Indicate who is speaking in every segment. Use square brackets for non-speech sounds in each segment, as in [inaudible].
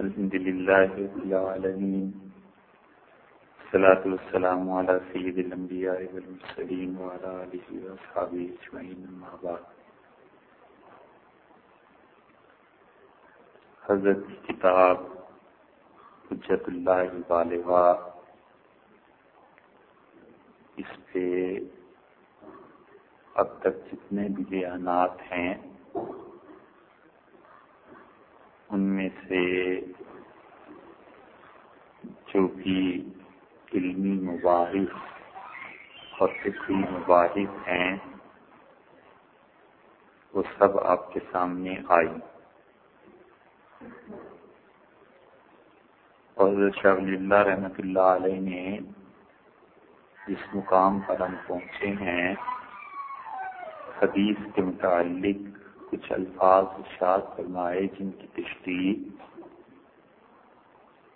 Speaker 1: الحمد لله رب العالمين. الصلاة والسلام على سيد الأنبياء والمرسلين وعلى آله وأصحابه أجمعين. أما بعد. حضرت کتاب حجت اللہ بالغا. اس پہ اب تک جتنے بھی بیانات ہیں ان میں سے جو بھی علمی مباحث اور فکری مباحث ہیں، وہ سب آپ کے سامنے آئی اور شاہ اللہ رحمۃ اللہ علیہ نے جس مقام پر ہم پہنچے ہیں، حدیث کے متعلق کچھ الفاظ اشاد فرمائے جن کی تشریح،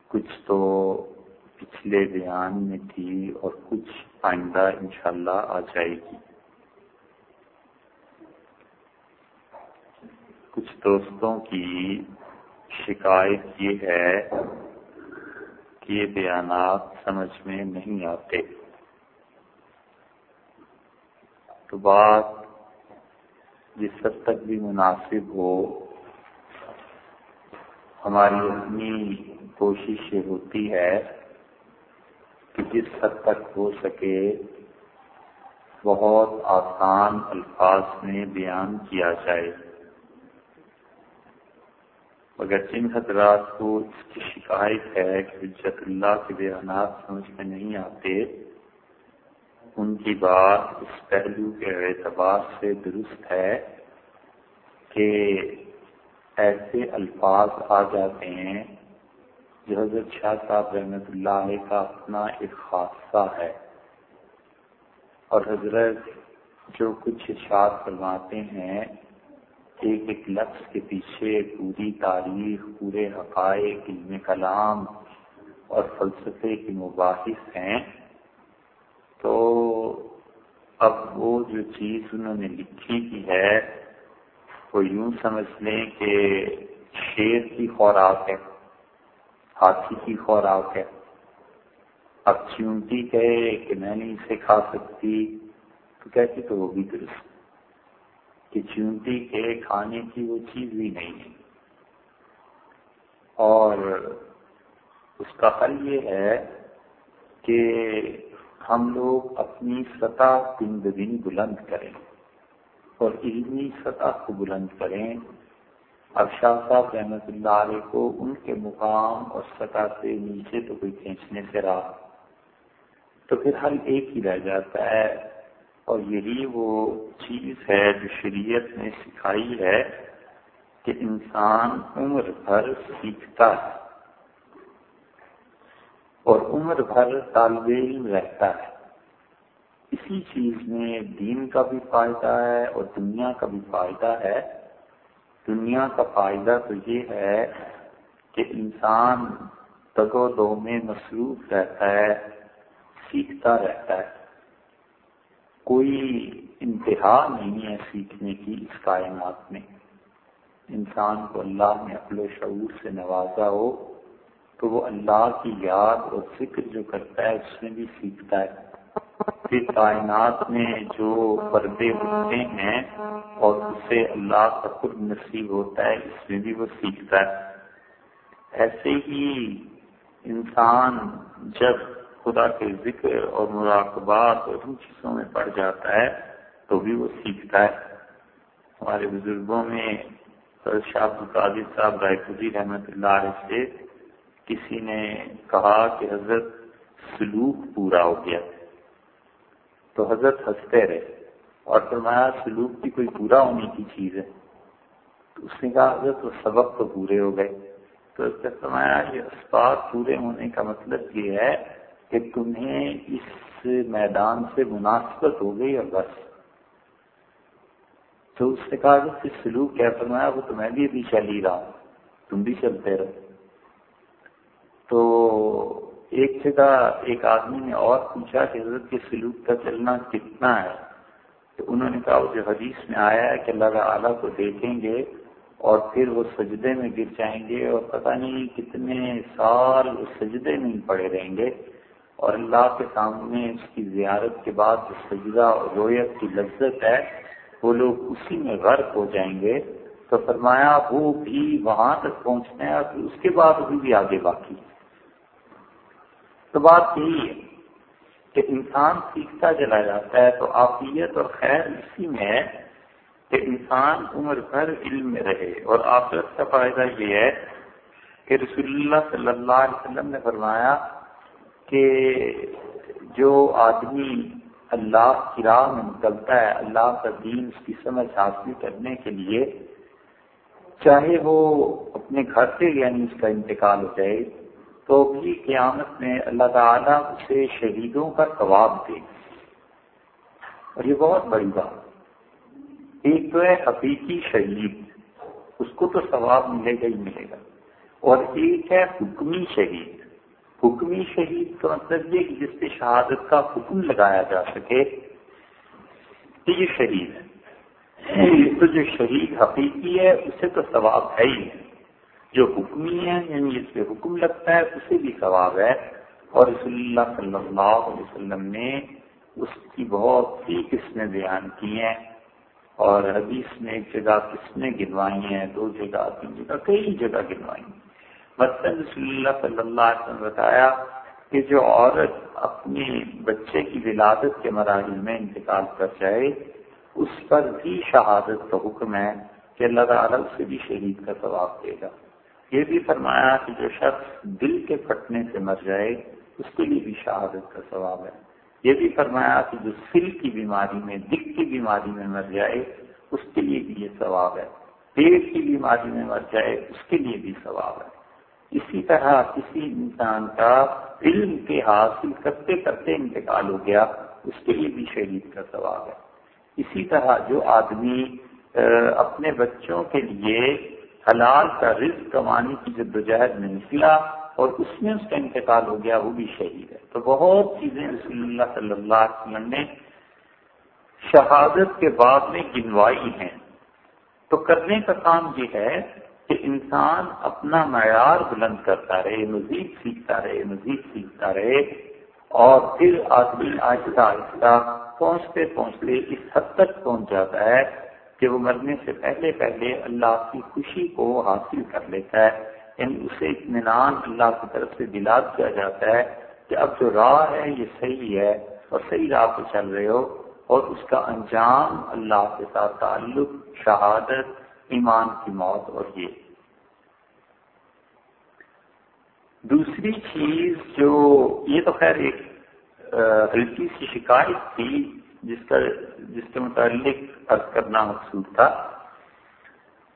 Speaker 1: کچھ تو پچھلے بیان میں تھی اور کچھ آئندہ انشاءاللہ آ جائے گی۔ کچھ دوستوں کی شکایت یہ ہے کہ یہ بیانات سمجھ میں نہیں آتے۔ تو بات جس حد تک بھی مناسب ہو، ہماری اپنی کوشش یہ ہوتی ہے کہ جس حد تک ہو سکے بہت آسان الفاظ میں بیان کیا جائے۔ مگر جن حضرات کو اس کی شکایت ہے کہ حجت اللہ کے بیانات سمجھ میں نہیں آتے ان کی بات اس پہلو کے اعتبار سے درست ہے کہ ایسے الفاظ آ جاتے ہیں جو حضرت شاہ صاحب رحمۃ اللہ علیہ کا اپنا ایک خاصہ ہے اور حضرت جو کچھ اشاعت فرماتے ہیں، ایک ایک لفظ کے پیچھے پوری تاریخ، پورے حقائق، علم کلام اور فلسفے کی مباحث ہیں۔ تو اب وہ جو چیز انہوں نے لکھی کی ہے، وہ یوں سمجھ لیں کہ شیر کی خوراک ہے، ہاتھی کی خوراک ہے۔ اب چونٹی کہے کہ میں نہیں اسے کھا سکتی، تو کہتی تو وہ بھی درست۔ کہ چونٹی کے کھانے کی وہ چیز بھی نہیں ہے۔ اور اس کا حل یہ ہے کہ ہم لوگ اپنی سطح دن بدن بلند کریں اور علمی سطح کو بلند کریں۔ اب شاہ صاحب رحمت اللہ علیہ کو ان کے مقام اور سطح سے نیچے تو کوئی کھینچنے سے رہا تو پھر حل ایک ہی رہ جاتا ہے اور یہی وہ چیز ہے جو شریعت نے سکھائی ہے کہ انسان عمر بھر سیکھتا ہے۔ اور عمر بھر طالب علم رہتا ہے۔ اسی چیز میں دین کا بھی فائدہ ہے اور دنیا کا بھی فائدہ ہے۔ دنیا کا فائدہ تو یہ ہے کہ انسان تگ و دو میں مصروف رہتا ہے، سیکھتا رہتا ہے۔ کوئی انتہا نہیں ہے سیکھنے کی اس کائنات میں۔ انسان کو اللہ نے اپنے شعور سے نوازا ہو۔ تو وہ اللہ کی یاد اور فکر جو کرتا ہے، اس میں بھی سیکھتا ہے۔ پھر کائنات میں جو پردے ہوتے ہیں اور اسے اللہ کا خود نصیب ہوتا ہے، اس میں بھی وہ سیکھتا ہے۔ ایسے ہی انسان جب خدا کے ذکر اور مراقبات اور ان چیزوں میں پڑ جاتا ہے، تو بھی وہ سیکھتا ہے۔ ہمارے بزرگوں میں شاہ القادر صاحب رائے پوری اللہ علیہ سے کسی نے کہا کہ حضرت سلوک پورا ہو گیا تو حضرت ہنستے رہے اور فرمایا سلوک کی کوئی پورا ہونے کی چیز ہے تو اس نے کہا حضرت وہ سبق تو پورے ہو گئے تو اس نے فرمایا یہ اسباب پورے ہونے کا مطلب یہ ہے کہ تمہیں اس میدان سے مناسبت ہو گئی اور بس تو اس نے کہا کہ سلوک کیا؟ فرمایا وہ تو میں بھی ابھی چل ہی رہا ہوں، تم بھی چلتے رہو۔ تو ایک جگہ ایک آدمی نے اور پوچھا کہ حضرت کے سلوک کا چلنا کتنا ہے؟ تو انہوں نے کہا جو حدیث میں آیا ہے کہ اللہ تعالیٰ کو دیکھیں گے اور پھر وہ سجدے میں گر جائیں گے اور پتہ نہیں کتنے سال وہ سجدے میں ہی پڑے رہیں گے اور اللہ کے سامنے اس کی زیارت کے بعد جو سجدہ اور رویت کی لذت ہے وہ لوگ اسی میں غرق ہو جائیں گے۔ تو فرمایا وہ بھی وہاں تک پہنچنا ہے اور اس کے بعد بھی, بھی آگے باقی تو بات یہی ہے کہ انسان سیکھتا چلا جاتا ہے تو آفیت اور خیر اسی میں ہے کہ انسان عمر بھر علم میں رہے۔ اور آفرت کا فائدہ یہ ہے کہ رسول اللہ صلی اللہ علیہ وسلم نے فرمایا کہ جو آدمی اللہ کی راہ میں نکلتا ہے، اللہ کا دین اس کی سمجھ حاصل کرنے کے لیے، چاہے وہ اپنے گھر سے یعنی اس کا انتقال ہو جائے تو بھی قیامت میں اللہ تعالیٰ اسے شہیدوں کا ثواب دے۔ اور یہ بہت بڑی بات۔ ایک تو ہے حقیقی شہید، اس کو تو ثواب ملے گا ہی ملے گا۔ اور ایک ہے حکمی شہید۔ حکمی شہید کا مطلب یہ کہ جس پہ شہادت کا حکم لگایا جا سکے یہ شہید ہے۔ تو جو شہید حقیقی ہے، اسے تو ثواب ہے ہی۔ ہے جو حکمی ہے یعنی جس پہ حکم لگتا ہے، اسے بھی ثواب ہے۔ اور رسول اللہ صلی اللہ علیہ وسلم نے اس کی بہت سی قسمیں بیان کی ہیں۔ اور حدیث میں ایک جگہ قسمیں گنوائی ہیں، دو جگہ، تین جگہ، کئی جگہ گنوائی ہیں۔ مثلاً رسول اللہ صلی اللہ علیہ وسلم بتایا کہ جو عورت اپنے بچے کی ولادت کے مراحل میں انتقال کر جائے، اس پر بھی شہادت کا حکم ہے کہ اللہ تعالیٰ اسے بھی شہید کا ثواب دے گا۔ یہ بھی فرمایا کہ جو شخص دل کے پھٹنے سے مر جائے، اس کے لیے بھی شہادت کا ثواب ہے۔ یہ بھی فرمایا کہ جو سل کی بیماری میں دل کی بیماری میں مر جائے، اس کے لیے بھی یہ ثواب ہے۔ پیٹ کی بیماری میں مر جائے، اس کے لیے بھی ثواب ہے۔ اسی طرح کسی انسان کا علم کے حاصل کرتے کرتے انتقال ہو گیا، اس کے لیے بھی شہید کا ثواب ہے۔ اسی طرح جو آدمی اپنے بچوں کے لیے حلال کا رزق کمانے کی جدوجہد میں نکلا اور اس میں اس کا انتقال ہو گیا، وہ بھی شہید ہے۔ تو بہت چیزیں رسول اللہ صلی اللہ علیہ وسلم نے شہادت کے بعد میں گنوائی ہیں۔ تو کرنے کا کام یہ ہے کہ انسان اپنا معیار بلند کرتا رہے، مزید سیکھتا رہے، مزید سیکھتا رہے اور پھر آدمی آہستہ آہستہ پہنچتے پہنچتے اس حد تک پہنچ جاتا ہے کہ وہ مرنے سے پہلے پہلے اللہ کی خوشی کو حاصل کر لیتا ہے یعنی اسے اطمینان اللہ کی طرف سے دلا دیا جاتا ہے کہ اب جو راہ ہے یہ صحیح ہے اور صحیح راہ پہ چل رہے ہو اور اس کا انجام اللہ کے ساتھ تعلق، شہادت، ایمان کی موت اور یہ۔ دوسری چیز جو، یہ تو خیر ایک ہلکی سی شکایت تھی جس کا جس کے متعلق عرض کرنا مقصود تھا۔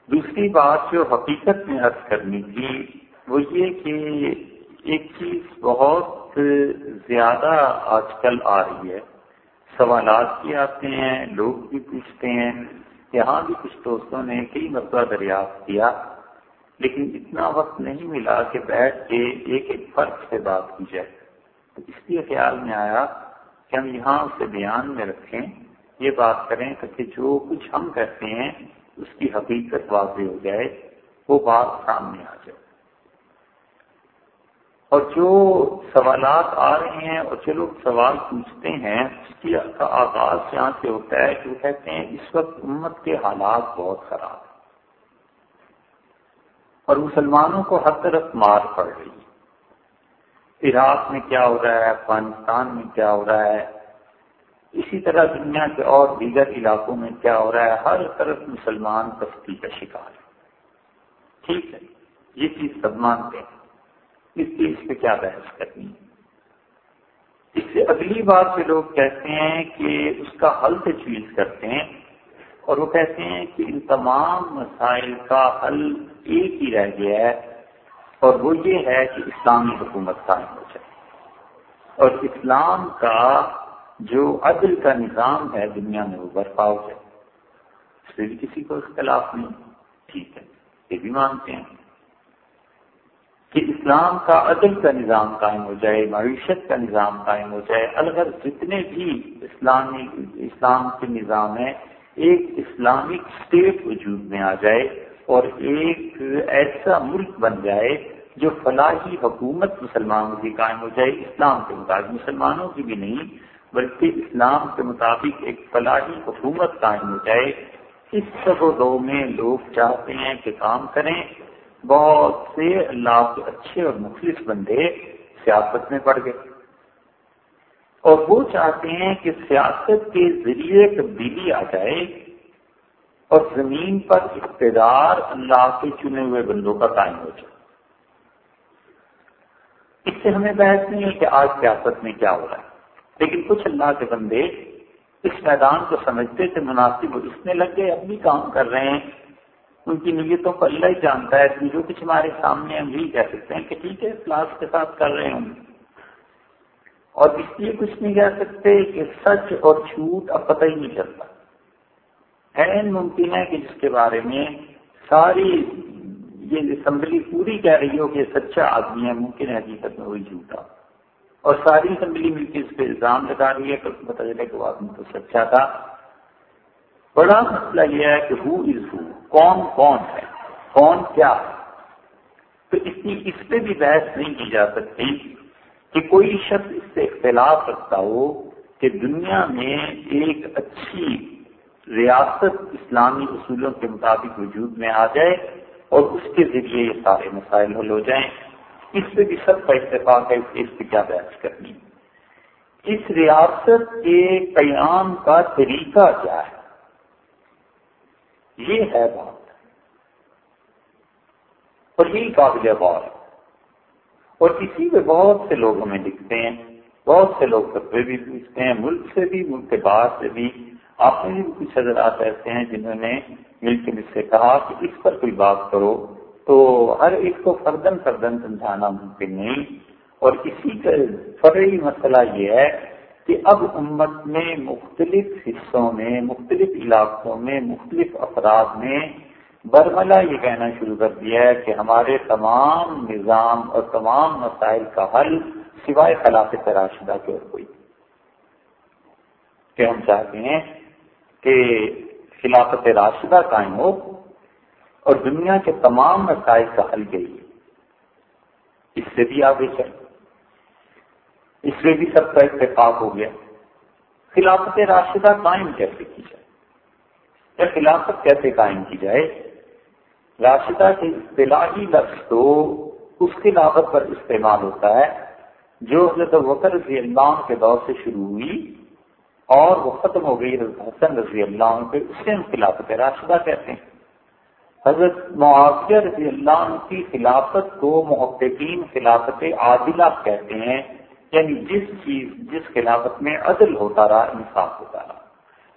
Speaker 1: دوسری بات جو حقیقت میں عرض کرنی تھی وہ یہ کہ ایک چیز بہت زیادہ آج کل آ رہی ہے۔ سوالات بھی آتے ہیں، لوگ بھی پوچھتے ہیں۔ یہاں بھی کچھ دوستوں نے کئی مرتبہ دریافت کیا، لیکن اتنا وقت نہیں ملا کہ بیٹھ کے ایک ایک فرق سے بات کی جائے۔ تو اس لیے خیال میں آیا کہ ہم یہاں اسے بیان میں رکھیں، یہ بات کریں کہ جو کچھ ہم کہتے ہیں اس کی حقیقت واضح ہو جائے، وہ بات سامنے آ جائے۔ اور جو سوالات آ رہے ہیں اور جو لوگ سوال پوچھتے ہیں، اس کی آغاز یہاں سے ہوتا ہے کہ وہ کہتے ہیں، اس وقت امت کے حالات بہت خراب ہیں۔ اور مسلمانوں کو ہر طرف مار پڑ رہی ہے۔ عراق میں کیا ہو رہا ہے، افغانستان میں کیا ہو رہا ہے، اسی طرح دنیا کے اور دیگر علاقوں میں کیا ہو رہا ہے، ہر طرف مسلمان پستی کا شکار ہے۔ ٹھیک ہے، یہ چیز سب مانتے ہیں۔ اس لیے اس پہ کیا بحث کرنی ہے؟ اس سے اگلی بات سے لوگ کہتے ہیں کہ اس کا حل تجویز کرتے ہیں اور وہ کہتے ہیں کہ ان تمام مسائل کا حل ایک ہی رہ گیا ہے۔ اور وہ یہ ہے کہ اسلامی حکومت قائم ہو جائے۔ اور اسلام کا جو عدل کا نظام ہے دنیا میں وہ برپا ہو جائے۔ اس سے بھی کسی کو اختلاف نہیں۔ ٹھیک ہے، یہ بھی مانتے ہیں۔ کہ اسلام کا عدل کا نظام قائم ہو جائے، معیشت کا نظام قائم ہو جائے الگ جتنے بھی اسلامی، اسلام کے نظام ہیں، ایک اسلامک اسٹیٹ وجود میں آ جائے۔ اور ایک ایسا ملک بن جائے جو فلاحی حکومت مسلمانوں کی قائم ہو جائے، اسلام کے مطابق۔ مسلمانوں کی بھی نہیں، بلکہ اسلام کے مطابق ایک فلاحی حکومت قائم ہو جائے۔ اس سب و دو میں لوگ چاہتے ہیں کہ کام کریں۔ بہت سے اللہ کے اچھے اور مخلص بندے سیاست میں پڑ گئے۔ اور وہ چاہتے ہیں کہ سیاست کے ذریعے تبدیلی آ جائے۔ اور زمین پر اقتدار اللہ کے چنے ہوئے بندوں کا قائم ہو جائے۔ اس سے ہمیں بحث نہیں ہے کہ آج سیاست میں کیا ہو رہا ہے، لیکن کچھ اللہ کے بندے اس میدان کو سمجھتے تھے، مناسب اس میں لگ گئے اب بھی کام کر رہے ہیں۔ ان کی نیتوں کو اللہ ہی جانتا ہے جو کچھ ہمارے سامنے ہم یہی کہہ سکتے ہیں کہ ٹھیک ہے کلاس کے ساتھ کر رہے ہوں۔ اور اس لیے کچھ نہیں کہہ سکتے کہ سچ اور جھوٹ اب پتہ ہی نہیں چلتا۔ این ممکن ہے کہ جس کے بارے میں ساری یہ اسمبلی پوری کہہ رہی ہو کہ سچا آدمی ہے، ممکن ہے حقیقت میں وہی جھوٹا۔ اور ساری اسمبلی مل کے اس پہ الزام لگا رہی ہے کہ پتہ چلے کہ وہ آدمی تو سچا تھا۔ بڑا مسئلہ یہ ہے کہ ہو از ہو کون کون ہے، کون کیا ہے۔ تو اس کی، اس پہ بھی بحث نہیں کی جا سکتی کہ کوئی شخص اس سے اختلاف رکھتا ہو کہ دنیا میں ایک اچھی ریاست اسلامی اصولوں کے مطابق وجود میں آ جائے اور اس کے ذریعے یہ سارے مسائل حل ہو جائیں۔ اس پہ بھی سب کا اتفاق ہے، اس پہ کیا بحث کرنی اس ریاست کے قیام کا طریقہ کیا ہے؟ یہ ہے بات۔ اور یہی قابل غور ہے۔ اور اسی پہ بہت سے لوگ ہمیں لکھتے ہیں، بہت سے لوگ فتوے بھی پوچھتے ہیں، ملک سے بھی، ملک کے باہر سے بھی۔ آپ نے بھی کچھ حضرات ایسے ہیں جنہوں نے مل کے مجھ سے کہا کہ اس پر کوئی بات کرو، تو ہر ایک کو فردن فردن سمجھانا ممکن نہیں۔ اور اسی کا فرعی مسئلہ یہ ہے کہ اب امت میں مختلف حصوں میں، مختلف علاقوں میں، مختلف افراد نے برملا یہ کہنا شروع کر دیا ہے کہ ہمارے تمام نظام اور تمام مسائل کا حل سوائے خلافت راشدہ کے اور کوئی۔ کہ ہم چاہتے ہیں کہ خلافت راشدہ قائم ہو اور دنیا کے تمام مسائل کا حل گئی اس سے بھی آگے چل۔ اس میں بھی سب کا اتفاق ہو گیا۔ خلافت راشدہ قائم کیسے کی جائے؟ یا خلافت کیسے قائم کی جائے؟ راشدہ کی اصطلاحی لفظ تو اس کی لاگت پر استعمال ہوتا ہے جو حضرت وکر رضی اللہ کے دور سے شروع ہوئی۔ اور وہ ختم ہو گئی حسن رضی اللہ پہ اس سے ہم خلافت راشدہ کہتے ہیں۔ حضرت معاویہ رضی اللہ کی خلافت کو محققین خلافت عادلہ کہتے ہیں یعنی جس چیز، جس خلافت میں عدل ہوتا رہا، انصاف ہوتا رہا۔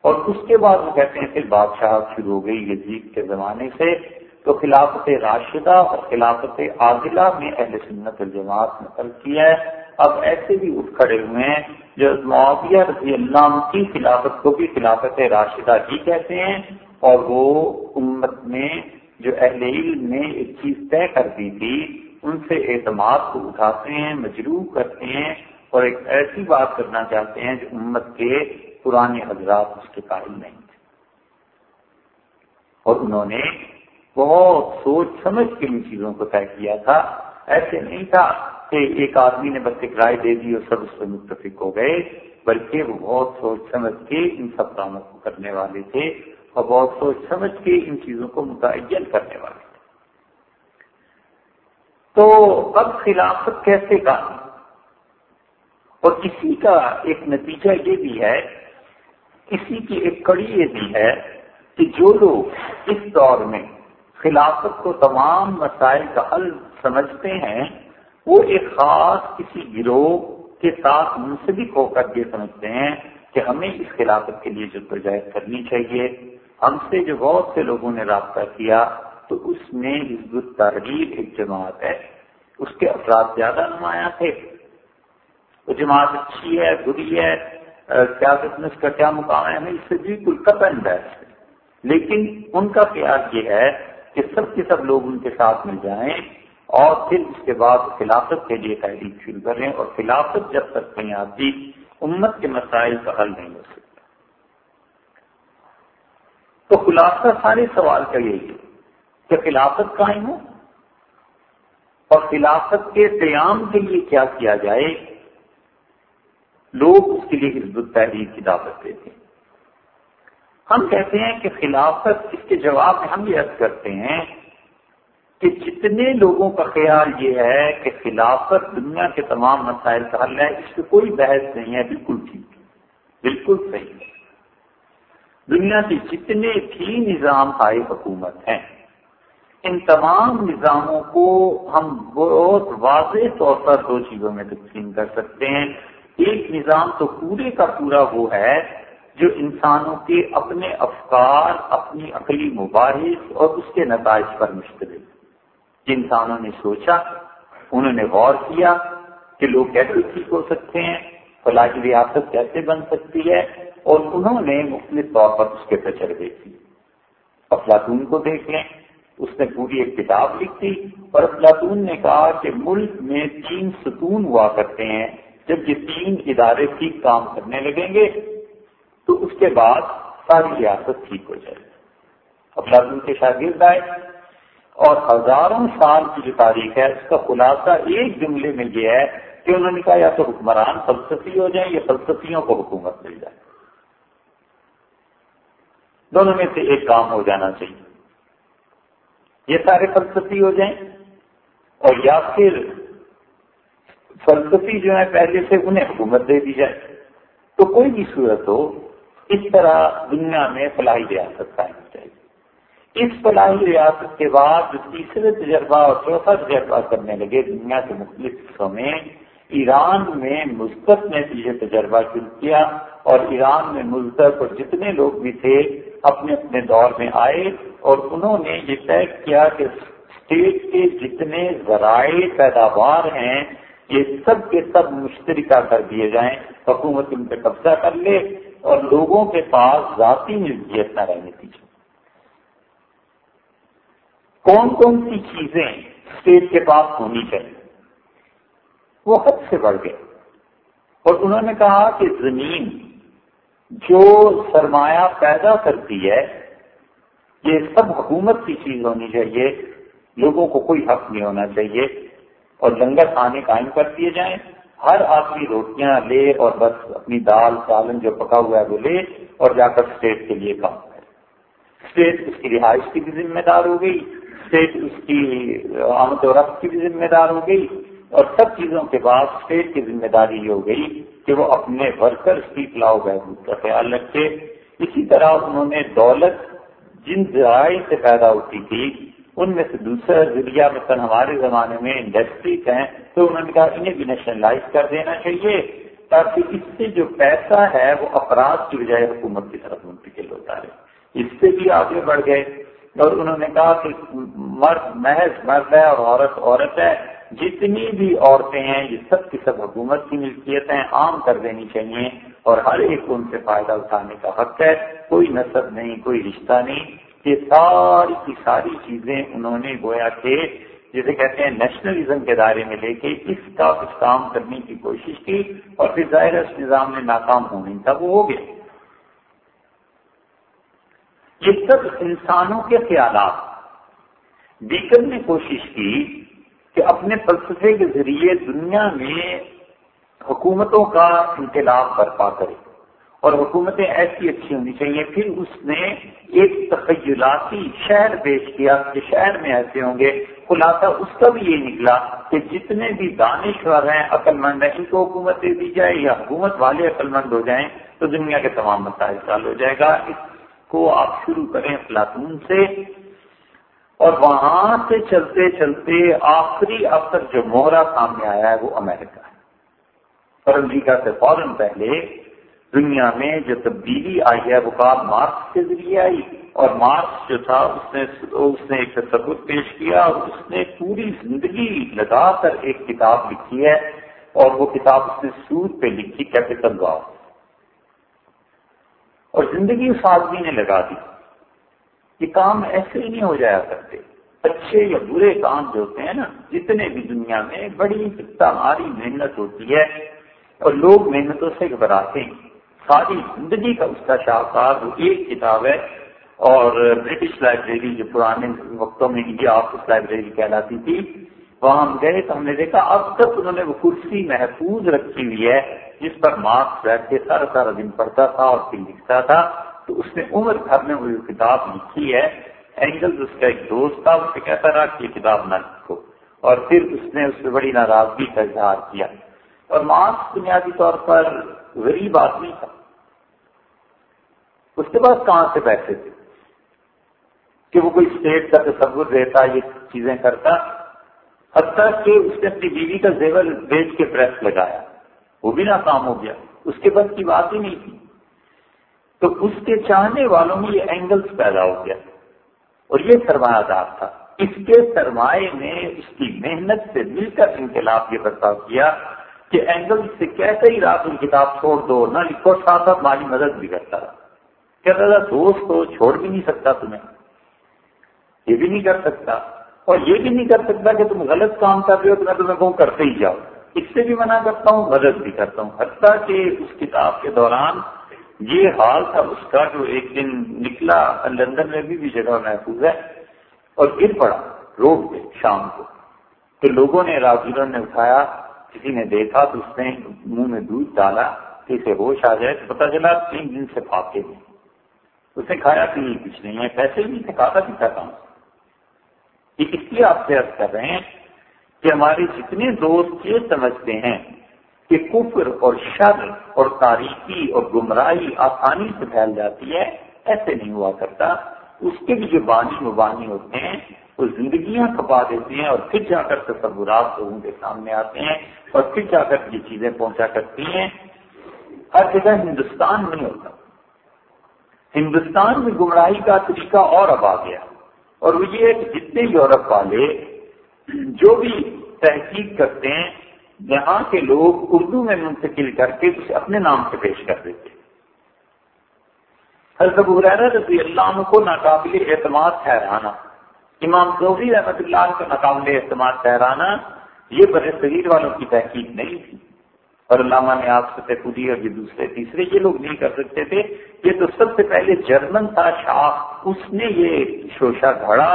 Speaker 1: اور اس کے بعد وہ کہتے ہیں پھر بادشاہ شروع ہو گئی یزید کے زمانے سے، تو خلافت راشدہ اور خلافت عادلہ میں اہل سنت الجماعت نے فرق کیا ہے۔ اب ایسے بھی اٹھ کھڑے ہوئے ہیں جو معاویہ رضی اللہ عنہ کی خلافت کو بھی خلافت راشدہ ہی کہتے ہیں اور وہ امت میں جو اہل علم نے ایک چیز طے کر دی تھی، ان سے اعتماد کو اٹھاتے ہیں، مجروح کرتے ہیں اور ایک ایسی بات کرنا چاہتے ہیں جو امت کے پرانے حضرات اس کے قائل نہیں تھے۔ اور انہوں نے بہت سوچ سمجھ کے ان چیزوں کو طے کیا تھا۔ ایسے نہیں تھا کہ ایک آدمی نے بس ایک رائے دے دی اور سب اس پہ متفق ہو گئے، بلکہ وہ بہت سوچ سمجھ کے ان سب کاموں کو کرنے والے تھے اور بہت سوچ سمجھ کے ان چیزوں کو متعین کرنے والے تھے۔ تو اب خلافت کیسے کا؟ اور اسی کا ایک نتیجہ یہ بھی ہے، اسی کی ایک کڑی یہ بھی ہے کہ جو لوگ اس دور میں خلافت کو تمام مسائل کا حل سمجھتے ہیں وہ ایک خاص کسی گروہ کے ساتھ منسلک ہو کر یہ سمجھتے ہیں کہ ہمیں اس خلافت کے لیے جدوجہد کرنی چاہیے۔ ہم سے جو بہت سے لوگوں نے رابطہ کیا، تو اس میں حزب التحریر ایک جماعت ہے۔ اس کے افراد زیادہ نمایاں تھے۔ وہ جماعت اچھی ہے، بری ہے کیا اس کا کیا مقام ہے؟ ہمیں اس سے بالکل قطن بحث ہے۔ لیکن ان کا خیال یہ ہے کہ سب کے سب لوگ ان کے ساتھ مل جائیں۔ اور پھر اس کے بعد خلافت کے لیے تحریک شروع کریں اور خلافت جب تک نہیں آتی امت کے مسائل کا حل نہیں ہو سکتا۔ تو خلاصہ سارے سوال کا یہی ہے کہ خلافت قائم ہو اور خلافت کے قیام کے لیے کیا کیا جائے؟ لوگ اس کے لیے حزب التحریر کی دعوت دیتے ہیں۔ ہم کہتے ہیں کہ خلافت اس کے جواب میں ہم یہ عرض کرتے ہیں کہ جتنے لوگوں کا خیال یہ ہے کہ خلافت دنیا کے تمام مسائل کا حل ہے، اس پہ کوئی بحث نہیں ہے، بالکل ٹھیک بالکل صحیح ہے۔ دنیا کے جتنے بھی نظام آئے حکومت ہیں، ان تمام نظاموں کو ہم بہت واضح طور پر دو چیزوں میں تقسیم کر سکتے ہیں۔ ایک نظام تو پورے کا پورا وہ ہے جو انسانوں کے اپنے افکار، اپنی عقلی مباحث اور اس کے نتائج پر مشتمل انسانوں نے سوچا، انہوں نے غور کیا کہ لوگ کیسے ٹھیک ہو سکتے ہیں فلاحی ریاست کیسے بن سکتی ہے، اور انہوں نے مختلف طور پر اس کے تجربے کی افلاطون کو دیکھ لیں، اس نے پوری ایک کتاب لکھی اور افلاطون نے کہا کہ ملک میں تین ستون ہوا کرتے ہیں، جب یہ تین ادارے ٹھیک کام کرنے لگیں گے، تو اس کے بعد ساری ریاست ٹھیک ہو جائے گی۔ افلاطون کے شاگرد آئے۔ اور ہزاروں سال کی جو تاریخ ہے، اس کا خلاصہ ایک جملے میں یہ ہے کہ انہوں نے کہا یا تو حکمران فلسفی ہو جائیں یا فلسفیوں کو حکومت مل جائے۔ دونوں میں سے ایک کام ہو جانا چاہیے۔ یہ سارے فلسفی ہو جائیں اور یا پھر فلسفی جو ہے پہلے سے انہیں حکومت دے دی جائے۔ تو کوئی بھی صورت ہو، اس طرح دنیا میں فلاحی ریاست قائم ہو اس فلاحی ریاست کے بعد تیسرے تجربہ اور چوتھا تجربہ کرنے لگے دنیا کے مختلف حصوں میں۔ ایران میں مثبت نے یہ تجربہ شروع کیا اور ایران میں مثبت اور جتنے لوگ بھی تھے اپنے اپنے دور میں آئے اور انہوں نے یہ طے کیا کہ اسٹیٹ کے جتنے ذرائع پیداوار ہیں، یہ سب کے سب مشترکہ کر دیے جائیں، حکومت ان پہ قبضہ کر لے اور لوگوں کے پاس ذاتی ملکیت نہ رہنے دیجیے کون کون سی چیزیں اسٹیٹ کے پاس ہونی چاہیے؟ وہ حد سے بڑھ گئے۔ اور انہوں نے کہا کہ زمین جو سرمایہ پیدا کرتی ہے، یہ سب حکومت کی چیز ہونی چاہیے۔ لوگوں کو کوئی حق نہیں ہونا چاہیے۔ اور لنگر کھانے قائم کر دیے جائیں۔ ہر آدمی روٹیاں لے اور بس اپنی دال، سالن جو پکا ہوا ہے وہ لے اور جا کر اسٹیٹ کے لیے کام کرے۔ اسٹیٹ اس کی رہائش کی بھی ذمہ دار ہو گئی۔ اسٹیٹ اس کی آمد و رفت کی بھی ذمہ دار ہو گئی اور سب چیزوں کے بعد اسٹیٹ کی ذمہ داری یہ ہو گئی کہ وہ اپنے ورکر کی فلاح بہبود کا خیال رکھے۔ اسی طرح انہوں نے دولت جن ذرائع سے پیدا ہوتی تھی، ان میں سے دوسرا ذریعہ مثلا ہمارے زمانے میں انڈسٹریز ہیں، تو انہوں نے کہا انہیں بھی نیشنلائز کر دینا چاہیے تاکہ اس سے جو پیسہ ہے وہ افراد کی بجائے حکومت کی طرف منتقل ہوتا ہے اس سے بھی آگے بڑھ گئے۔ اور انہوں نے کہا کہ مرد محض مرد ہے اور عورت عورت ہے، جتنی بھی عورتیں ہیں، یہ سب کی سب حکومت کی ملکیتیں عام کر دینی چاہیے اور ہر ایک ان سے فائدہ اٹھانے کا حق ہے۔ کوئی نصب نہیں، کوئی رشتہ نہیں۔ یہ ساری کی ساری چیزیں انہوں نے گویا کہ جسے کہتے ہیں نیشنلزم کے دائرے میں لے کے اس کا کچھ کام کرنے کی کوشش کی اور پھر ظاہر اس نظام میں ناکام ہونے تھا وہ ہو گیا۔ یہ سب انسانوں کے خیالات۔ بیکن نے کوشش کی کہ اپنے فلسفے کے ذریعے دنیا میں حکومتوں کا انقلاب برپا کرے اور حکومتیں ایسی اچھی ہونی چاہیے۔ پھر اس نے ایک تخیلاتی شہر پیش کیا کہ شہر میں ایسے ہوں گے۔ خلاصہ اس کا بھی یہ نکلا کہ جتنے بھی دانشور ہیں عقل مند ہیں، ان کو حکومت دے دی جائے یا حکومت والے عقل مند ہو جائیں تو دنیا کے تمام مسائل حل ہو جائے گا۔ اس کو آپ شروع کریں فلاطون سے اور وہاں سے چلتے چلتے آخری افسر جو مورا سامنے آیا ہے وہ امریکہ ہے۔ اور امریکہ سے فوراً پہلے دنیا میں جو تبدیلی آئی ہے وہ کہا مارکس کے ذریعے آئی اور مارکس جو تھا اس نے اس نے ایک تصور پیش کیا اور اس نے پوری زندگی لگا کر ایک کتاب لکھی ہے اور وہ کتاب اس نے سود پہ لکھی کیپیٹل وا اور زندگی اس آدمی نے لگا دی یہ کام ایسے ہی نہیں ہو جایا کرتے۔ اچھے یا برے کام جو ہوتے ہیں نا، جتنے بھی دنیا میں بڑی تمہاری محنت ہوتی ہے اور لوگ محنتوں سے گھبراتے ہیں۔ ساری زندگی کا اس کا شاہکار وہ ایک کتاب ہے اور برٹش لائبریری جو پرانے وقتوں میں انڈیا آفس لائبریری کہلاتی تھی وہاں ہم گئے تو ہم نے دیکھا اب تک انہوں نے وہ کرسی محفوظ رکھی ہوئی ہے جس پر مارکس بیٹھ کے سارا سارا دن پڑھتا تھا اور پھر لکھتا تھا۔ تو اس نے عمر بھر میں وہ کتاب لکھی ہے۔ اینگل اس کا ایک دوست تھا اسے کہتا رہا کہ یہ کتاب نہ لکھو۔ اور پھر اس نے اس سے بڑی ناراضگی کا اظہار کیا۔ اور مارکس بنیادی طور پر غریب آدمی تھا۔ اس کے پاس کہاں سے پیسے تھے؟ کہ وہ کوئی اسٹیٹ کا تصور رہتا یہ چیزیں کرتا۔ حتیٰ کہ اس نے اپنی بیوی کا زیور بیچ کے پریس لگایا وہ بھی ناکام ہو گیا۔ اس کے بس کی بات ہی نہیں تھی۔ تو اس کے چاہنے والوں میں یہ اینگلز پیدا ہو گیا۔ اور یہ سرمایہ دار تھا۔ اس کے سرمایہ نے اس کی محنت سے مل کر انقلاب یہ برتاؤ کیا کہ اینگل سے کہتے ہی رات ان کتاب چھوڑ دو، نہ لکھو ساتھ مالی مدد بھی کرتا رہا۔ کہتا تھا، دوست تو چھوڑ بھی نہیں سکتا تمہیں۔ یہ بھی نہیں کر سکتا۔ اور یہ بھی نہیں کر سکتا کہ تم غلط کام کر رہے ہو تو میں تمہیں کہوں کرتے ہی جاؤ اس سے بھی منع کرتا ہوں مدد بھی کرتا ہوں۔ حتیٰ کہ اس کتاب کے دوران یہ حال تھا اس کا جو ایک دن نکلا لندن میں بھی, بھی جگہ محفوظ ہے۔ اور گر پڑا روڈ پہ شام کو۔ تو لوگوں نے راجر نے اٹھایا کسی نے دیکھا تو اس نے منہ میں دودھ ڈالا کہ اسے ہوش آ جائے تو پتا چلا تین دن سے پاکے میں اس نے کھایا پی کچھ نہیں ہے پیسے بھی سے کھاتا پیتا کام۔ یہ اس لیے آپ سے عرض کر رہے ہیں کہ ہمارے جتنے دوست یہ سمجھتے ہیں کہ کفر اور شر اور تاریخی اور گمراہی آسانی سے پھیل جاتی ہے، ایسے نہیں ہوا کرتا۔ اس کے بھی جو بانی مبانی ہوتے ہیں، وہ زندگیاں کھپا دیتے ہیں اور پھر جا کر تصورات لوگوں کے سامنے آتے ہیں اور پھر جا کر یہ چیزیں پہنچا کرتی ہیں۔ ہر جگہ ہندوستان نہیں ہوتا۔ ہندوستان میں گمراہی کا طریقہ اور اب آ گیا۔ اور وہ یہ ہے کہ جتنے یورپ والے جو بھی تحقیق کرتے ہیں، یہاں کے لوگ اردو میں منتقل کر کے اسے اپنے نام سے پیش کر دیتے حضرت رضی اللہ عنہ کو ناقابل اعتماد ٹھہرانا، امام زوری رحمت اللہ کا ناقابل اعتماد ٹھہرانا، یہ بر صغیر والوں کی تحقیق نہیں تھی۔ اور علامہ نے آپ سے خودی اور یہ دوسرے، تیسرے، یہ لوگ نہیں کر سکتے تھے۔ یہ تو سب سے پہلے جرمن تھا شاہ اس نے یہ شوشا گھڑا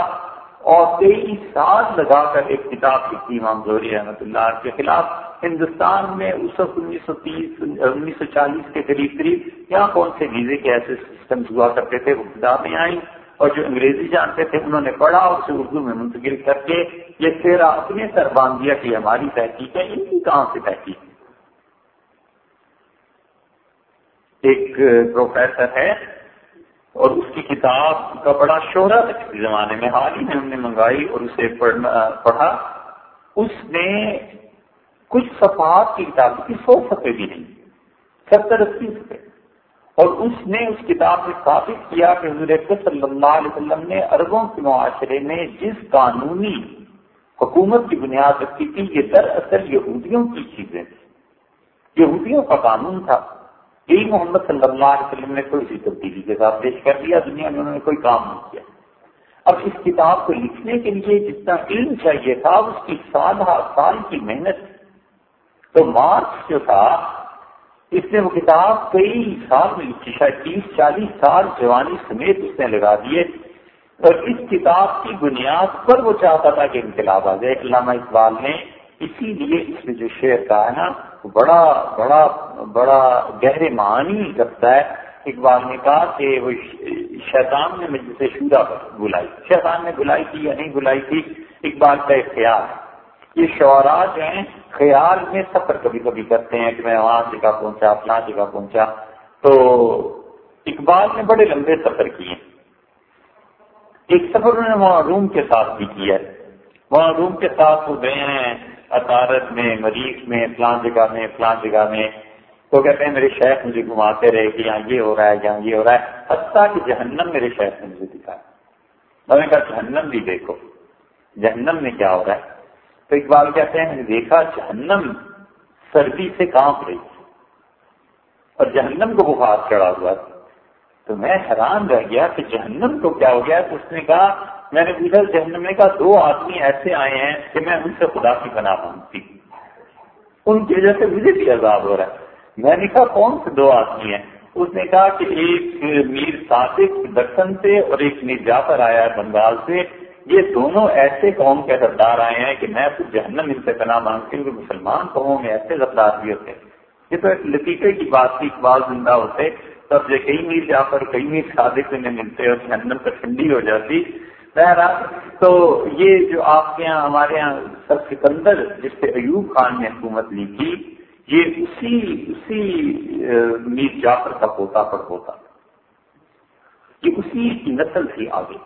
Speaker 1: اور کئی سال لگا کر ایک کتاب لکھی، امام زوری رحمۃ اللہ کے خلاف۔ ہندوستان میں اس وقت انیس سو تیس، انیس سو چالیس کے قریب قریب یہاں کون سے ویزے کے ایسے سسٹم ہوا کرتے تھے؟ وہ کتابیں آئیں اور جو انگریزی جانتے تھے، انہوں نے پڑھا اور اسے اردو میں منتقل کر کے یہ پھر اپنے سر باندھ دیا کہ ہماری تحقیق ہے ان کی کہاں سے تحقیق ایک پروفیسر ہے اور اس کی کتاب کا بڑا شہرا تھا کسی زمانے میں حال ہی میں ہم نے منگائی اور اسے پڑھا۔ اس نے کچھ صفحات کی کتاب کی سو سفے بھی نہیں، ستر اسی سفے اور اس نے اس کتاب میں ثابت کیا کہ حضور صلی اللہ علیہ وسلم نے عربوں کے معاشرے میں جس قانونی حکومت کی بنیاد رکھی تھی، یہ دراصل یہودیوں کی چیزیں تھیں۔ یہودیوں کا قانون تھا۔ یہی محمد صلی اللہ علیہ وسلم نے کوئی تبدیلی کے ساتھ پیش کر دیا، دنیا میں انہوں نے کوئی کام نہیں کیا۔ اب اس کتاب کو لکھنے کے لیے جتنا علم چاہیے تھا، اس کی سال سال کی محنت۔ تو مارکس جو تھا، اس نے وہ کتاب کئی سال میں لکھی، شاید تیس، چالیس سال جوانی سمیت اس نے لگا دیے اور اس کتاب کی بنیاد پر وہ چاہتا تھا کہ انقلاب آ جائے۔ علامہ اقبال نے اسی لیے اس میں جو شعر کہا ہے نا بڑا بڑا بڑا گہرے معنی رکھتا ہے اقبال نے کہا کہ وہ شیطان نے مجھ سے شورا بلائی۔ شیطان نے بلائی تھی یا نہیں بلائی تھی؟ اقبال کا ایک خیال یہ شعرا جو ہیں، خیال میں سفر کبھی کبھی کرتے ہیں کہ میں وہاں جگہ پہنچا، فلاں جگہ پہنچا۔ تو اقبال نے بڑے لمبے سفر کیے۔ ایک سفر انہوں نے وہاں روم کے ساتھ بھی کیا۔ ہے وہاں روم کے ساتھ وہ گئے ہیں۔ عطارت میں مریض میں، فلاں جگہ میں، فلاں جگہ میں۔ تو کہتے ہیں، میرے شیخ مجھے گھماتے رہے کہ یہاں یہ ہو رہا ہے، یہاں یہ ہو رہا ہے۔ حتیٰ کہ جہنم میرے شیخ نے مجھے دکھایا۔ میں نے کہا، جہنم بھی دیکھو۔ جہنم میں کیا ہو رہا ہے؟ تو اقبال کہتے ہیں، میں نے دیکھا، جہنم سردی سے کانپ رہی تھی۔ اور جہنم کو بخار چڑھا ہوا تھا۔ تو میں حیران رہ گیا کہ جہنم کو کیا ہو گیا؟ تو اس نے کہا میں نے پوچھا جہنم میں کہا دو آدمی ایسے آئے ہیں کہ میں ان سے خدا کی بنا مانگتی ان کی وجہ سے مجھے بھی عذاب ہو رہا ہے۔ میں نے کہا، کون سے دو آدمی ہیں؟ اس نے کہا کہ ایک میر صادق دکن سے اور ایک میر جعفر آیا ہے بنگال سے۔ یہ دونوں ایسے قوم کے غدار آئے ہیں کہ میں تو جہنم ان سے پناہ مانگتی ہوں کہ مسلمان قوموں میں ایسے غدار بھی ہوتے یہ تو ایک لطیفے کی بات تھی، اقبال زندہ ہوتے۔ تب یہ کئی میر جعفر، کئی میر صادق میں ملتے اور جہنم پر ٹھنڈی ہو جاتی۔ بہرحال تو یہ جو آپ کے یہاں ہمارے یہاں سر سکندر جس سے ایوب خان نے حکومت لی تھی یہ اسی اسی میر جعفر کا پوتا پر ہوتا۔ یہ اسی کی نسل تھی آگے۔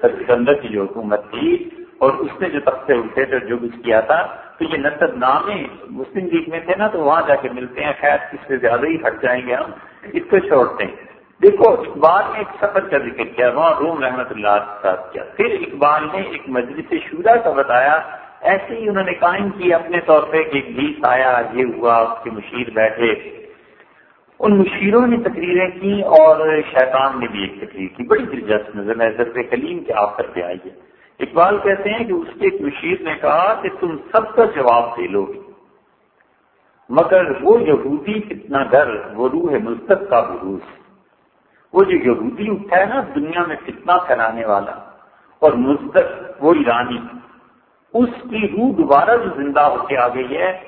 Speaker 1: سر سکندر کی جو حکومت تھی اور اس نے جو تختے اٹھے تھے جو کچھ کیا تھا، تو یہ نسل نامے مسلم لیگ میں تھے نا، تو وہاں جا کے ملتے ہیں، خیر اس سے زیادہ ہی ہٹ جائیں گے ہم، اس کو چھوڑتے ہیں۔ دیکھو، اقبال نے ایک سفر کا ذکر کیا، وہاں روم رحمت اللہ کے ساتھ کیا۔ پھر اقبال نے ایک مجلس شورا کا بتایا، ایسے ہی انہوں نے قائم کی اپنے طور پہ کہ گیت آیا یہ ہوا، اس کے مشیر بیٹھے۔ ان مشیروں نے تقریریں کی اور شیطان نے بھی ایک تقریر کی۔ بڑی دلچسپ نظر ہے کلیم کے آخر پہ آئی ہے۔ اقبال کہتے ہیں کہ اس کے ایک مشیر نے کہا کہ تم سب کا جواب دے لو گے مگر وہ یہودی کتنا ڈر، وہ روح مستق کا بروس وہ جو یہودی اٹھا ہے نا، دنیا میں کتنا پھیلانے والا اور مستق وہ ایرانی۔ اس کی روح دوبارہ جو زندہ ہو کے آ گئی ہے،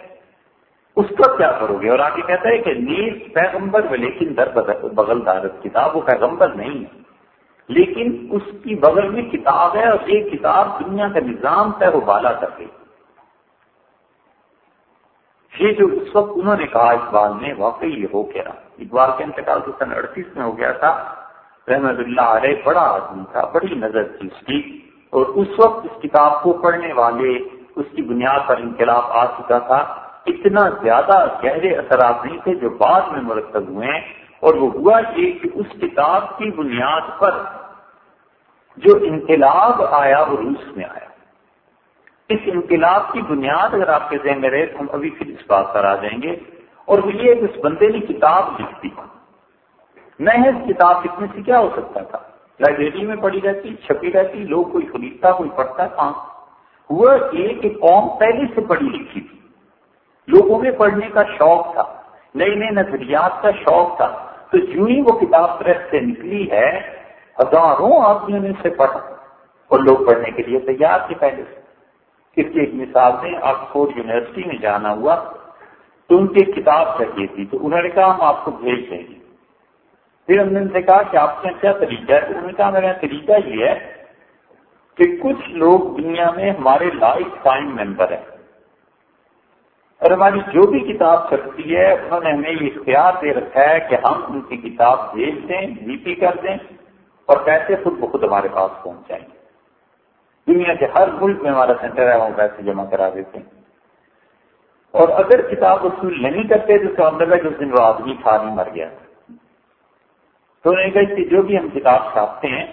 Speaker 1: اس کا کیا کرو گے؟ اور آگے کہتا ہے کہ نیز پیغمبر و لیکن در بغل دارت کتاب، وہ پیغمبر نہیں ہے۔ لیکن اس کی بغل میں کتاب ہے اور ایک کتاب دنیا کا نظام ہے، وہ بالا کر گئی۔ یہ جو اس وقت انہوں نے کہا اقبال نے واقعی یہ ہو گیا۔ اقبال کے انتقال تو سن اڑتیس میں ہو گیا تھا۔ رحمت اللہ علیہ بڑا آدمی تھا، بڑی نظر تھی اس کی۔ اور اس وقت اس کتاب کو پڑھنے والے اس کی بنیاد پر انقلاب آ چکا تھا۔ اتنا زیادہ گہرے اثرات نہیں تھے جو بعد میں مرتب ہوئے۔ اور وہ ہوا یہ کہ اس کتاب کی بنیاد پر جو انقلاب آیا وہ روس میں آیا۔ اس انقلاب کی بنیاد اگر آپ کے ذہن میں رہے تو ہم ابھی پھر اس بات پر آ جائیں گے۔ اور وہ یہ کہ اس بندے نے کتاب لکھ دی محض کتاب لکھنے سے کیا ہو سکتا تھا؟ لائبریری میں پڑھی رہتی چھپی رہتی، لوگ کوئی خریدتا، کوئی پڑھتا، کہاں؟ ہوا یہ کہ قوم پہلے سے پڑھی لکھی تھی۔ لوگوں میں پڑھنے کا شوق تھا، نئے نئے نظریات کا شوق تھا۔ تو جو ہی وہ کتاب پریس سے نکلی ہے، ہزاروں آدمیوں نے اسے پڑھا۔ اور لوگ پڑھنے کے لیے تیار تھے پہلے سے۔ اس کی ایک مثال میں آکسفورڈ یونیورسٹی میں جانا ہوا۔ ان کی کتاب چاہیے تھی، تو انہوں نے کہا ہم آپ کو بھیج دیں گے۔ پھر ہم نے ان سے کہا کہ آپ کے کیا طریقہ ہے؟ انہوں نے کہا میرا طریقہ یہ ہے کہ کچھ لوگ دنیا میں ہمارے لائف ٹائم ممبر ہیں۔ اور ہماری جو بھی کتاب چھپتی ہے، انہوں نے ہمیں یہ اختیار دے رکھا ہے کہ ہم ان کی کتاب بھیج دیں ڈی پی کر دیں اور پیسے خود بخود ہمارے پاس پہنچ جائیں گے دنیا کے ہر ملک میں ہمارا سینٹر ہے وہ پیسے جمع کرا دیتے ہیں۔ اور اگر کتاب وصول نہیں کرتے تو اس کا مطلب ہے کہ اس دن وہ آدمی کھا نہیں مر گیا۔ تو انہوں نے کہا کہ جو بھی ہم کتاب چھاپتے ہیں،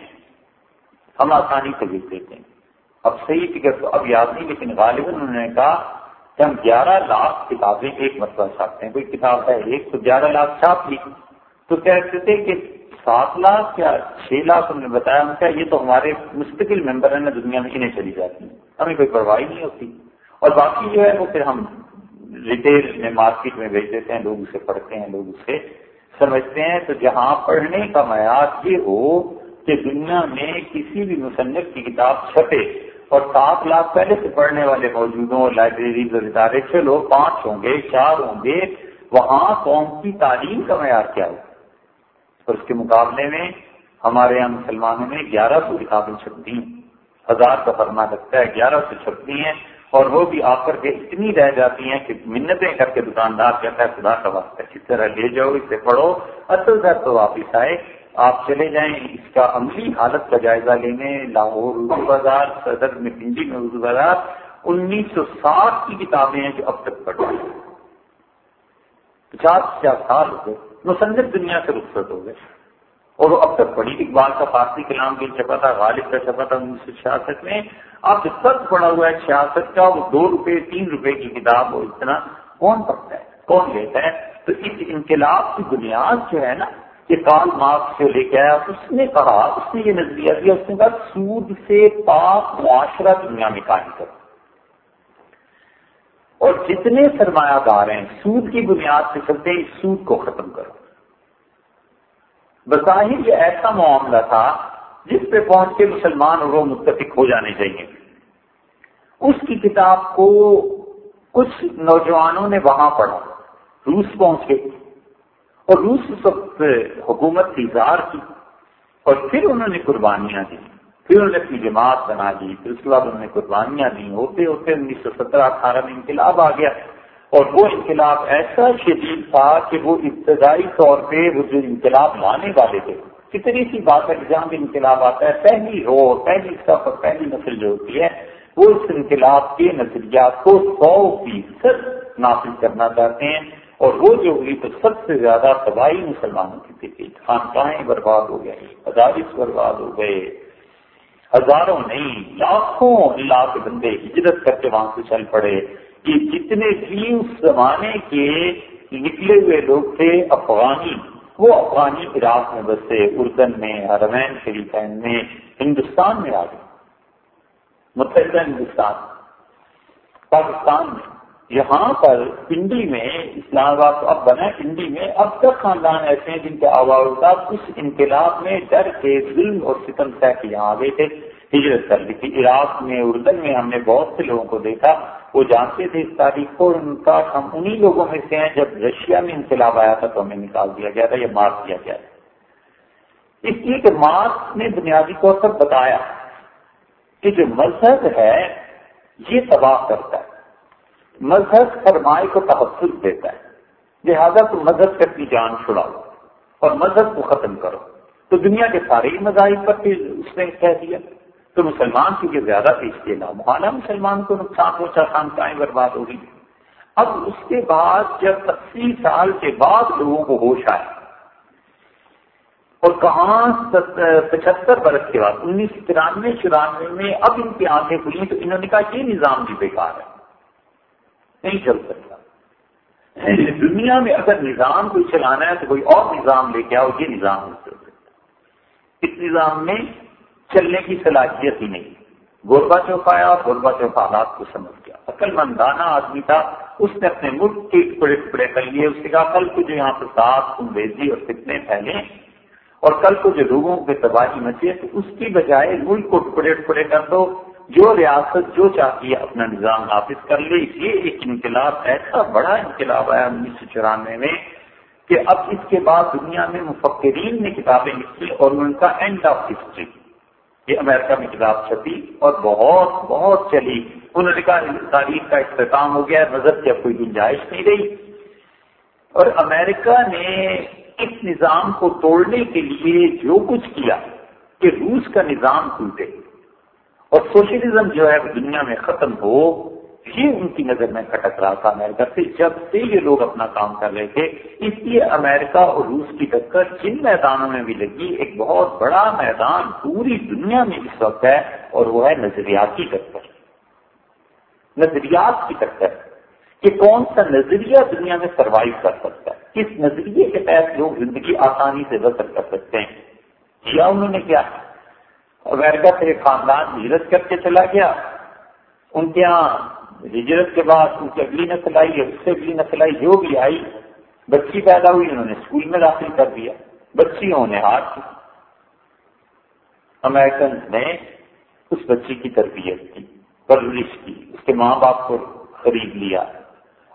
Speaker 1: ہم آسانی سے لکھ دیتے ہیں۔ اب صحیح فکر تو اب یاد نہیں، لیکن غالباً انہوں نے کہا کہ ہم گیارہ لاکھ کتابیں ایک مرتبہ چھاپتے ہیں۔ کوئی کتاب ہے ایک تو گیارہ لاکھ چھاپ لی۔ تو کہتے تھے کہ سات لاکھ یا چھ لاکھ انہوں نے بتایا۔ ان کا یہ تو ہمارے مستقل ممبر ہیں نا دنیا میں انہیں چلی جاتی ہیں ہمیں کوئی پرواہی نہیں ہوتی۔ اور باقی جو ہے وہ پھر ہم ریٹیل میں مارکیٹ میں بھیج دیتے ہیں، لوگ اسے پڑھتے ہیں، لوگ اسے سمجھتے ہیں۔ تو جہاں پڑھنے کا معیار یہ ہو کہ دنیا میں کسی بھی مصنف کی کتاب چھپے اور سات لاکھ پہلے سے پڑھنے والے موجود ہوں لائبریریز اور ادارے، چلو، پانچ ہوں گے، چار ہوں گے، وہاں قوم کی تعلیم کا معیار کیا ہو؟ اور اس کے مقابلے میں ہمارے یہاں مسلمانوں میں گیارہ سو کتابیں چھپتی ہیں۔ ہزار کا فرما لگتا ہے، گیارہ سو چھپتی ہیں۔ اور وہ بھی آ کر کے اتنی رہ جاتی ہیں کہ منتیں کر کے دکاندار کہتا ہے، خدا کا وقت اچھی طرح لے جاؤ، اسے پڑھو، اصل در تو واپس آئے۔ آپ چلے جائیں، اس کا عملی حالت کا جائزہ لینے، لاہور اردو بازار، صدر میں پنڈی میں اردو بازار۔ انیس سو ساٹھ کی کتابیں ہیں جو اب تک پڑھ رہی پچاس پچاس سال ہو گئے۔ مصنف دنیا سے رخصت ہو گئے۔ اور وہ اب تک پڑھی اقبال کا فارسی کلام بھی چھپا تھا غالب کا چھپا تھا انیس سو چھیاسٹھ میں۔ آپ جب پڑا ہوا ہے چھیاسٹھ کا، وہ دو روپے، تین روپے کی کتاب ہو اتنا کون پڑھتا ہے؟ کون لیتا ہے؟ تو اس انقلاب کی بنیاد جو ہے نا یہ کال مارکس سے لے کے آیا، اس نے کہا، اس نے یہ نظریہ دیا، اس نے کہا، سود سے پاک معاشرہ دنیا میں قائم کرو۔ اور جتنے سرمایہ دار ہیں، سود کی بنیاد سے چلتے ہیں سود کو ختم کرو۔ بظاہر یہ ایسا معاملہ تھا جس پہ پہنچ کے مسلمان اور وہ متفق ہو جانے چاہیے۔ اس کی کتاب کو کچھ نوجوانوں نے وہاں پڑھا۔ روس پہنچ گئے۔ اور روس اس وقت حکومت کی اظہار کی۔ اور پھر انہوں نے قربانیاں دی۔ پھر انہوں نے اپنی جماعت بنا دی۔ پھر اس کے بعد انہوں نے قربانیاں دی ہوتے ہوتے انیس سو سترہ اٹھارہ میں انقلاب آ گیا۔ اور وہ انقلاب ایسا شدید تھا کہ وہ ابتدائی طور پہ وہ جو انقلاب لانے والے تھے۔ کتنی سی بات ہے کہ جہاں بھی انقلاب آتا ہے، پہلی رو، پہلی سب اور پہلی نسل جو ہوتی ہے، وہ اس انقلاب کے نظریات کو سو فیصد نافذ کرنا چاہتے ہیں۔ اور وہ جو ہوئی تو سب سے زیادہ تباہی مسلمانوں کی تھی۔ خانقاہیں برباد ہو گئی مدارس برباد ہو گئے۔ ہزاروں نہیں، لاکھوں اللہ کے بندے ہجرت کر کے وہاں سے چل پڑے۔ کہ جتنے بھی اس زمانے کے نکلے ہوئے لوگ تھے افغانی، وہ افغانی عراق میں بسے اردن میں، حرمین شریفین میں، ہندوستان میں آ گئے۔ متحدہ ہندوستان، پاکستان میں۔ یہاں پر پنڈی میں اسلام آباد، اب بنا پنڈی میں اب تک خاندان ایسے ہیں جن کے آواز اس انقلاب میں ڈر کے ظلم اور ستم طے کے یہاں آ گئے تھے۔ ہجرت کر لی تھی۔ عراق میں، اردن میں ہم نے بہت سے لوگوں کو دیکھا۔ وہ جانتے تھے اس تاریخ کو، ان کا ہم انہی لوگوں میں سے ہیں جب رشیا میں انقلاب آیا تھا تو ہمیں نکال دیا گیا تھا یا مار دیا گیا تھا۔ اس لیے کہ مارکس نے بنیادی طور پر بتایا کہ جو مذہب ہے، یہ تباہ کرتا ہے۔ مذہب سرمائے کو تحفظ دیتا ہے۔ لہٰذا تو مذہب سے اپنی جان چھڑاؤ اور مذہب کو ختم کرو۔ تو دنیا کے سارے ہی مذاہب پر اس نے کہہ دیا۔ تو مسلمان کی یہ زیادہ پیش دینا محانا مسلمان کو نقصان پہنچا خانقاہیں برباد ہو گئی۔ اب اس کے بعد جب اسی سال کے بعد لوگوں کو ہوش آئے اور کہاں پچہتر برس کے بعد، انیس سو ترانوے، چورانوے میں اب ان کی آنکھیں کھلی تو انہوں نے کہا یہ نظام بھی بیکار ہے۔ نہیں چل سکتا۔ دنیا میں اگر نظام کوئی چلانا ہے تو کوئی اور نظام لے کے آؤ، یہ نظام نہیں چل سکتا۔ اس نظام میں چلنے کی صلاحیت ہی نہیں۔ گوربا چوک آیا گوربا چوک حالات کو سمجھ گیا۔ عقل مندانہ آدمی تھا۔ اس نے اپنے ملک کے ٹکڑے ٹکڑے کر لیے۔ اس نے کہا، کل کو جو یہاں پر انگریزی اور کتنے پھیلے اور کل کو جو لوگوں کے تباہی مچے تو اس کی بجائے ملک کو ٹکڑے ٹکڑے کر دو۔ جو ریاست، جو چاہتی ہے اپنا نظام نافذ کر لے۔ یہ ایک انقلاب، ایسا بڑا انقلاب آیا انیس سو چورانوے میں کہ اب اس کے بعد دنیا میں مفکرین نے کتابیں لکھی اور ان کا اینڈ آف ہسٹری یہ امریکہ میں کتاب چھپی اور بہت بہت چلی۔ انہوں نے کہا تاریخ کا اختتام ہو گیا نظر کی اب کوئی گنجائش نہیں رہی۔ اور امریکہ نے اس نظام کو توڑنے کے لیے جو کچھ کیا کہ روس کا نظام ٹوٹے اور سوشلزم جو ہے دنیا میں ختم ہو۔ یہ ان کی نظر میں کھٹک رہا تھا امریکہ سے، جب سے یہ لوگ اپنا کام کر رہے تھے۔ اس لیے امریکہ اور روس کی ٹکر جن میدانوں میں بھی لگی، ایک بہت بڑا میدان پوری دنیا میں اس وقت ہے اور وہ ہے نظریاتی ٹکر۔ نظریات کی ٹکر کہ کون سا نظریہ دنیا میں سروائو کر سکتا ہے؟ کس نظریے کے تحت لوگ زندگی آسانی سے بسر کر سکتے ہیں؟ کیا انہوں نے کیا؟ امریکہ سے خاندان ہجرت کر کے چلا گیا۔ ان کے یہاں ہجرت کے بعد ان کی اگلی نسل آئی اس سے اگلی نسل آئی، جو بھی آئی، بچی پیدا ہوئی، انہوں نے اسکول میں داخل کر دیا۔ بچی ہونے ہاتھ کی۔ امیرکن نے اس بچی کی تربیت کی، پرورش کی، اس کے ماں باپ کو خرید لیا۔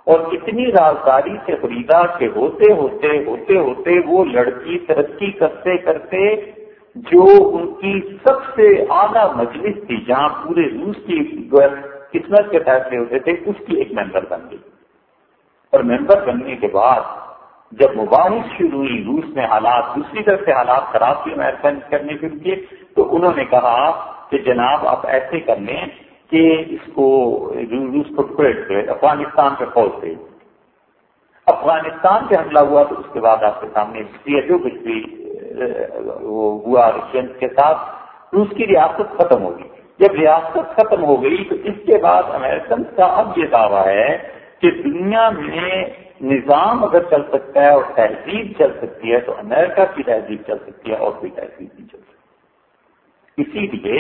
Speaker 1: اور اتنی رازداری سے خریدا کہ ہوتے ہوتے ہوتے ہوتے وہ لڑکی ترقی کرتے کرتے جو ان کی سب سے اعلیٰ مجلس تھی، جہاں پورے روس کی قسمت کے فیصلے ہوتے تھے، اس کی ایک ممبر بن گئی۔ اور ممبر بننے کے بعد جب مباحث شروع ہوئی، روس میں حالات دوسری طرف سے حالات خراب تھے امیرکن کرنے کے لیے، تو انہوں نے کہا کہ جناب آپ ایسے کر لیں کہ اس کو روس کو ٹکڑے افغانستان پہ فوج دے۔ افغانستان پہ حملہ ہوا تو اس کے بعد آپ کے سامنے جو کچھ بھی وہ ہوا رشین کے ساتھ، روس کی ریاست ختم ہوگی۔ جب ریاست ختم ہو گئی تو اس کے بعد امیرکن کا اب یہ دعویٰ ہے کہ دنیا میں نظام اگر چل سکتا ہے اور تہذیب چل سکتی ہے تو امریکہ کی تہذیب چل سکتی ہے اور کوئی تہذیب نہیں چل سکتی۔ اسی لیے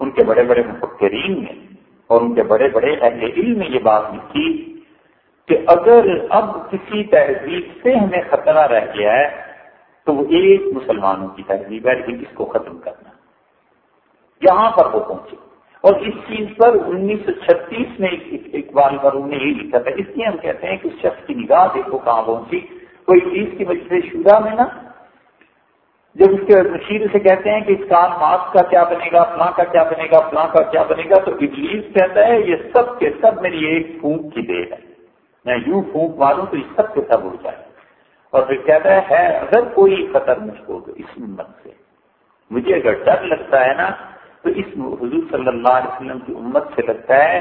Speaker 1: ان کے بڑے بڑے مفکرین نے اور ان کے بڑے بڑے اہل علم نے یہ بات لکھی کہ اگر اب کسی تہذیب سے ہمیں خطرہ رہ گیا ہے تو وہ ایک مسلمانوں کی تہذیب ہے لیکن اس کو ختم کرنا۔ یہاں پر وہ پہنچے۔ اور اس چیز پر انیس سو چھتیس میں اقبال پر انہوں نے یہی لکھا تھا۔ اس لیے ہم کہتے ہیں کہ اس شخص کی نگاہ دیکھو کہاں پہنچی۔ کوئی چیز کی وجہ سے شدہ میں نا جب اس کے مشیر سے کہتے ہیں کہ اس کان ماسک کا کیا بنے گا، فلاں کا کیا بنے گا، فلاں کا کیا بنے گا، تو ابلیس کہتا ہے، یہ سب کے سب میری ایک پھونک کی دیر ہے۔ میں یوں پھونک ماروں تو یہ سب کے سب اڑ جائے اور پھر کہتا ہے اگر کوئی خطر مجھ کو اس امت سے۔ مجھے اگر ڈر لگتا ہے نا تو اس حضور صلی اللہ علیہ وسلم کی امت سے لگتا ہے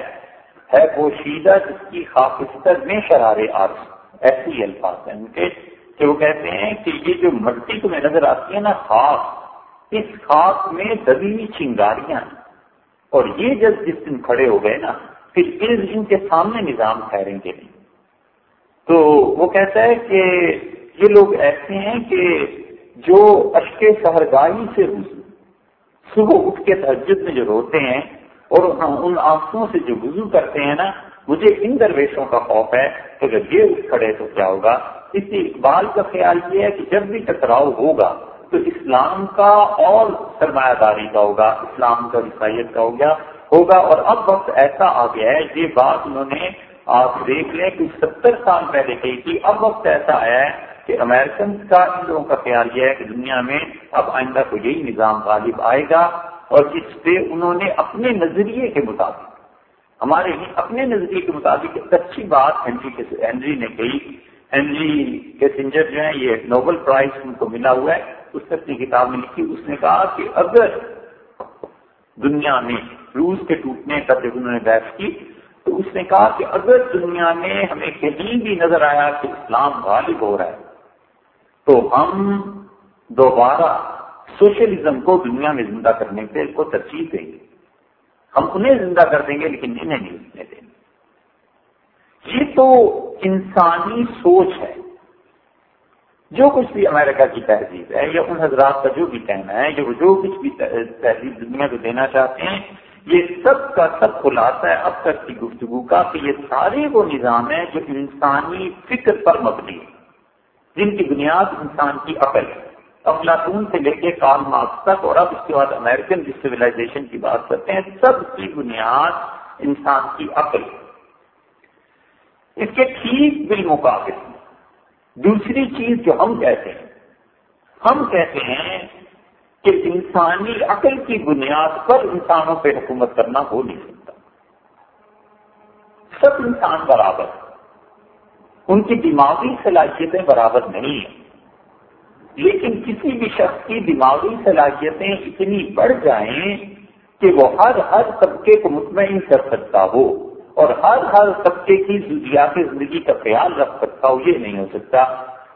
Speaker 1: ہے وہ شیدہ جس کی خاکستر میں شرار عرض۔ ایسی الفاظ ہیں۔ ان کے کہ وہ کہتے ہیں کہ یہ جو مٹی تمہیں نظر آتی ہے نا، خاک۔ اس خاک میں دبی چنگاریاں اور یہ جب جس دن کھڑے ہو گئے نا، پھر ان کے سامنے نظام ٹھہریں گے۔ نہیں تو وہ کہتا ہے کہ یہ لوگ ایسے ہیں کہ جو اشک سہرگاہی سے صبح اٹھ کے تہجد میں جو روتے ہیں اور ان آنکھوں سے جو وضو کرتے ہیں نا، مجھے ان درویشوں کا خوف ہے کہ اگر یہ اٹھ کھڑے تو کیا ہوگا؟ اس اقبال کا خیال یہ ہے کہ جب بھی ٹکراؤ ہوگا تو اسلام کا اور سرمایہ داری کا ہوگا، اسلام کا عیسائیت کا ہو گیا ہوگا اور اب وقت ایسا آ گیا ہے، یہ بات انہوں نے آپ دیکھ لیں کہ ستر سال پہلے کہی تھی، اب وقت ایسا آیا ہے کہ امریکن کا ان لوگوں کا خیال یہ ہے کہ دنیا میں اب آئندہ کو یہی نظام غالب آئے گا اور اس پہ انہوں نے اپنے نظریے کے مطابق، ہمارے ہی اپنے نظریے کے مطابق ایک اچھی بات ہینری کے ہینری نے کہی۔ ہینری کے سنجر جو ہیں، یہ نوبل پرائز ان کو ملا ہوا ہے۔ اس نے اپنی کتاب میں لکھی۔ اس نے کہا کہ اگر دنیا میں روس کے ٹوٹنے کا جب انہوں نے بحث کی، تو اس نے کہا کہ اگر دنیا میں ہمیں کہیں بھی نظر آیا کہ اسلام غالب ہو رہا ہے تو ہم دوبارہ سوشلزم کو دنیا میں زندہ کرنے پہ کو ترجیح دیں گے۔ ہم انہیں زندہ کر دیں گے لیکن انہیں نہیں دیں گے۔ یہ تو انسانی سوچ ہے۔ جو کچھ بھی امریکہ کی تہذیب ہے یا ان حضرات کا جو بھی کہنا ہے جو جو کچھ بھی تہذیب دنیا کو دینا چاہتے ہیں، یہ سب کا سب خلاصہ ہے۔ اب تک کی گفتگو کا کہ یہ سارے وہ نظام ہیں جو انسانی فکر پر مبنی ہے جن کی بنیاد انسان کی عقل ہے۔ افلاطون سے لے کے کال مارکس تک اور اب اس کے بعد امریکن سویلائزیشن کی بات کرتے ہیں، سب کی بنیاد انسان کی عقل ہے۔ اس کے ٹھیک بالمقابل دوسری چیز جو ہم کہتے ہیں، ہم کہتے ہیں کہ انسانی عقل کی بنیاد پر انسانوں پہ حکومت کرنا ہو نہیں سکتا۔ سب انسان برابر ہے ان کی دماغی صلاحیتیں برابر نہیں ہیں۔ لیکن کسی بھی شخص کی دماغی صلاحیتیں اتنی بڑھ جائیں کہ وہ ہر ہر طبقے کو مطمئن کر سکتا ہو اور ہر ہر طبقے کی ضروریات زندگی کا خیال رکھ سکتا ہو، یہ نہیں ہو سکتا۔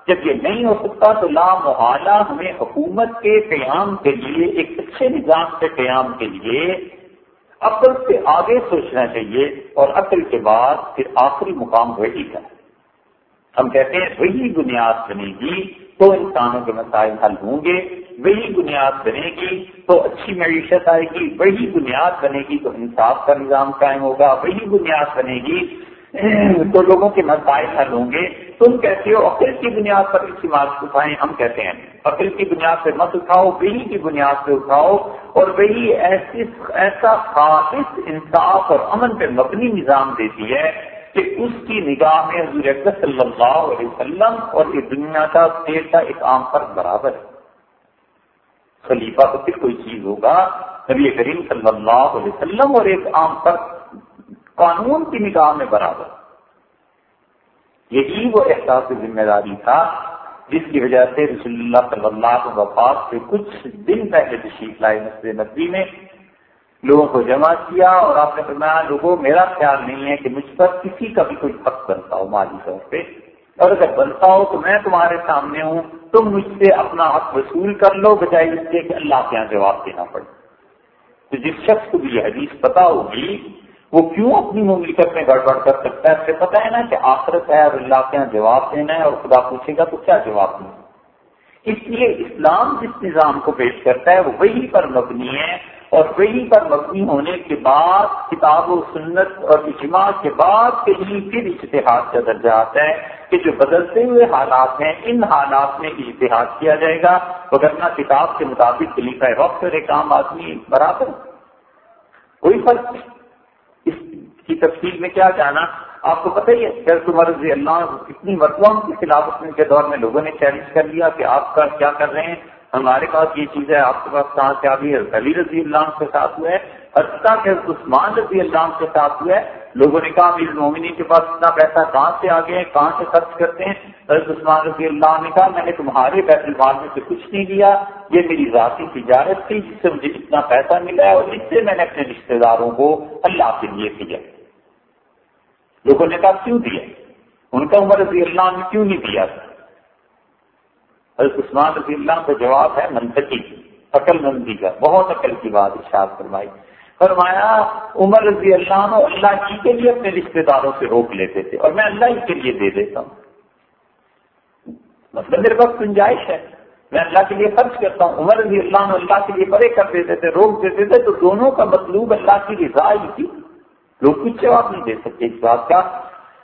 Speaker 1: جب یہ نہیں ہو سکتا تو لا محالہ ہمیں حکومت کے قیام کے لیے، ایک اچھے نظام کے قیام کے لیے عقل سے آگے سوچنا چاہیے اور عقل کے بعد پھر آخری مقام وہی کا ہم کہتے ہیں، وہی بنیاد بنے گی تو انسانوں کے مسائل حل ہوں گے، وہی بنیاد بنے گی تو اچھی معیشت آئے گی، وہی بنیاد بنے گی تو انصاف کا نظام قائم ہوگا، وہی بنیاد بنے گی تو لوگوں کے مسائل حل ہوں گے۔ تم کہتے ہو عقل کی بنیاد پر اس کی بات اٹھائیں، ہم کہتے ہیں، عقل کی بنیاد پہ مت اٹھاؤ، وہی کی بنیاد پہ اٹھاؤ اور وہی ایسی، ایسا خالص انصاف اور امن پہ مبنی نظام دیتی ہے کہ اس کی نگاہ میں حضور اکبر صلی اللہ علیہ وسلم اور یہ دنیا کا تیر کا ایک عام فرق برابر ہے۔ خلیفہ تو پھر کوئی چیز ہوگا، نبی کریم صلی اللہ علیہ وسلم اور ایک عام فرق قانون کی نگاہ میں برابر۔ یہی وہ احساس ذمہ داری تھا جس کی وجہ سے رسول اللہ صلی اللہ علیہ وفات سے کچھ دن پہلے تشریف لائے مسجد نبی میں لوگوں کو جمع کیا اور آپ نے فرمایا، لوگوں، میرا خیال نہیں ہے کہ مجھ پر کسی کا بھی کوئی حق بنتا ہو مالی طور پہ۔ اور اگر بنتا ہو تو میں تمہارے سامنے ہوں۔ تم مجھ سے اپنا حق وصول کر لو، بجائے اس کے کہ اللہ کے یہاں جواب دینا پڑے۔ تو جس شخص کو بھی یہ حدیث پتا ہوگی، وہ کیوں اپنی مملکت میں گڑبڑ کر سکتا ہے؟ اسے پتا ہے نا کہ آخرت ہے اور اللہ کے یہاں جواب دینا ہے اور خدا پوچھے گا تو کیا جواب دوں؟ اس لیے اسلام جس نظام کو پیش کرتا ہے، وہ وہی پر مبنی ہے اور وہی پر مبنی ہونے کے بعد کتاب و سنت اور اجماع کے بعد کہیں پھر اشتہاد کا درجہ آتا ہے کہ جو بدلتے ہوئے حالات ہیں، ان حالات میں اشتہاد کیا جائے گا۔ وغیرہ کتاب کے مطابق لکھا ہے وقت اور ایک عام آدمی برابر۔ کوئی فرق نہیں۔ اس کی تفصیل میں کیا جانا؟ آپ کو پتہ ہی ہے عمر رضی اللہ کتنی مرتبہ کی خلاف کے دور میں لوگوں نے چیلنج کر لیا کہ آپ کا کیا کر رہے ہیں۔ ہمارے پاس یہ چیز ہے، آپ کے پاس کہاں سے ابھی علی رضی اللہ کے ساتھ ہوا ہے حتیٰ کہ عثمان رضی اللہ کے ساتھ ہوا ہے لوگوں نے کہا، امیر مومنی کے پاس اتنا پیسہ کہاں سے آگے ہیں کہاں سے خرچ کرتے ہیں؟ حضرت عثمان رضی اللہ نے کہا، میں نے تمہارے بیت المال میں سے کچھ نہیں لیا، یہ میری ذاتی تجارت تھی جس سے مجھے اتنا پیسہ ملا ہے اور اس سے میں نے اپنے رشتے داروں کو اللہ کے لیے کیا لوگوں نے کہا، کیوں دیا؟ ان کا عمر رضی اللہ نے کیوں نہیں دیا تھا؟ حضرت عثمان رضی اللہ کا جواب ہے منطقی عقل مندی کا، بہت عقل کی بات ارشاد فرمائی۔ فرمایا، عمر رضی اللہ اللہ جی کے لیے اپنے رشتے داروں سے روک لیتے تھے اور میں اللہ ہی کے لیے دے دیتا ہوں۔ مطلب میرے پاس گنجائش ہے۔ میں اللہ کے لیے خرچ کرتا ہوں۔ عمر رضی اللہ اللہ کے لیے پرے کر دیتے تھے، روک دیتے تھے، تو دونوں کا مطلوب اللہ کی رضا ہی تھی۔ لوگ کچھ جواب نہیں دے سکتے اس بات کا۔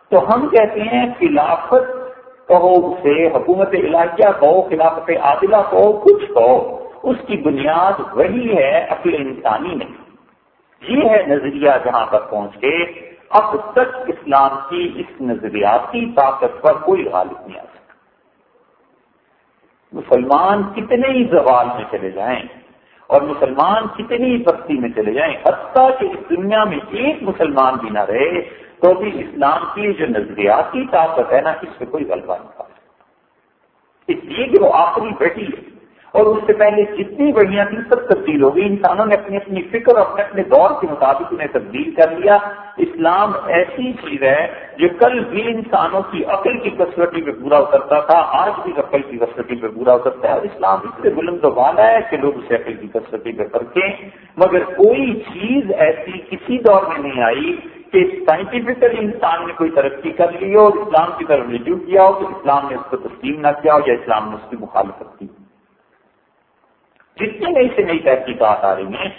Speaker 1: تو ہم کہتے ہیں خلافت کہو اسے حکومت علاقہ کہو، خلافت عادلہ کہو، کچھ کہو، اس کی بنیاد وہی ہے، عقل انسانی نہیں۔ یہ ہے نظریہ جہاں پر پہنچ کے اب تک اسلام کی اس نظریاتی طاقت پر کوئی غالب نہیں آ سکتا مسلمان کتنے ہی زوال میں چلے جائیں اور مسلمان کتنی بستی میں چلے جائیں، حتیٰ کہ اس دنیا میں ایک مسلمان بھی نہ رہے تو بھی اسلام کی جو نظریاتی طاقت ہے نا، اس سے کوئی غلبہ نہیں پا اس لیے کہ وہ آخری بیٹی ہے۔ اور اس سے پہلے جتنی بڑھیاں تھی سب تبدیل ہو گئی۔ انسانوں نے اپنی اپنی فکر اور اپنے اپنے دور کے مطابق انہیں تبدیل کر لیا۔ اسلام ایسی چیز ہے جو کل بھی انسانوں کی عقل کی کسوٹی پہ پورا اترتا تھا، آج بھی عقل کی کسوٹی پہ پورا اترتا ہے۔ اور اسلام اس سے بلند والا ہے کہ لوگ اسے عقل کی کسوٹی پہ پرکھیں۔ مگر کوئی چیز ایسی کسی دور میں نہیں آئی کہ سائنٹیفکلی انسان نے کوئی ترقی کر لی ہو اور اسلام کی طرف رجوع کیا ہو کہ اسلام نے اس کو تسلیم نہ کیا ہو یا اسلام نے اس کی مخالفت کی۔ جتنی نئی سے نئی تحقیقات آ رہی ہیں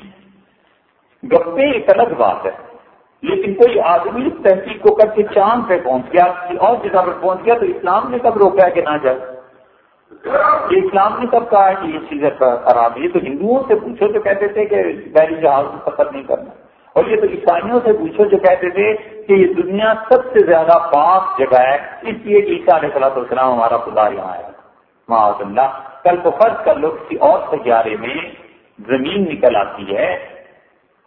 Speaker 1: گپے ایک الگ بات ہے۔ لیکن کوئی آدمی اس تحقیق کو کر کے چاند پہ پہنچ گیا اور جگہ پر پہنچ گیا تو اسلام نے کب روکا ہے کہ نہ جائے؟ اسلام نے کب کہا ہے کہ یہ چیزیں خراب ہے تو ہندوؤں سے پوچھو تو کہتے تھے کہ بحری جہاز میں سفر نہیں کرنا۔ اور یہ تو عیسائیوں سے پوچھو، جو کہتے تھے کہ یہ دنیا سب سے زیادہ پاک جگہ ہے، اس لیے کہ عیسیٰ علیہ صلاح السلام ہمارا خدا یہاں ہے۔ معاذ اللہ کل تو فرض کر لو کسی اور سیارے میں زمین نکل آتی ہے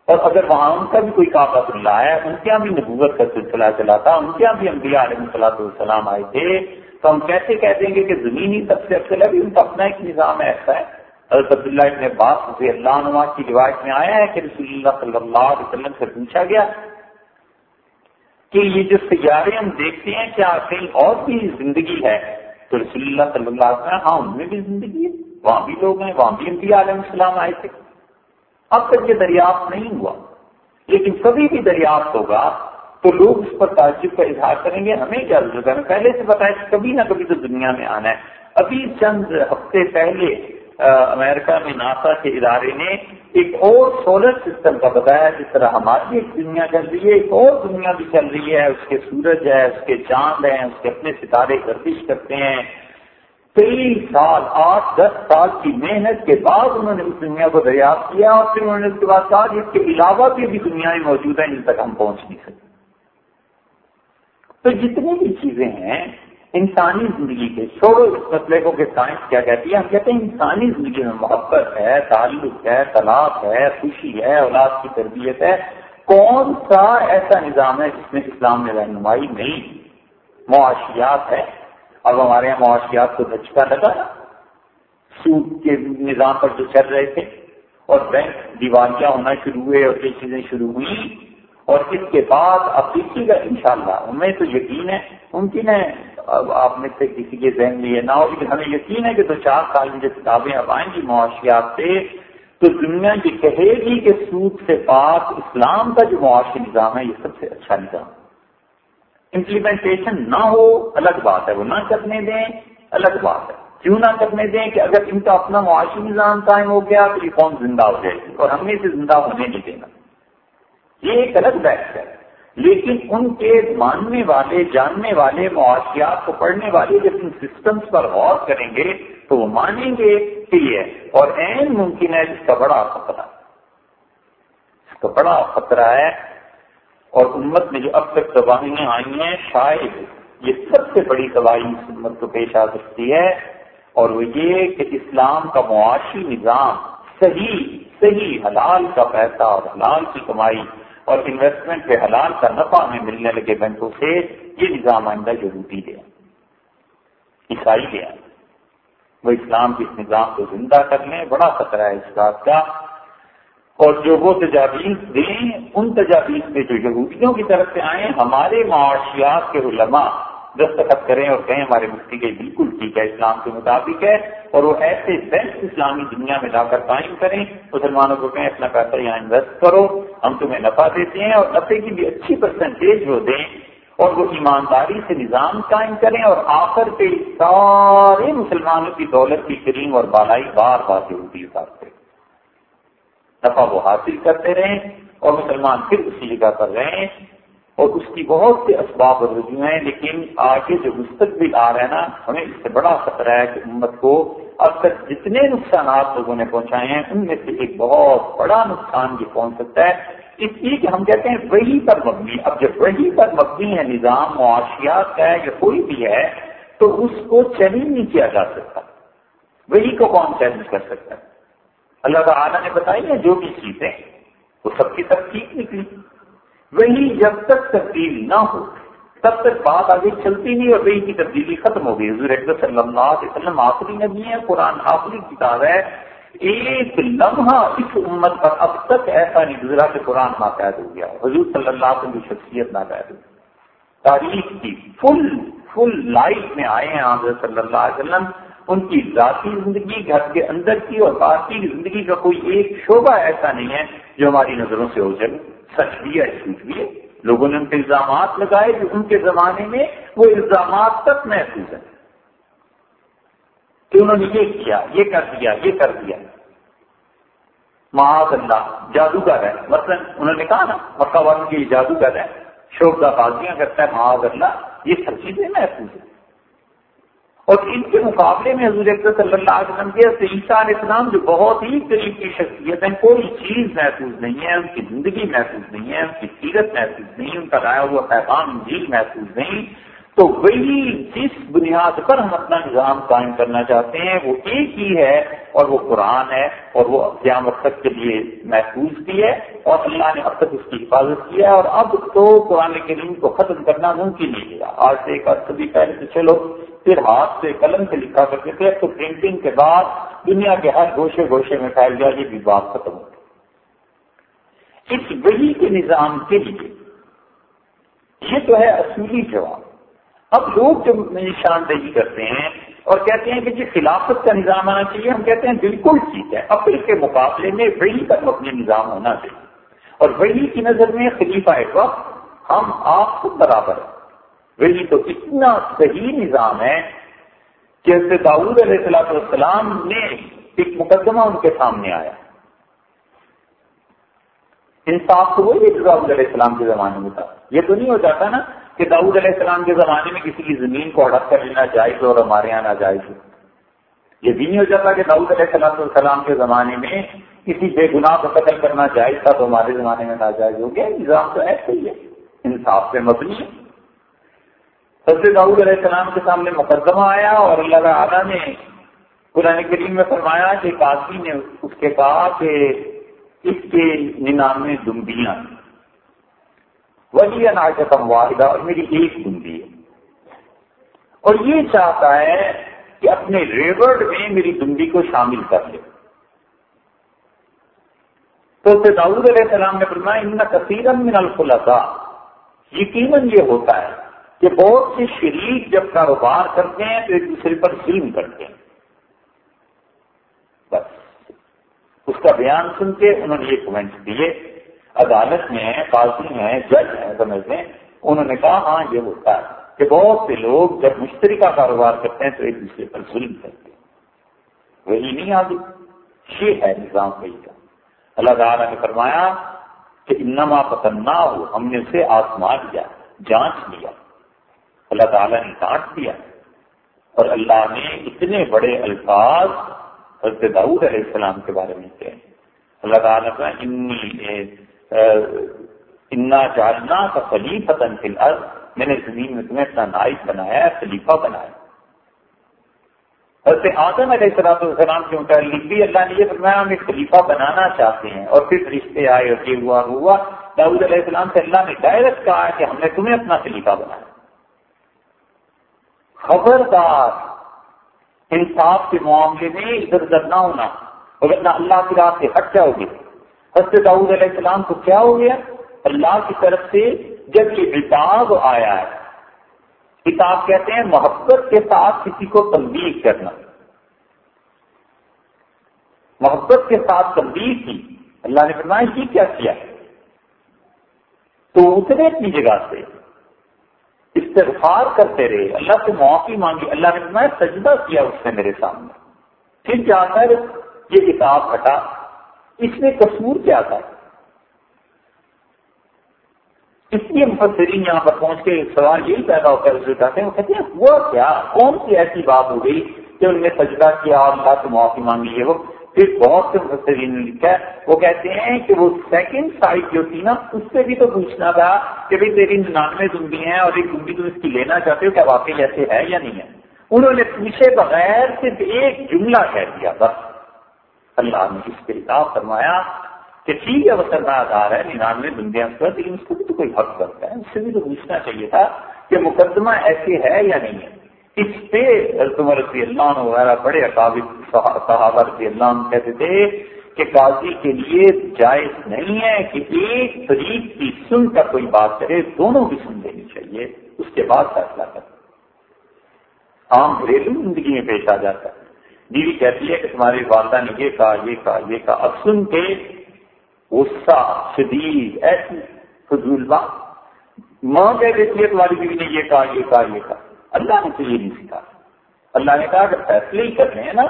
Speaker 1: اور اگر وہاں ان کا بھی کوئی کافت اللہ ہے، ان کے یہاں بھی نبوت کا سلسلہ چلا تھا، ان کے یہاں بھی انبیاء علیہ صلاح السلام آئے تھے۔ تو ہم کیسے کہہ دیں گے کہ زمین ہی سب سے افضل ہے؟ ان کا اپنا ایک نظام ایسا ہے۔ حضرت عبداللہ ابن عباس رضی اللہ عنہ کی روایت میں آیا ہے کہ رسول اللہ صلی اللہ علیہ وسلم سے پوچھا گیا کہ یہ جو سیارے ہم دیکھتے ہیں، کیا کہیں اور بھی زندگی ہے؟ تو رسول اللہ صلی اللہ علیہ وسلم ہاں ان میں بھی زندگی ہے، وہاں بھی لوگ ہیں، وہاں بھی انبیاء علیہ السلام آئے تھے۔ اب تک یہ دریافت نہیں ہوا۔ لیکن کبھی بھی دریافت ہوگا تو لوگ اس پر تعجب کا اظہار کریں گے۔ ہمیں کیا ضرورت ہے؟ پہلے سے بتایا کہ کبھی نہ کبھی تو دنیا میں آنا ہے۔ ابھی چند ہفتے پہلے امریکہ میں ناسا کے ادارے نے ایک اور سولر سسٹم کا بتایا جس طرح ہماری ایک دنیا چل رہی ہے، ایک اور دنیا بھی چل رہی ہے۔ اس کے سورج ہے اس کے چاند ہیں، اس کے اپنے ستارے گردش کرتے ہیں۔ کئی سال، آٹھ، دس سال کی محنت کے بعد انہوں نے اس دنیا کو دریافت کیا اور پھر انہوں نے اس کے بعد کہا کہ اس کے علاوہ بھی ابھی دنیا میں موجود ہیں جن تک ہم پہنچ نہیں سکتے۔ تو جتنی بھی چیزیں ہیں انسانی زندگی کے چھوڑو اس مسئلے کو کہ سائنس کیا کہتی ہے؟ ہم کہتے ہیں انسانی زندگی میں محبت ہے، تعلق ہے، طلاق ہے، خوشی ہے، اولاد کی تربیت ہے۔ کون سا ایسا نظام ہے جس میں اسلام میں رہنمائی نہیں؟ معاشیات ہے۔ اب ہمارے یہاں معاشیات کو دھچکا لگا۔ سود کے نظام پر جو چل رہے تھے اور بینک دیوالیاں ہونا شروع ہوئے اور یہ چیزیں شروع ہوئی اور اس کے بعد اب دیکھیے گا ان شاء اللہ ہمیں تو یقین ہے، ممکن ہے اب آپ میں سے کسی کے ذہن میں یہ نہ ہو، لیکن ہمیں یقین ہے کہ دو چار سال میں جو کتابیں اب آئیں گی معاشیات سے، تو دنیا یہ کہے گی کہ سود سے پاک اسلام کا جو معاشی نظام ہے، یہ سب سے اچھا نظام امپلیمنٹیشن نہ ہو، الگ بات ہے۔ وہ نہ کرنے دیں، الگ بات ہے۔ کیوں نہ کرنے دیں کہ اگر ان کا اپنا معاشی نظام قائم ہو گیا، تو یہ قوم زندہ ہو جائے گی؟ اور ہم نے اسے زندہ ہونے نہیں دینا۔ یہ ایک الگ بحث ہے۔ لیکن ان کے ماننے والے، جاننے والے، معاشیات کو پڑھنے والے جب ان سسٹمس پر غور کریں گے تو وہ مانیں گے کہ یہ اور این ممکن ہے جس کا بڑا خطرہ اس کا بڑا خطرہ ہے۔ اور امت میں جو اب تک تباہیاں آئی ہیں، شاید یہ سب سے بڑی تباہی اس امت کو پیش آ سکتی ہے۔ اور وہ یہ کہ اسلام کا معاشی نظام صحیح صحیح حلال کا پیسہ اور حلال کی کمائی اور انویسٹمنٹ پہ حلال کا نفع ہمیں ملنے لگے بینکوں سے یہ نظام آئندہ یہودی گیا عیسائی گیا وہ اسلام کے اس نظام کو زندہ کر لیں، بڑا خطرہ ہے اس بات کا۔ اور جو وہ تجاویز دیں، ان تجاویز پہ جو یہودیوں کی طرف سے آئے ہمارے معاشیات کے علماء دستخط کریں اور کہیں ہمارے مفتی کے بالکل ٹھیک ہے، اسلام کے مطابق ہے اور وہ ایسے بینک اسلامی دنیا میں لا کر قائم کریں۔ مسلمانوں کو کہیں اپنا پیسہ یہاں انویسٹ کرو، ہم تمہیں نفع دیتے ہیں اور نفے کی بھی اچھی پرسنٹیج وہ دیں اور وہ ایمانداری سے نظام قائم کریں اور آخر پہ سارے مسلمانوں کی دولت کی کریم اور بالائی بار بار ضروری اتارتے۔ نفع وہ حاصل کرتے رہیں اور مسلمان پھر اسی جگہ پر رہیں۔ اور اس کی بہت سے اسباب اور رجوع ہیں، لیکن آگے جو مستقبل آ رہا ہے نا، ہمیں اس سے بڑا خطرہ ہے کہ امت کو اب تک جتنے نقصانات لوگوں نے پہنچائے ہیں، ان میں سے ایک بہت بڑا نقصان یہ پہنچ سکتا ہے۔ اس لیے کہ ہم کہتے ہیں وہی پر مبنی۔ اب جب وہی پر مبنی ہے نظام، معاشیات کا ہے یا کوئی بھی ہے، تو اس کو چیلنج نہیں کیا جا سکتا۔ وہی کو کون چیلنج کر سکتا ہے؟ اللہ تعالیٰ نے بتائی ہے جو بھی چیزیں، وہ سب کی سب ٹھیک نکلی۔ وہی جب تک تبدیل نہ ہو، تب تک بات آگے چلتی نہیں اور وہی کی تبدیلی ختم ہو گئی۔ حضور صلی اللہ علیہ وسلم آخری نبی ہے قرآن آخری کتاب ہے۔ ایک لمحہ اس امت پر اب تک ایسا نہیں گزرا کہ قرآن ناقید ہو گیا حضور صلی اللہ علیہ وسلم کی شخصیت ناقید ہو۔ تاریخ کی فل فل لائف میں آئے ہیں حضرت صلی اللہ علیہ وسلم۔ ان کی ذاتی زندگی گھر کے اندر کی اور باقی زندگی کا کوئی ایک شعبہ ایسا نہیں ہے جو ہماری نظروں سے ہو جائے سچ بھی ہے، جھوٹ بھی ہے۔ لوگوں نے ان کے الزامات لگائے جو ان کے زمانے میں وہ الزامات تک محفوظ ہیں۔ کہ انہوں نے یہ کیا، یہ کر دیا، یہ کر دیا۔ معاذ اللہ، جادوگر ہے مثلاً انہوں نے کہا نا، مکہ والوں کی جادوگر ہے شوبدہ بازیاں کرتا ہے معاذ اللہ، یہ سب چیزیں محفوظ ہیں۔ اور ان کے مقابلے میں حضور صلی اللہ علیہ وسلم کے عیسیٰ علیہ السلام جو بہت ہی قریب کی شخصیت ہے، کوئی چیز محفوظ نہیں ہے، ان کی زندگی محفوظ نہیں ہے، ان کی سیرت محفوظ نہیں، ان کا لایا ہوا پیغام جھیل محفوظ نہیں۔ تو وہی جس بنیاد پر ہم اپنا نظام قائم کرنا چاہتے ہیں، وہ ایک ہی ہے اور وہ قرآن ہے اور وہ قیام مقصد کے لیے محفوظ بھی ہے اور اللہ نے اب تک اس کی حفاظت کی ہے۔ اور اب تو قرآن کریم کو ختم کرنا ممکن نہیں ہے آج سے ایک سبھی پہلے تو چلو۔ پھر ہاتھ سے قلم سے لکھا کرتے تھے، تو پرنٹنگ کے بعد دنیا کے ہر گوشے گوشے میں پھیل گیا یہ بھی بات ختم ہو اس وہی کے نظام کے لیے یہ تو ہے اصولی جواب۔ اب لوگ جو نشاندہی کرتے ہیں اور کہتے ہیں کہ جی خلافت کا نظام آنا چاہیے، ہم کہتے ہیں بالکل ٹھیک ہے، اپنے کے مقابلے میں وہی کا اپنے نظام ہونا چاہیے۔ اور وہی کی نظر میں خلیفہ ایک وقت ہم آپ کو برابر ہیں وہی تو اتنا صحیح نظام ہے کہ حضرت علیہ السلام السلام نے ایک مقدمہ ان کے سامنے آیا۔ انصاف تو وہی داؤد علیہ السلام کے زمانے میں تھا۔ یہ تو نہیں ہو جاتا نا کہ داؤد علیہ السلام کے زمانے میں کسی کی زمین کو ہڑپ کر لینا جائز اور ہمارے یہاں ناجائز ہو۔ یہ بھی نہیں ہو جاتا کہ داؤد علیہ السلام السلام کے زمانے میں کسی بے گناہ کو قتل کرنا جائز تھا تو ہمارے زمانے میں ناجائز ہو گیا نظام تو ایسے ہی ہے۔ انصاف سے مبنی ہے۔ حضرت داؤد علیہ السلام کے سامنے مقدمہ آیا اور اللہ تعالیٰ نے قرآن کریم میں فرمایا کہ قاضی نے اس کے کہا کہ اس کے ننانوے دمبیاں وہی اناجتم واحدہ اور میری ایک دمبی ہے۔ اور یہ چاہتا ہے کہ اپنے ریورڈ میں میری دمبی کو شامل کر لے۔ تو داؤد علیہ السلام نے فرمایا، ان کثیر من الخلطا یقیناً یہ ہوتا ہے۔ کہ بہت سے شریک جب کاروبار کرتے ہیں تو ایک دوسرے پر ظلم کرتے ہیں۔ بس۔ اس کا بیان سن کے انہوں نے یہ کمنٹ دیے۔ عدالت میں قاضی ہیں، جج ہیں، سمجھتے انہوں نے کہا ہاں یہ ہوتا ہے کہ بہت سے لوگ جب مشتری کا کاروبار کرتے ہیں تو ایک دوسرے پر ظلم کرتے ہیں۔ وہی نہیں آگے۔ یہ ہے نظام وہی کا۔ اللہ تعالیٰ نے فرمایا کہ انما پتنا ہو ہم نے اسے آسمان کیا جانچ لیا۔ اللہ تعالیٰ نے کاٹ دیا۔ اور اللہ نے اتنے بڑے الفاظ حضرت داؤد علیہ السلام کے بارے میں کہے اللہ تعالیٰ کا انا جالنا کا خلیفہ فی الارض۔ میں نے زمین میں تمہیں اپنا نائب بنایا ہے خلیفہ بنایا۔ حضرت آدم علیہ السلام السلام کے متعلق بھی اللہ نے یہ فرمایا ہم ایک خلیفہ بنانا چاہتے ہیں۔ اور پھر رشتے آئے اور یہ ہوا ہوا۔ داؤد علیہ السلام سے اللہ نے ڈائریکٹ کہا کہ ہم نے تمہیں اپنا خلیفہ بنایا۔ خبردار۔ انصاف کے معاملے میں ادھر ادھر نہ ہونا۔ اگر نہ اللہ کی راہ سے ہٹ جاؤ گے۔ حضرت داؤد علیہ السلام کو کیا ہو گیا؟ اللہ کی طرف سے جب یہ کتاب آیا ہے، کتاب کہتے ہیں محبت کے ساتھ کسی کو تنبیہ کرنا۔ محبت کے ساتھ تنبیہ کی۔ اللہ نے فرمایا یہ کیا کیا؟ تو اتنے اپنی جگہ سے۔ استغفار کرتے رہے، اللہ سے معافی مانگی، اللہ نے میں سجدہ کیا اس نے میرے سامنے۔ پھر جا کر یہ کتاب ہٹا۔ اس میں قصور کیا تھا؟ اس لیے مفسرین یہاں پر پہنچ کے سوال یہی پیدا ہو کر کہتے ہیں، وہ کہتے ہیں، ہوا کیا؟ کون سی ایسی بات ہو گئی کہ انہوں نے سجدہ کیا اور اللہ سے معافی مانگی؟ ہے وہ پھر بہت سے مفسرین نے لکھا ہے، وہ کہتے ہیں کہ وہ سیکنڈ سائڈ جو تھی نا، اس سے بھی تو پوچھنا تھا کہ بھائی تیری ننانوے دمبی ہیں اور ایک دمبی تم اس کی لینا چاہتے ہو، کیا واقعی ایسے ہے یا نہیں ہے؟ انہوں نے پوچھے بغیر صرف ایک جملہ کہہ دیا، بس۔ اللہ نے اس پہ اتاب فرمایا کہ ٹھیک ہے، وہ سرمایہ دار ہے ننانوے دمبیاں پر لیکن اس کو بھی تو کوئی حق بنتا ہے اس سے بھی تو پوچھنا چاہیے تھا کہ مقدمہ ایسے ہے یا نہیں ہے۔ اس پہ عمر رضی اللہ عنہ وغیرہ بڑے اقابل صحابہ رضی اللہ عنہ کہتے تھے کہ قاضی کے لیے جائز نہیں ہے کہ ایک فریق کی سن کر کوئی بات کرے، دونوں کی سن لینی چاہیے، اس کے بعد فیصلہ کر عام گھریلو زندگی میں پیش آ جاتا ہے۔ بیوی کہتی ہے کہ تمہاری والدہ نے یہ کہا یہ کہا یہ کہا۔ اب سن کے غصہ، شدید، ایسی فضول بات۔ ماں کہہ دیتی ہے تمہاری بیوی نے یہ کہا یہ کہا یہ کہا۔ اللہ نے تو یہ نہیں سکھا اللہ نے کہا کہ فیصلے ہی کر رہے ہیں نا،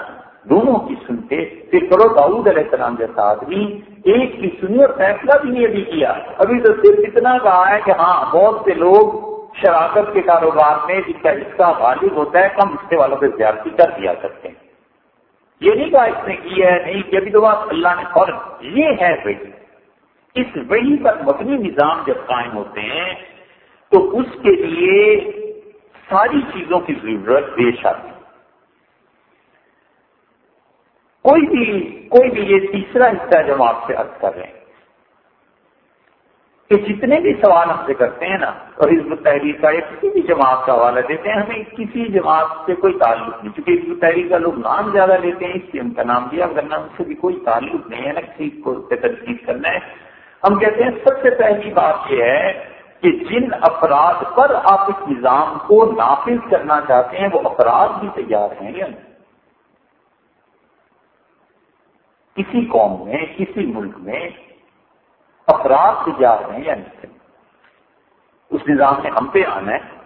Speaker 1: دونوں کی سنتے پھر کرو، داؤد علیہ السلام جیسا آدمی ایک کی سنی اور فیصلہ بھی نہیں ابھی کیا۔ ابھی تو صرف اتنا کہا ہے کہ ہاں بہت سے لوگ شراکت کے کاروبار میں جس کا حصہ غالب ہوتا ہے، کم حصے والوں پہ زیادتی کر دیا کرتے ہیں۔ یہ نہیں کہا اس نے کی ہے، نہیں کہ ابھی تو بات اللہ نے فوراً یہ ہے وہی۔ اس وہی پر مبنی نظام جب قائم ہوتے ہیں، تو اس کے لیے ساری چیزوں کی ضرورت پیش آتی کوئی بھی کوئی بھی یہ تیسرا حصہ جب آپ سے عرض کر رہے ہیں کہ جتنے بھی سوال ہم سے کرتے ہیں نا، اور حزب تحریر کا یا کسی بھی جماعت کا حوالہ دیتے ہیں، ہمیں کسی جماعت سے کوئی تعلق نہیں کیونکہ حزب تحریر کا لوگ نام زیادہ لیتے ہیں، اس لیے ان کا نام دیا، ورنہ ان سے بھی کوئی تعلق نہیں ہے نا کسی کو تنقید کرنا ہے۔ ہم کہتے ہیں، سب سے پہلی بات یہ ہے کہ جن افراد پر آپ اس نظام کو نافذ کرنا چاہتے ہیں، وہ افراد بھی تیار ہیں یا نہیں؟ کسی قوم میں، کسی ملک میں افراد تیار ہیں یا نہیں؟ اس نظام میں ہم پہ آنا ہے۔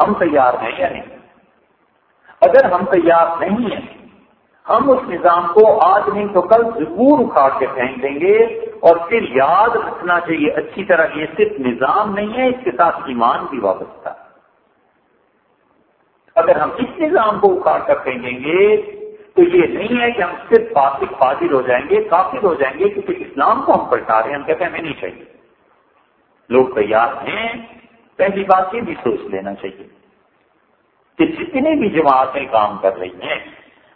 Speaker 1: ہم تیار ہیں یا نہیں؟ اگر ہم تیار نہیں ہیں ہم اس نظام کو آج نہیں تو کل ضرور اکھاڑ کے پھینک دیں گے اور پھر یاد رکھنا چاہیے، اچھی طرح یہ صرف نظام نہیں ہے، اس کے ساتھ ایمان بھی وابستہ اگر ہم اس نظام کو اکھاڑ کر پھینکیں گے تو یہ نہیں ہے کہ ہم صرف فاسق فاضل ہو جائیں گے، کافر ہو جائیں گے، کیونکہ اسلام کو ہم پلٹا رہے ہیں، ہم کہتے ہیں، ہمیں نہیں چاہیے۔ لوگ تیار ہیں، پہلی بات یہ بھی سوچ لینا چاہیے کہ جتنی بھی جماعتیں کام کر رہی ہیں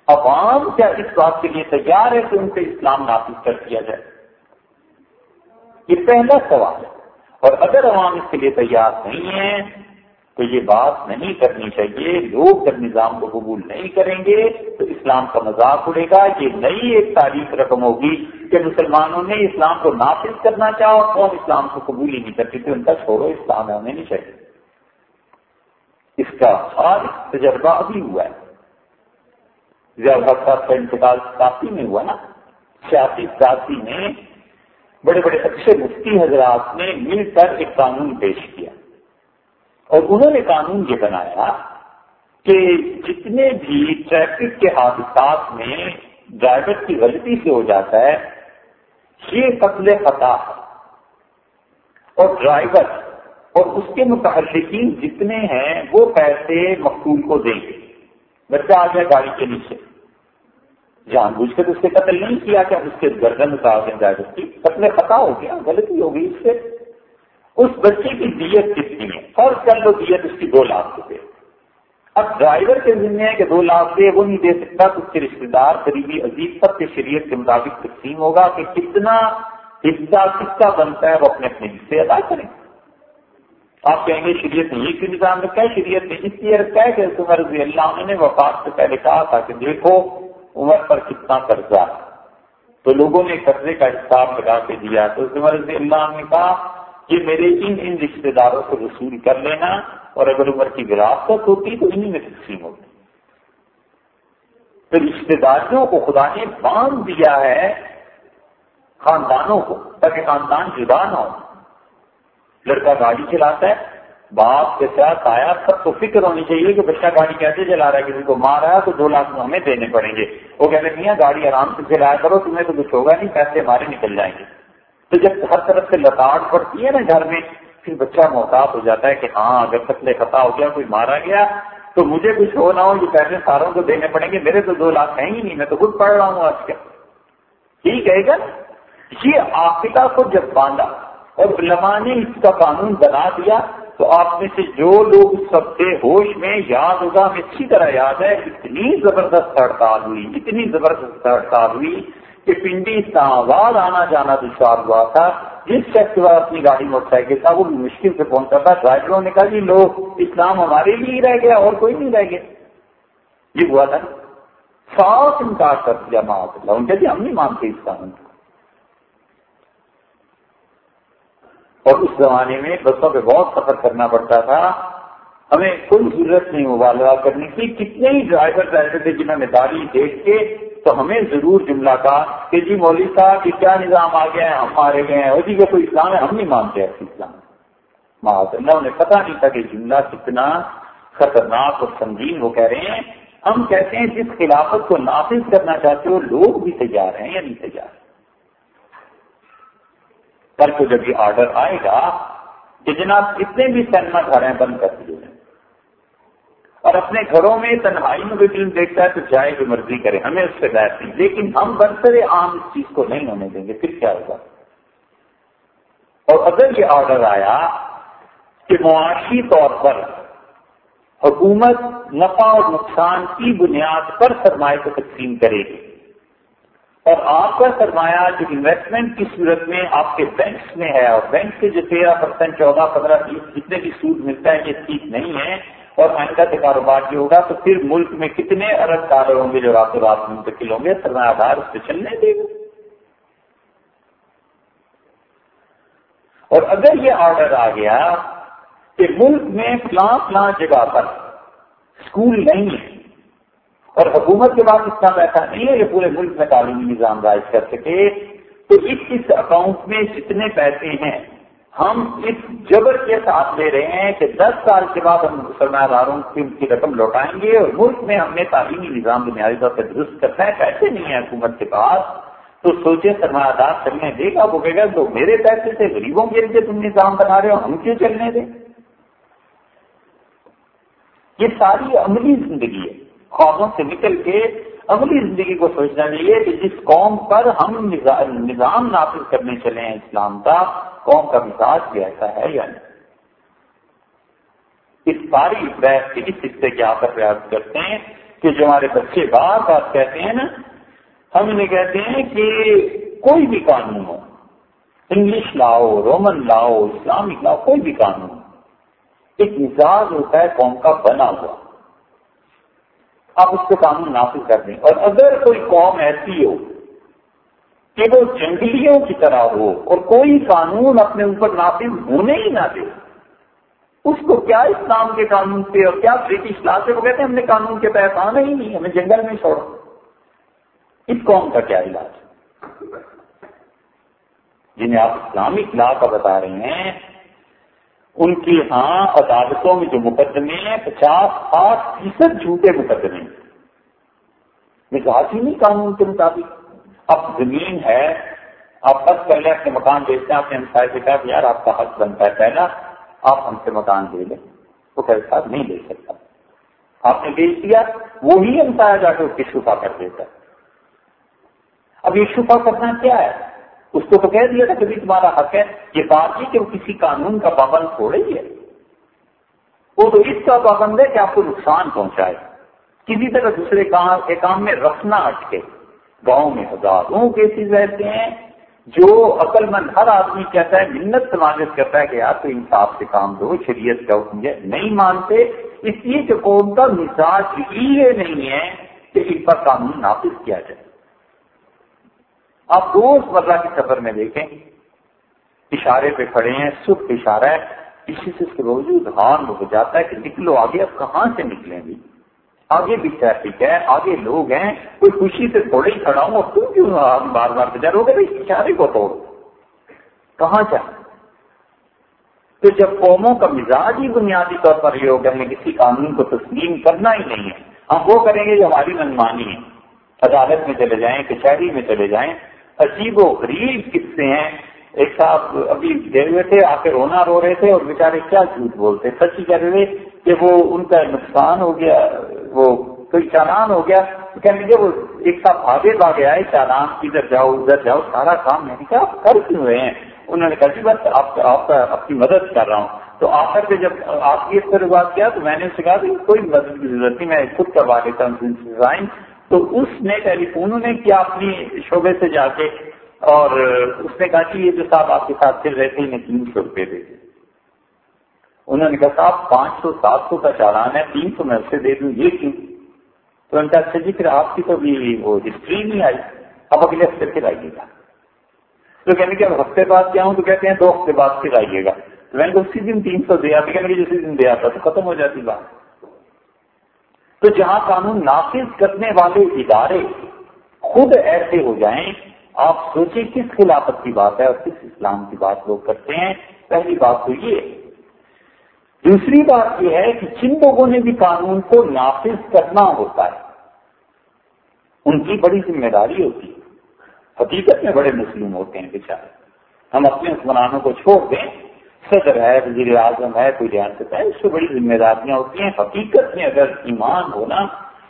Speaker 1: عوام کیا اس بات کے لیے تیار ہے کہ ان سے اسلام نافذ کر دیا جائے؟ یہ پہلا سوال ہے۔ اور اگر عوام اس کے لیے تیار نہیں ہے تو یہ بات نہیں کرنی چاہیے۔ لوگ جب نظام کو قبول نہیں کریں گے، تو اسلام کا مذاق اڑے گا۔ یہ نئی ایک تاریخ رقم ہوگی کہ مسلمانوں نے اسلام کو نافذ کرنا چاہا اور اسلام کو قبول ہی نہیں کرتی تھی۔ ان کا چھوڑو، اسلام ہمیں نہیں چاہیے۔ اس کا خاص تجربہ ابھی ہوا ہے۔ کا انتقال کافی میں ہوا نا۔ سیاسی سیاسی میں بڑے بڑے اچھے مفتی حضرات نے مل کر ایک قانون پیش کیا۔ اور انہوں نے قانون یہ بنایا کہ جتنے بھی ٹریفک کے حادثات میں ڈرائیور کی غلطی سے ہو جاتا ہے، یہ قتل خطا ہے۔ اور ڈرائیور اور اس کے متحرکین جتنے ہیں، وہ پیسے مقصول کو دیں گے۔ بچہ آ گیا گاڑی کے نیچے۔ جان بوجھ کے اس سے قتل نہیں کیا کہ اس کے گردن اتار دیں ڈرائیور کی قتل خطا ہو گیا، غلطی ہو گئی اس سے۔ اس بچے کی دیت کتنی ہے؟ فرض کر لو دیت اس کی دو لاکھ روپے۔ اب ڈرائیور کے ذمہ ہے کہ دو لاکھ دے وہ نہیں دے سکتا تو اس کے رشتے دار قریبی عزیز سب کے شریعت کے مطابق تقسیم ہوگا کہ کتنا حصہ کس کا بنتا ہے وہ اپنے اپنے حصے ادا کریں آپ کہیں گے شریعت نے یہ نظام رکھا ہے؟ شریعت نے اس لیے رکھا ہے کہ عمر رضی اللہ نے وفات سے پہلے کہا تھا کہ دیکھو، عمر پر کتنا قرضہ تو لوگوں نے قرضے کا حساب لگا کے دیا۔ تو عمر رضی اللہ نے کہا کہ میرے ان ان رشتے داروں کو وصول کر لینا اور اگر عمر کی وراثت ہوتی تو انہیں میں تقسیم ہوتی۔ تو رشتے داریوں کو خدا نے باندھ دیا ہے، خاندانوں کو، تاکہ خاندان جدا نہ ہو لڑکا گاڑی چلاتا ہے، باپ کے ساتھ آیا، سب کو فکر ہونی چاہیے کہ بچہ گاڑی کیسے چلا رہا ہے، کسی کو مار رہا ہے، تو دو لاکھ ہمیں دینے پڑیں گے۔ وہ کہتے ہیں گاڑی آرام سے چلایا کرو، تمہیں تو کچھ ہوگا نہیں، پیسے ہمارے نکل جائیں گے۔ تو جب ہر طرف سے لتاڑ پڑتی ہے نا گھر میں، پھر بچہ محتاط ہو جاتا ہے کہ ہاں اگر قتل خطا ہو گیا، کوئی مارا گیا، تو مجھے کچھ ہو نہ ہو، یہ پیسے ساروں کو دینے پڑیں گے۔ میرے تو دو لاکھ ہیں ہی نہیں، میں تو خود پڑھ رہا ہوں آج کل۔ ٹھیک ہے گا، یہ آفتا کو جب باندھا اور علماء نے اس کا قانون بنا دیا تو آپ میں سے جو لوگ سب سے ہوش میں، یاد ہوگا، ہمیں اچھی طرح یاد ہے، اتنی زبردست ہڑتال ہوئی، اتنی زبردست ہڑتال ہوئی کہ پنڈی اسلام آباد آنا جانا دشوار ہوا تھا۔ جس شخص کے بعد اپنی گاڑی موٹر سائیکل تھا، وہ مشکل سے پہنچا تھا۔ ڈرائیوروں نے کہا جی لوگ، اسلام ہمارے لیے ہی رہ گیا، اور کوئی نہیں رہ گیا۔ یہ ہوا تھا۔ صاف انکار کر دیا ماں ان کے جی ہم نہیں مانتے اسلام اور اس زمانے میں بسوں پہ بہت سفر کرنا پڑتا تھا۔ ہمیں کوئی ضرورت نہیں مبالغہ کرنے کی۔ کتنے ہی ڈرائیور رہتے تھے جنہوں نے داری دیکھ کے، تو ہمیں ضرور جملہ کہا کہ جی مولوی صاحب، یہ کیا نظام آ گیا ہے؟ ہم مارے گئے ہیں۔ جی کوئی اسلام ہے؟ ہم نہیں مانتے ایسے اسلام۔ اللہ انہیں پتا نہیں تھا کہ جملہ کتنا خطرناک اور سنگین وہ کہہ رہے ہیں۔ ہم کہتے ہیں جس خلافت کو نافذ کرنا چاہتے ہو، لوگ بھی تیار ہیں یا نہیں تیار؟ کل کو جب یہ آرڈر آئے گا کہ جناب جتنے بھی سینما گھر ہیں بند کر دیے اور اپنے گھروں میں تنہائی میں بھی فلم دیکھتا ہے تو جائے جو مرضی کرے، ہمیں اس سے بحث نہیں۔ لیکن ہم برسر عام اس چیز کو نہیں ہونے دیں گے، پھر کیا ہوگا؟ اور اگر یہ آرڈر آیا کہ معاشی طور پر حکومت نفع اور نقصان کی بنیاد پر سرمایہ کو تقسیم کرے گی اور آپ کا سرمایہ جو انویسٹمنٹ کی صورت میں آپ کے بینکس میں ہے اور بینک سے جو تیرہ پرسینٹ چودہ، پندرہ، بیس جتنے بھی سود ملتا ہے یہ ٹھیک نہیں ہے اور آئندہ سے کاروبار جو ہوگا تو پھر ملک میں کتنے ارب کارر ہوں گے جو راتوں رات منتقل ہوں گے؟ سرمایہ دار اس پہ چلنے دے گا۔ اور اگر یہ آرڈر آ گیا کہ ملک میں فلاں فلاں جگہ پر اسکول نہیں ہے اور حکومت کے بعد اتنا پیسہ نہیں ہے کہ پورے ملک میں تعلیمی نظام رائج کر سکے۔ تو اس اس اکاؤنٹ میں جتنے پیسے ہیں، ہم اس جبر کے ساتھ لے رہے ہیں کہ دس سال کے بعد ہم سرمایہ داروں کی ان کی رقم لوٹائیں گے اور ملک میں ہم نے تعلیمی نظام بنیادی طور پر درست کرنا ہے۔ پیسے نہیں ہیں حکومت کے پاس۔ تو سوچے سرمایہ دار چلنے دے گا، وہ کہے گا تو میرے پیسے سے غریبوں کے لیے تم نظام بنا رہے ہو، ہم کیوں چلنے دیں؟ یہ ساری عملی زندگی ہے۔ خوابوں سے نکل کے اگلی زندگی کو سوچنا چاہیے کہ جس قوم پر ہم نظام نافذ کرنے چلے ہیں، اسلام کا قوم کا مزاج بھی ایسا ہے یا نہیں؟ اس ساری بحث کے اس حصے کے آپ پریاس کرتے ہیں کہ جو ہمارے بچے بار بار کہتے ہیں نا، ہم انہیں کہتے ہیں کہ کوئی بھی قانون ہو، انگلش لاؤ، رومن لاؤ اسلامک لاؤ، کوئی بھی قانون ایک مزاج ہوتا ہے قوم کا بنا ہوا۔ آپ اس کو قانون نافذ کر دیں۔ اور اگر کوئی قوم ایسی ہو کہ وہ جنگلیوں کی طرح ہو اور کوئی قانون اپنے اوپر نافذ ہونے ہی نہ دے، اس کو کیا اسلام کے قانون سے اور کیا برٹش لا سے؟ وہ کہتے ہیں ہم نے قانون کے تحت آنا ہی نہیں، ہمیں جنگل میں چھوڑو۔ اس قوم کا کیا علاج؟ جنہیں آپ اسلامک لا کا بتا رہے ہیں ان کی ہاں عدالتوں میں جو مقدمے ہیں، پچاس آٹھ فیصد جھوٹے مقدمے مزاج ہی نہیں قانون کے مطابق۔ اب زمین ہے، آپ بس کر لیں، اپنے مکان بیچتے ہیں آپ نے ہمسائے سے کہا کہ یار آپ کا حق بنتا ہے پہلا، آپ ہم سے مکان دے لیں۔ وہ کہ صاحب نہیں لے سکتا۔ آپ نے بیچ دیا، وہی ہمسایا جا کے اس کی شفا کر دیتا ہے۔ اب یہ شفا کرنا کیا ہے؟ اس کو تو کہہ دیا تھا کہ تمہارا حق ہے، یہ بات یہ کہ وہ کسی قانون کا پابند تھوڑے ہی ہے۔ وہ تو اس کا پابند ہے کہ آپ کو نقصان پہنچائے۔ کسی طرح دوسرے کام کے کام میں رکھنا اٹکے۔ گاؤں میں ہزاروں کیسز رہتے ہیں۔ جو عقل مند ہر آدمی کہتا ہے، منت سماجت کرتا ہے کہ یار تو انصاف سے کام دو، شریعت کا حکم نہیں مانتے۔ اس لیے کہ قوم کا مزاج یہ نہیں ہے کہ ان پر قانون نافذ کیا جائے۔ آپ روز مرہ کے سفر میں دیکھیں، اشارے پہ کھڑے ہیں سکھ اشارہ ہے، اسی سے روز دھان ہو جاتا ہے کہ نکلو آگے اب کہاں سے نکلیں گے؟ آگے بھی ٹریفک ہے، آگے لوگ ہیں، کوئی خوشی سے تھوڑے ہی کھڑا ہوں اور تم کیوں بار بار بجا رو گے اشارے کو توڑ، کہاں چاہ تو جب قوموں کا مزاج ہی بنیادی طور پر یہ ہوگا ہمیں کسی قانون کو تسلیم کرنا ہی نہیں ہے۔ ہم وہ کریں گے جو ہماری منمانی ہے۔ عدالت میں چلے جائیں، کچہری میں چلے جائیں عجیب و غریب قصے ہیں۔ ایک صاحب ابھی گئے ہوئے تھے، آ کے رونا رو رہے تھے اور بیچارے کیا جھوٹ بولتے۔ سچ ہی کہہ رہے تھے کہ وہ ان کا نقصان ہو گیا، وہ کوئی چالان ہو گیا۔ کہنے لگے، وہ ایک صاحب آگے بھاگے آئے، چالان، ادھر جاؤ ادھر جاؤ، سارا کام میں نے کہا، آپ کر کیوں رہے ہیں؟ انہوں نے کہا جی بس آپ آپ کا، آپ کی مدد کر رہا ہوں۔ تو آ کر کے جب آپ کی اس پر بات کیا تو میں نے اس سے کہا کہ کوئی مدد کی ضرورت نہیں، میں خود کروا دیتا ہوں ڈیزائن تو اس نے ٹیلی فون نے کیا اپنی شعبے سے جا کے اور اس نے کہا کہ یہ جو صاحب آپ کے ساتھ چل رہے تھے انہیں تین سو روپے دے دیں انہوں نے کہا، صاحب، پانچ سو، سات سو کا چالان ہے، تین سو میں اسے دے دوں، یہ کیوں؟ تو ان کا اچھا جی پھر آپ کی تو بھی وہ ہسٹری نہیں آئی اب اگلے ہفتے پھر آئیے گا۔ تو کہنے کہ اب ہفتے بعد کیا ہوں؟ تو کہتے ہیں، دو ہفتے بعد پھر آئیے گا۔ تو میں نے اسی دن تین سو دیا کہنے کہ جسی دن دیا تھا تو ختم ہو جاتی بات۔ تو جہاں قانون نافذ کرنے والے ادارے خود ایسے ہو جائیں، آپ سوچیں کس خلافت کی بات ہے اور کس اسلام کی بات لوگ کرتے ہیں۔ پہلی بات تو یہ۔ دوسری بات یہ ہے کہ جن لوگوں نے بھی قانون کو نافذ کرنا ہوتا ہے، ان کی بڑی ذمہ داری ہوتی ہے۔ حقیقت میں بڑے مسلم ہوتے ہیں بیچارے۔ ہم اپنے حکمرانوں کو چھوڑ دیں۔ صدر ہے، وزیر اعظم ہے، کوئی ریاست ہے، اس سے بڑی ذمہ داریاں ہوتی ہیں، حقیقت میں اگر ایمان ہونا،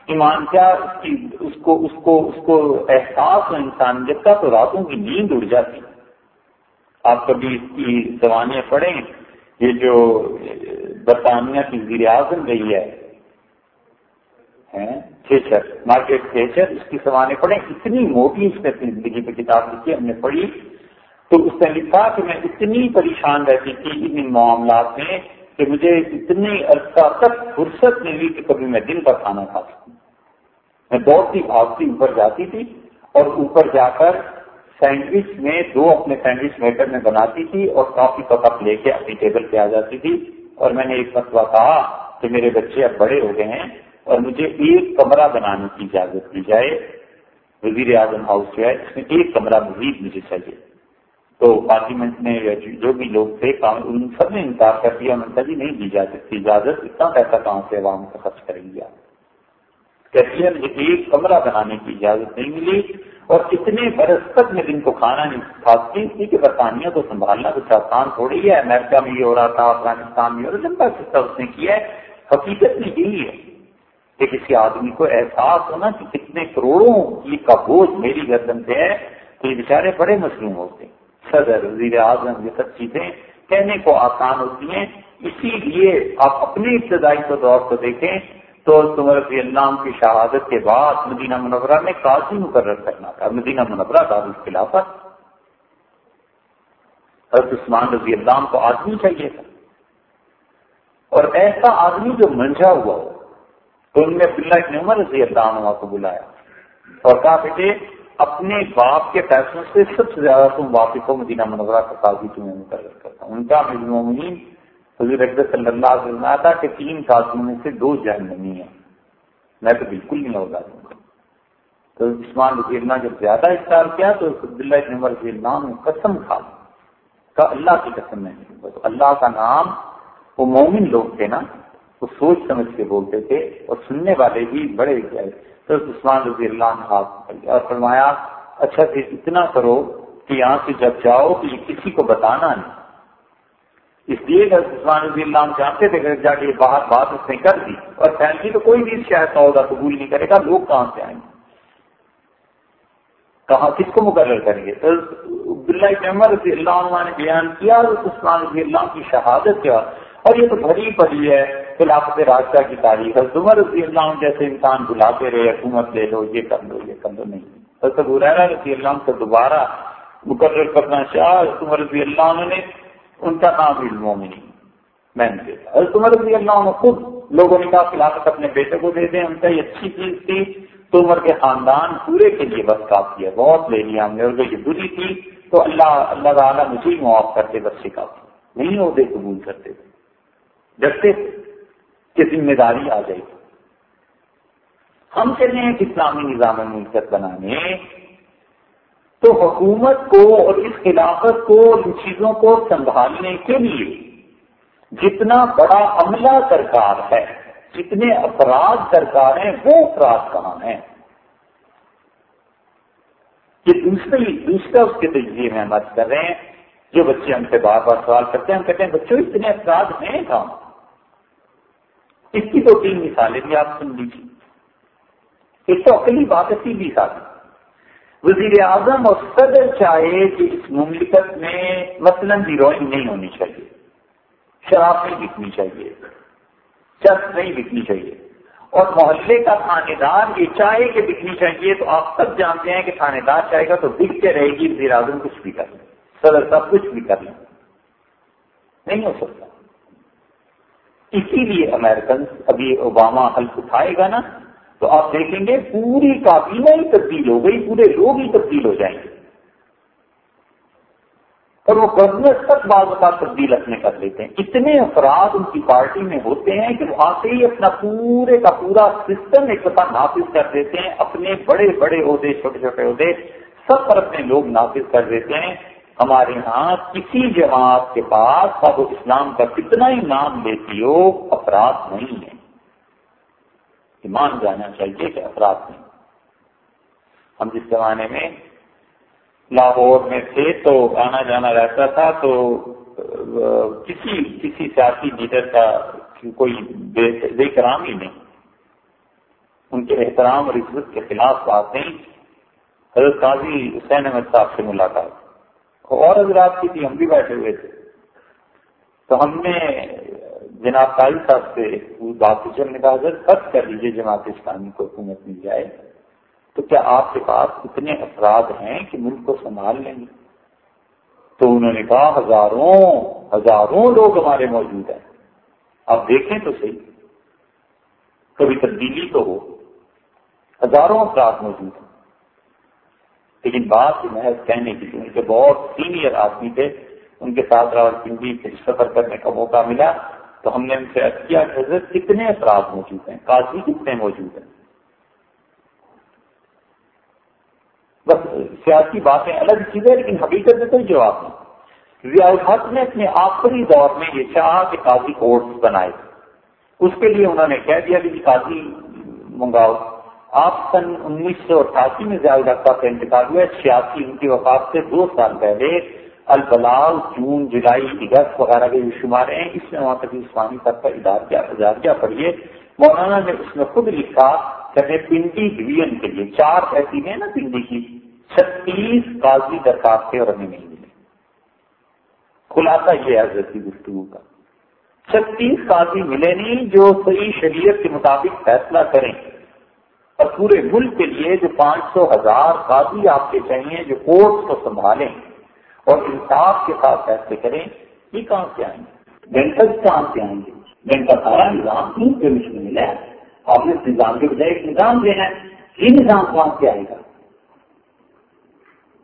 Speaker 1: ایمان کیا اس کی، اس کو اس کو اس کو احساس ہو انسانیت کا تو راتوں کی نیند اڑ جاتی آپ کبھی اس کی زبانیں پڑھیں، یہ جو برطانیہ کی وزیر اعظم رہی ہے تھیچر، مارکیٹ تھیچر، اس کی سوانے پڑھیں، اتنی موٹی اس نے زندگی پہ کتاب لکھی، ہم نے پڑھی تو اس نے لکھا کہ میں اتنی پریشان رہتی تھی ان معاملات میں کہ مجھے اتنی عرصہ تک فرصت نہیں ہوئی کہ کبھی میں دن پر کھانا کھا سکوں۔ میں دوڑتی بھاگتی اوپر جاتی تھی اور اوپر جا کر سینڈوچ میں دو اپنے سینڈوچ میٹر میں بناتی تھی اور کافی کا کپ لے کے اپنی ٹیبل پہ آ جاتی تھی اور میں نے ایک مرتبہ کہا کہ میرے بچے اب بڑے ہو گئے ہیں اور مجھے ایک کمرہ بنانے کی اجازت دی جائے۔ وزیر اعظم ہاؤس جو ہے، اس میں ایک کمرہ مزید مجھے چاہیے۔ تو پارلیمنٹ میں جو بھی لوگ تھے ان سب نے انکار کر دیا میں جی نہیں دی جا سکتی۔ اجازت اتنا پیسہ کہاں سے عوام کو خرچ کریں گے؟ کہتی ہے؟ مجھے ایک کمرہ بنانے کی اجازت نہیں ملی اور اتنے برس تک میں دن کو کھانا نہیں کھاتی تھی کہ برطانیہ کو سنبھالنا کچھ آسان تھوڑی ہے۔ امریکہ میں یہ ہو رہا تھا، افغانستان میں ہو رہا لمبا قصہ اس نے کیا ہے؟ حقیقت میں یہی ہے کہ کسی آدمی کو احساس ہونا کہ کتنے کروڑوں کی کا بوجھ میری گردن پہ ہے تو یہ بیچارے بڑے مصروم ہوتے ہیں۔ صدر، وزیر اعظم، یہ سب چیزیں کہنے کو آسان ہوتی ہیں۔ اسی لیے آپ اپنے ابتدائی کو دور کو دیکھیں تو تمہر رضی اللہ کی شہادت کے بعد مدینہ منورہ میں قاضی مقرر کرنا تھا۔ مدینہ منورہ دار خلافت حضرت عثمان رضی اللہ کو آدمی چاہیے تھا۔ اور ایسا آدمی جو منجا ہوا ہو، تو ان میں عبداللہ عمر رضی اللہ عنہ کو بلایا اور کہا، بیٹے اپنے باپ کے فیصلوں سے سب سے زیادہ تم واقف ہو مدینہ منورہ کا قاضی تمہیں مقرر کرتا ہوں۔ ان کا مجموعین حضور اکبر صلی اللہ علیہ وسلم تھا کہ تین قاضیوں میں سے دو جہنمی ہیں۔ میں تو بالکل نہیں ہوگا دوں گا۔ تو عثمان رضی اللہ جب زیادہ اختیار کیا تو عبداللہ ابن عمر رضی اللہ نے قسم کھا کا اللہ کی قسم نہیں اللہ کا نام وہ مومن لوگ تھے نا وہ سوچ سمجھ کے بولتے تھے اور سننے والے بھی بڑے گئے۔ تو عثمان رضی اللہ عنہ اور فرمایا اچھا پھر اتنا کرو کہ یہاں سے جب جاؤ تو یہ کسی کو بتانا نہیں۔ اس لیے عثمان رضی اللہ عنہ جانتے تھے جا کے باہر بات اس نے کر دی اور فیملی تو کوئی بھی شاید سودا قبول نہیں کرے گا، لوگ کہاں سے آئیں گے؟ کہاں، کس کو مقرر کریں گے؟ تو عبداللہ عمر رضی اللہ عنہ نے بیان کیا عثمان رضی اللہ کی شہادت کیا۔ اور یہ تو بھری پڑی ہے۔ خلافت راستہ کی تاریخ ہے۔ عمر رضی اللہ عنہ جیسے انسان بلاتے رہے، حکومت لے لو، یہ کر لو، یہ کر لو، نہیں۔ تو رضی اللہ عنہ کو دوبارہ مقرر کرنا چاہ عمر رضی اللہ عنہ نے ان کا نام علموں میں نہیں میں نے دیکھا۔ عمر رضی اللہ عنہ خود لوگوں نے کہا، خلافت اپنے بیٹے کو دے دیں ان کا یہ اچھی چیز تھی۔ تو عمر کے خاندان پورے کے لیے بس کافی ہے بہت لے لیا ہم نے، اور یہ بری تھی، تو اللہ اللہ تعالیٰ مجھے ہی معاف کرتے، بس سے کافی نہیں عہدے قبول کرتے۔ تھے ڈرتے تھے کہ ذمہ داری آ جائے گی۔ ہم چلے ہیں اسلامی نظام ملکت بنانے تو حکومت کو اور اس خلافت کو ان چیزوں کو سنبھالنے کے لیے جتنا بڑا عملہ درکار ہے، جتنے افراد درکار ہیں، وہ افراد کہاں ہیں؟ یہ دوسری، دوسرا اس کے تجزیے میں مت کر رہے ہیں، جو بچے ہم سے بار بار سوال کرتے ہیں، ہم کہتے ہیں بچوں، اتنے افراد ہیں کہاں؟ اس کی دو تین مثالیں بھی آپ سن لیجیے ایک تو اکلی بات ہے، سیدھی ساتھ۔ وزیر اعظم اور صدر چاہے کہ اس مملکت میں مثلاً ہیروئن نہیں ہونی چاہیے۔ شراب نہیں بکنی چاہیے۔ چرس نہیں بکنی چاہیے۔ اور محلے کا تھانے دار یہ چاہے کہ بکنی چاہیے تو آپ سب جانتے ہیں کہ تھانے دار چاہے گا تو بکتے رہے گی۔ وزیر اعظم کچھ بھی کر لیں۔ صدر سب کچھ بھی کر لیں۔ نہیں ہو سکتا۔ اسی لیے امیرکن ابھی اوباما حلف اٹھائے گا نا، تو آپ دیکھیں گے پوری کابینہ ہی تبدیل ہو گئی، پورے لوگ ہی تبدیل ہو جائیں گے۔ اور وہ گورنر تک بعض اوقات تبدیل اپنے کر لیتے ہیں۔ اتنے افراد ان کی پارٹی میں ہوتے ہیں کہ وہاں سے ہی اپنا پورے کا پورا سسٹم ایک دفعہ نافذ کر دیتے ہیں، اپنے بڑے بڑے عہدے، چھوٹے چھوٹے عہدے، سب پر اپنے لوگ نافذ کر دیتے ہیں۔ ہمارے یہاں کسی جماعت کے پاس اب اسلام کا کتنا ہی نام لیتی ہو، افراد نہیں ہے مان جانا چاہیے کہ افراد نہیں۔ ہم جس زمانے میں لاہور میں تھے تو آنا جانا رہتا تھا تو، کسی کسی سیاسی لیڈر کا کوئی بے کرام ہی نہیں۔ ان کے احترام اور عزت کے خلاف بات نہیں حضرت قاضی حسین احمد صاحب سے ملاقات۔ اور حضرات کی تھی، ہم بھی بیٹھے ہوئے تھے۔ تو ہم نے جناب قاضی صاحب سے بات پوچھنے نے کہا حضرت خط کر لیجیے جماعت اسلامی کو حکومت مل جائے۔ تو کیا آپ کے پاس اتنے افراد ہیں کہ ملک کو سنبھال لیں گے؟ تو انہوں نے کہا، ہزاروں ہزاروں لوگ ہمارے موجود ہیں۔ آپ دیکھیں تو صحیح، کبھی تبدیلی تو ہو، ہزاروں افراد موجود ہیں۔ لیکن بات محض کہنے کی تھی، ان کے بہت سینئر آدمی تھے، ان کے ساتھ راول پنڈی سے سفر کرنے کا موقع ملا۔ تو ہم نے ان سے کیا کہ حضرت کتنے افراد موجود ہیں؟ قاضی کتنے موجود ہیں؟ بس سیاسی باتیں الگ چیزیں لیکن حقیقت میں کوئی جواب نہیں۔ ضیاء الحق نے اپنے آخری دور میں یہ چاہا کہ قاضی کورٹس بنائے۔ اس کے لیے انہوں نے کہہ دیا کہ جی قاضی منگاؤ آپ سن انیس سو اٹھاسی میں ضیاء الحق کا انتقال ہوا چھیاسی ان کی وفات سے دو سال پہلے البلاؤ جون، جولائی، اگست وغیرہ کے جو شمار ہیں، اس میں وہاں تک اسلامی سب کا ادار پڑھیے۔ مولانا نے اس میں خود لکھا کہ پنڈی ڈویژن کے لیے چار تحصیلیں نا پنڈی کی، چھتیس قاضی درخواستیں اور ہمیں نہیں ملی خلاصہ یہ ہے گفتگو کا۔ چھتیس قاضی ملے نہیں جو صحیح شریعت کے مطابق فیصلہ کریں۔ اور پورے ملک کے لیے جو پانچ سو ہزار قاضی آپ کے چاہیے، جو کورٹ کو سنبھالیں اور انصاف کے ساتھ فیصلے کریں، یہ کہاں سے آئیں گے؟ بینکر کہاں سے آئیں گے؟ بینک کا سارا نظام کیوں کے ملا ہے؟ آپ نے نظام کے بجائے ایک نظام دینا ہے، یہ نظام کہاں سے آئے گا؟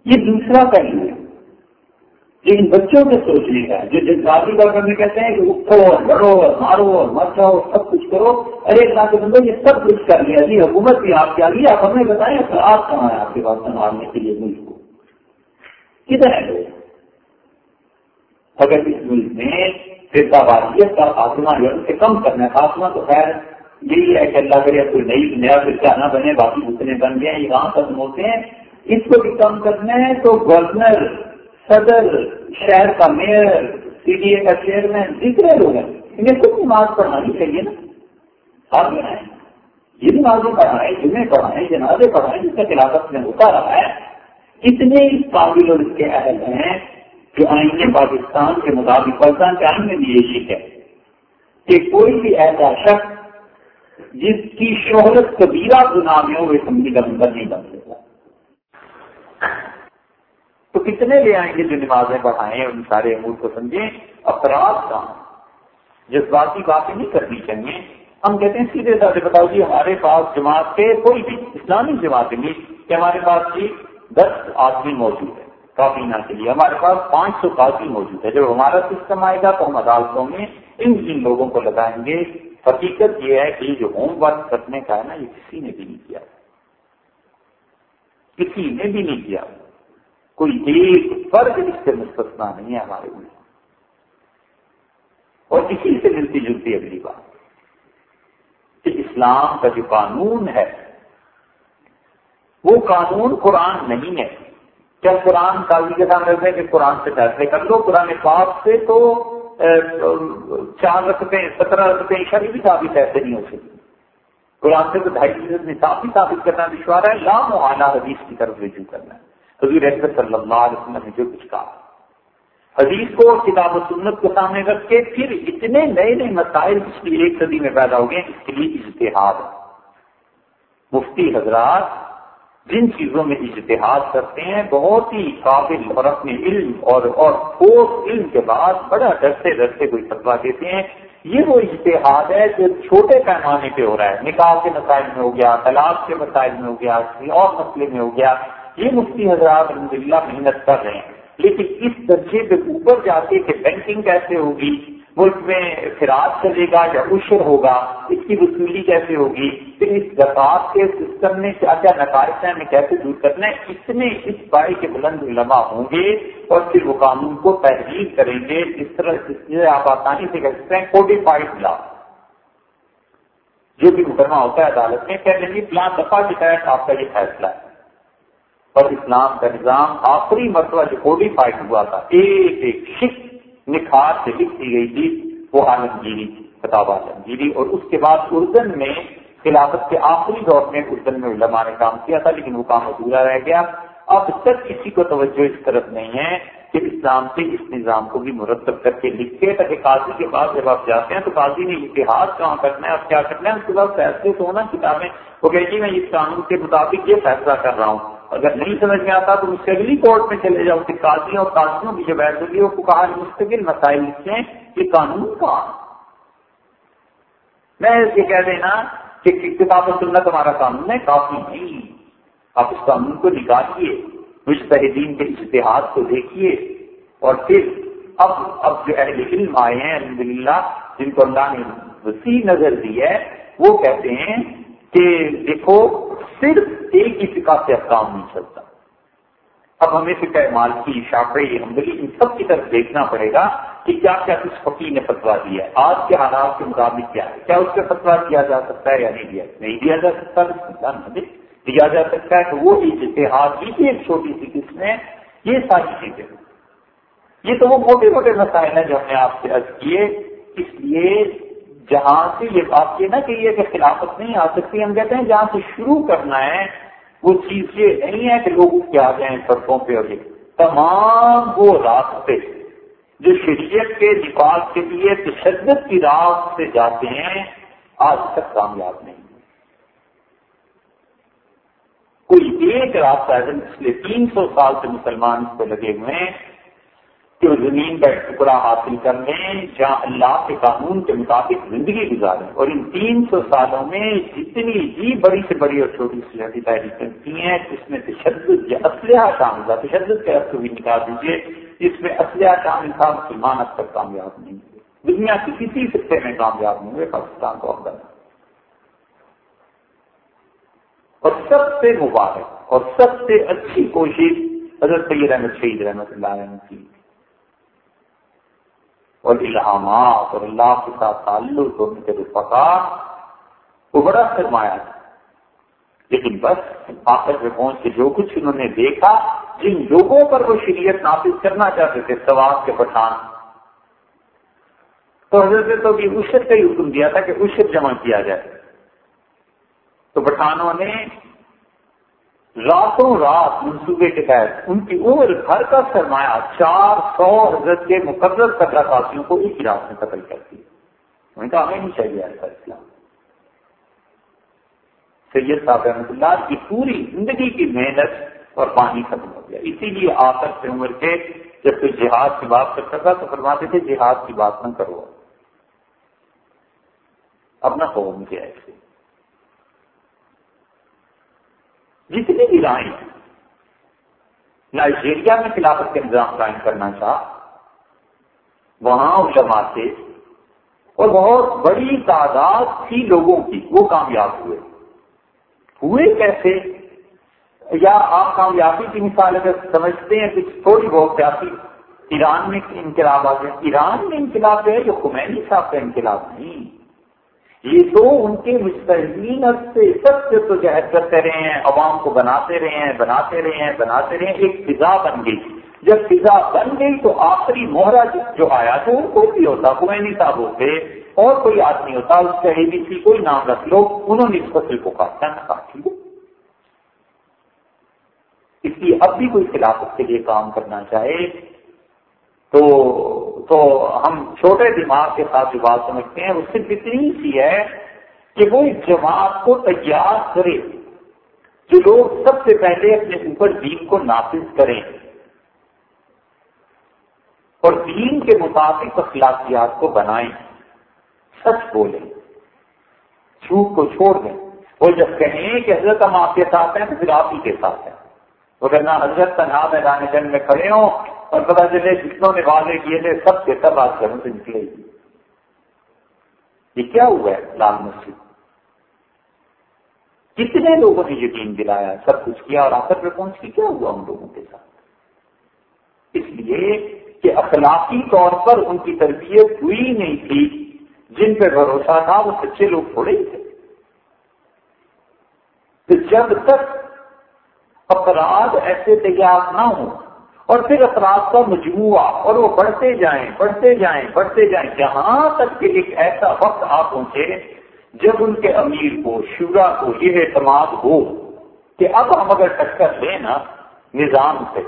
Speaker 1: یہ دوسرا پہلو ہے۔ لیکن بچوں کے سوچنے کا جو جذباتی طور پر کہتے ہیں کہ اٹھو اور لڑو اور مارو اور مر جاؤ سب کچھ کرو ارے اللہ کے بندے یہ سب کچھ کر لیا جی حکومت بھی آپ کے آگے، آپ ہمیں بتائیں آپ کہاں ہے آپ کے پاس سنبھالنے کے لیے ملک کو۔ کدھر ہے لوگ اگر اس ملک میں فرقہ واریت کا خاتمہ جو ان سے کم کرنا ہے خاتمہ تو خیر یہی ہے کہ اللہ کرے، کوئی نئی نیا فرقہ نہ بنے، باقی جتنے بن گئے یہ وہاں ختم ہوتے ہیں اس کو بھی کم کرنا ہے تو گورنر صدر، شہر کا میئر سی ڈی اے کا چیئرمین جتنے لوگ ہیں انہیں کچھ نماز پڑھانی چاہیے نا۔ آپ یہ نمازیں پڑھائیں، جمعے پڑھائیں، جنازے پڑھائیں، جس کا خلافت میں ہوتا رہا ہے۔ اتنے اس قابل اور اس کے اہل ہیں جو آئیں پاکستان کے مطابق پاکستان کے آئین میں بھی ہے کہ کوئی بھی ایسا شخص جس کی شہرت کبیرہ گناہ میں ہو وہ اسمبلی کا ممبر نہیں بن سکتا تو کتنے لے آئیں گے جو نمازیں پڑھائیں ان سارے امور کو سمجھیں، افراد کا جذباتی باتیں نہیں کرنی چاہیے۔ ہم کہتے ہیں، سیدھے سادے بتاؤ جی ہمارے پاس جماعت کے کوئی بھی اسلامی جماعت نہیں کہ ہمارے پاس جی دس آدمی موجود ہے کابینہ کے لیے۔ ہمارے پاس پانچ سو قاضی موجود ہے جب ہمارا سسٹم آئے گا تو ہم عدالتوں میں ان ان لوگوں کو لگائیں گے۔ حقیقت یہ ہے کہ جو ہوم ورک کرنے کا ہے نا، یہ کسی نے بھی نہیں کیا۔ کسی نے بھی نہیں کیا۔ کوئی ایک فرق اس سے مستثنا نہیں ہے ہمارے لیے اور اسی سے ملتی جلتی اگلی بات کہ اسلام کا جو قانون ہے، وہ قانون قرآن نہیں ہے۔ کیا قرآن قاضی کے سامنے رکھتے کہ قرآن سے فیصلے کر لو؟ قرآن پاک سے تو چار رکھتے ہیں سترہ رکھتے ہیں بھی ثابت ایسے نہیں ہو سکتی۔ قرآن سے تو ڈھائی فیصد نصاب بھی ثابت کرنا دشوار ہے۔ لام و حدیث کی طرف رجوع کرنا۔ ہے حضور صلی اللہ علیہ وسلم نے جو کچھ کہا۔ حدیث کو کتاب و سنت کے سامنے رکھ کے پھر اتنے نئے نئے مسائل پچھلی ایک صدی میں پیدا ہو گئے اس کے لیے اجتہاد۔ مفتی حضرات جن چیزوں میں اجتہاد کرتے ہیں، بہت ہی قابل اور اپنے علم اور اور ٹھوس علم کے بعد بڑا ڈرتے ڈرتے کوئی فتوا دیتے ہیں۔ یہ وہ اجتہاد ہے جو چھوٹے پیمانے پہ ہو رہا ہے۔ نکاح کے مسائل میں ہو گیا، طلاق کے مسائل میں ہو گیا، کسی اور مسئلے میں ہو گیا۔ یہ مفتی حضرات الحمد للہ محنت کر رہے ہیں۔ لیکن اس درجے پہ اوپر جا کے کہ بینکنگ کیسے ہوگی؟ ملک میں فراج چلے گا یا عشر ہوگا؟ اس کی وصولی کیسے ہوگی؟ پھر اس زکات کے سسٹم میں کیا کیا نقائص ہیں؟ ہمیں کیسے دور کرنا ہے؟ اتنے اس بارے کے بلند علماء ہوں گے اور پھر وہ قانون کو تحریر کریں گے۔ اس طرح سے آپ آسانی سے کہہ سکتے ہیں کوڈیفائڈ لا جو بھی مقدمہ ہوتا ہے عدالت میں کہہ لیں گے، فلاں دفعہ کے تحت آپ کا یہ فیصلہ ہے۔ اور اسلام کا نظام آخری مرتبہ جو کوڈیفائڈ ہوا تھا، ایک ایک شک، نکھار سے لکھ دی گئی تھی، وہ عالمگیری کتاب عالمگیری اور اس کے بعد اردن میں خلافت کے آخری دور میں اردن میں علماء نے کام کیا تھا، لیکن وہ کام ادھورا رہ گیا۔ اب تک کسی کو توجہ اس طرف نہیں ہے کہ اسلام سے اس نظام کو بھی مرتب کر کے لکھے، تاکہ قاضی کے بعد جب آپ جاتے ہیں تو قاضی نے اتحاد کہاں کرنا ہے، اب کیا کرنا ہے؟ اس کے بعد فیصلے تو ہونا کتابیں۔ وہ کہ جی میں اس قانون کے مطابق یہ فیصلہ کر رہا ہوں۔ اگر نہیں سمجھ میں آتا تو اس اگلی کورٹ میں چلے جاؤ، کہ قاضیوں اور قاضیوں کی جو بحث ہوگی وہ کہا مستقل مسائل لکھیں یہ قانون کا میں یہ کہہ دینا کہ کتاب و سننا تمہارا قانون ہے، کافی نہیں۔ آپ اس قانون کو نکالیے، مجتہدین کے اشتہاد کو دیکھیے۔ اور پھر اب اب جو اہل علم آئے ہیں الحمد للہ جن کو اللہ نے وسیع نظر دی ہے، وہ کہتے ہیں کہ دیکھو صرف ایک ہی فکا سے کام نہیں چلتا۔ اب ہمیں فکر مال کی شاپڑی حمدلی ان سب کی طرف دیکھنا پڑے گا کہ کیا کیا اس فقیر نے فتوا دیا ہے۔ آج کے حالات کے مطابق کیا ہے؟ کیا اس کا فتوا کیا جا سکتا ہے یا نہیں دیا؟ نہیں دیا جا سکتا دیا جا سکتا ہے تو وہ اتحاد کی بھی ایک چھوٹی سی قسم ہے۔ یہ ساری چیزیں یہ تو وہ موٹے موٹے مسائل ہیں جو ہم نے آپ سے عرض کیے۔ اس لیے جہاں سے یہ بات یہ نہ کہیے کہ خلافت نہیں آ سکتی، ہم کہتے ہیں جہاں سے شروع کرنا ہے، وہ چیز یہ نہیں ہے کہ لوگ اس کے آ جائیں سڑکوں پہ اور تمام وہ راستے جو شریعت کے نفاذ کے لیے، تشدد کی راہ سے جاتے ہیں، آج تک کامیاب نہیں۔ کوئی ایک راستہ ہے پچھلے تین سو سال سے مسلمان اس پہ لگے ہوئے ہیں کہ زمین کا ایک ٹکڑا حاصل کر لیں جہاں اللہ کے قانون کے مطابق زندگی گزاریں اور ان تین سو سالوں میں جتنی ہی بڑی سے بڑی اور چھوٹی سیاسی تحریکیں کی ہیں جس میں تشدد یا اسلحہ شامل تھا تشدد کے کو بھی نکال دیجیے جس میں اسلحہ شامل تھا مسلمان اب تک کامیاب نہیں ہوئے دنیا کی کسی خطے میں کامیاب نہیں ہوئے پاکستان کو افغان اور سب سے مبارک اور سب سے اچھی کوشش حضرت سید احمد شہید رحمت اللہ علیہ کی۔ اور الہامات اور اللہ کے ساتھ تعلق اور ان کے رفقات وہ بڑا سرمایہ ہے۔ لیکن بس آخر میں پہنچ کے جو کچھ انہوں نے دیکھا، جن لوگوں پر وہ شریعت نافذ کرنا چاہتے تھے سواب کے پٹھان۔ تو حضرت تو بھی عشر کا ہی حکم دیا تھا کہ عشر جمع کیا جائے۔ تو پٹھانوں نے راتوں رات منصوبے کے تحت ان کی عمر بھر کا سرمایہ چار سو حضرت کے مقدر قطرہ قاسیوں کو ایک رات میں قتل کر دیا۔ ان کا ہمیں نہیں چاہیے ایسا اسلام۔ سید صاحب رحمۃ اللہ کی پوری زندگی کی محنت اور پانی ختم ہو گیا۔ اسی لیے آخر سے عمر کے جب کوئی جہاد کی بات کرتا تھا تو فرماتے تھے، جہاد کی بات نہ کرو۔ اپنا قوم کیا ایسے جتنی بھی رائے نائجیریا میں خلافت کے نظام قائم کرنا چاہ، وہاں علماء سے اور بہت بڑی تعداد تھی لوگوں کی، وہ کامیاب ہوئے۔ ہوئے کیسے؟ یا آپ کامیابی کی مثال اگر سمجھتے ہیں، کچھ تھوڑی بہت سیاسی۔ ایران میں انقلاب آ گیا۔ ایران میں انقلاب ہے جو خمینی صاحب کا انقلاب نہیں۔ یہ تو ان کے مستحدین سے سب سے تو جہد کرتے رہے ہیں، عوام کو بناتے رہے ہیں، بناتے رہے ہیں، بناتے رہے ہیں، ایک فضا بن گئی۔ جب فضا بن گئی تو آخری مہرا جو آیا تو وہ کوئی بھی ہوتا خمینی صاحب ہوتے اور کوئی آدمی ہوتا، اس کا اے بی سی کوئی نام رکھ لو، انہوں نے اس فصل کو کاٹا نہ کاٹی اس لیے اب بھی کوئی خلافت کے لیے کام کرنا چاہے۔ تو تو ہم چھوٹے دماغ کے ساتھ جو بات سمجھتے ہیں وہ صرف اتنی سی ہے کہ وہ اس جماعت کو تیار کرے، جو لوگ سب سے پہلے اپنے اوپر دین کو نافذ کریں۔ اور دین کے مطابق اخلاقیات کو بنائیں۔ سچ بولیں۔ جھوٹ کو چھوڑ دیں۔ اور جب کہیں کہ حضرت ہم آپ کے ساتھ ہیں تو پھر آپ ہی کے ساتھ ہیں۔ اگر نہ حضرت تنہا میدان جنگ میں کھڑے ہوں۔ اور پتا چلے جتنوں نے وعدے کیے تھے، سب کے سب آج گھروں سے نکلے گی یہ کیا ہوا ہے لال مسجد؟ کتنے لوگوں نے یقین دلایا، سب کچھ کیا اور آخر پہ پہنچ کے کیا ہوا ان لوگوں کے ساتھ؟ اس لیے کہ اخلاقی طور پر ان کی تربیت ہوئی نہیں تھی، جن پہ بھروسہ تھا، وہ سچے لوگ تھوڑے ہی تھے۔ تو جب تک افراد ایسے تیار نہ ہوں اور پھر افراد کا مجموعہ، اور وہ بڑھتے جائیں بڑھتے جائیں بڑھتے جائیں۔ جہاں تک کہ ایک ایسا وقت آ پہنچے جب ان کے امیر کو، شورا کو یہ اعتماد ہو کہ اب ہم اگر ٹکر لیں نا، نظام سے،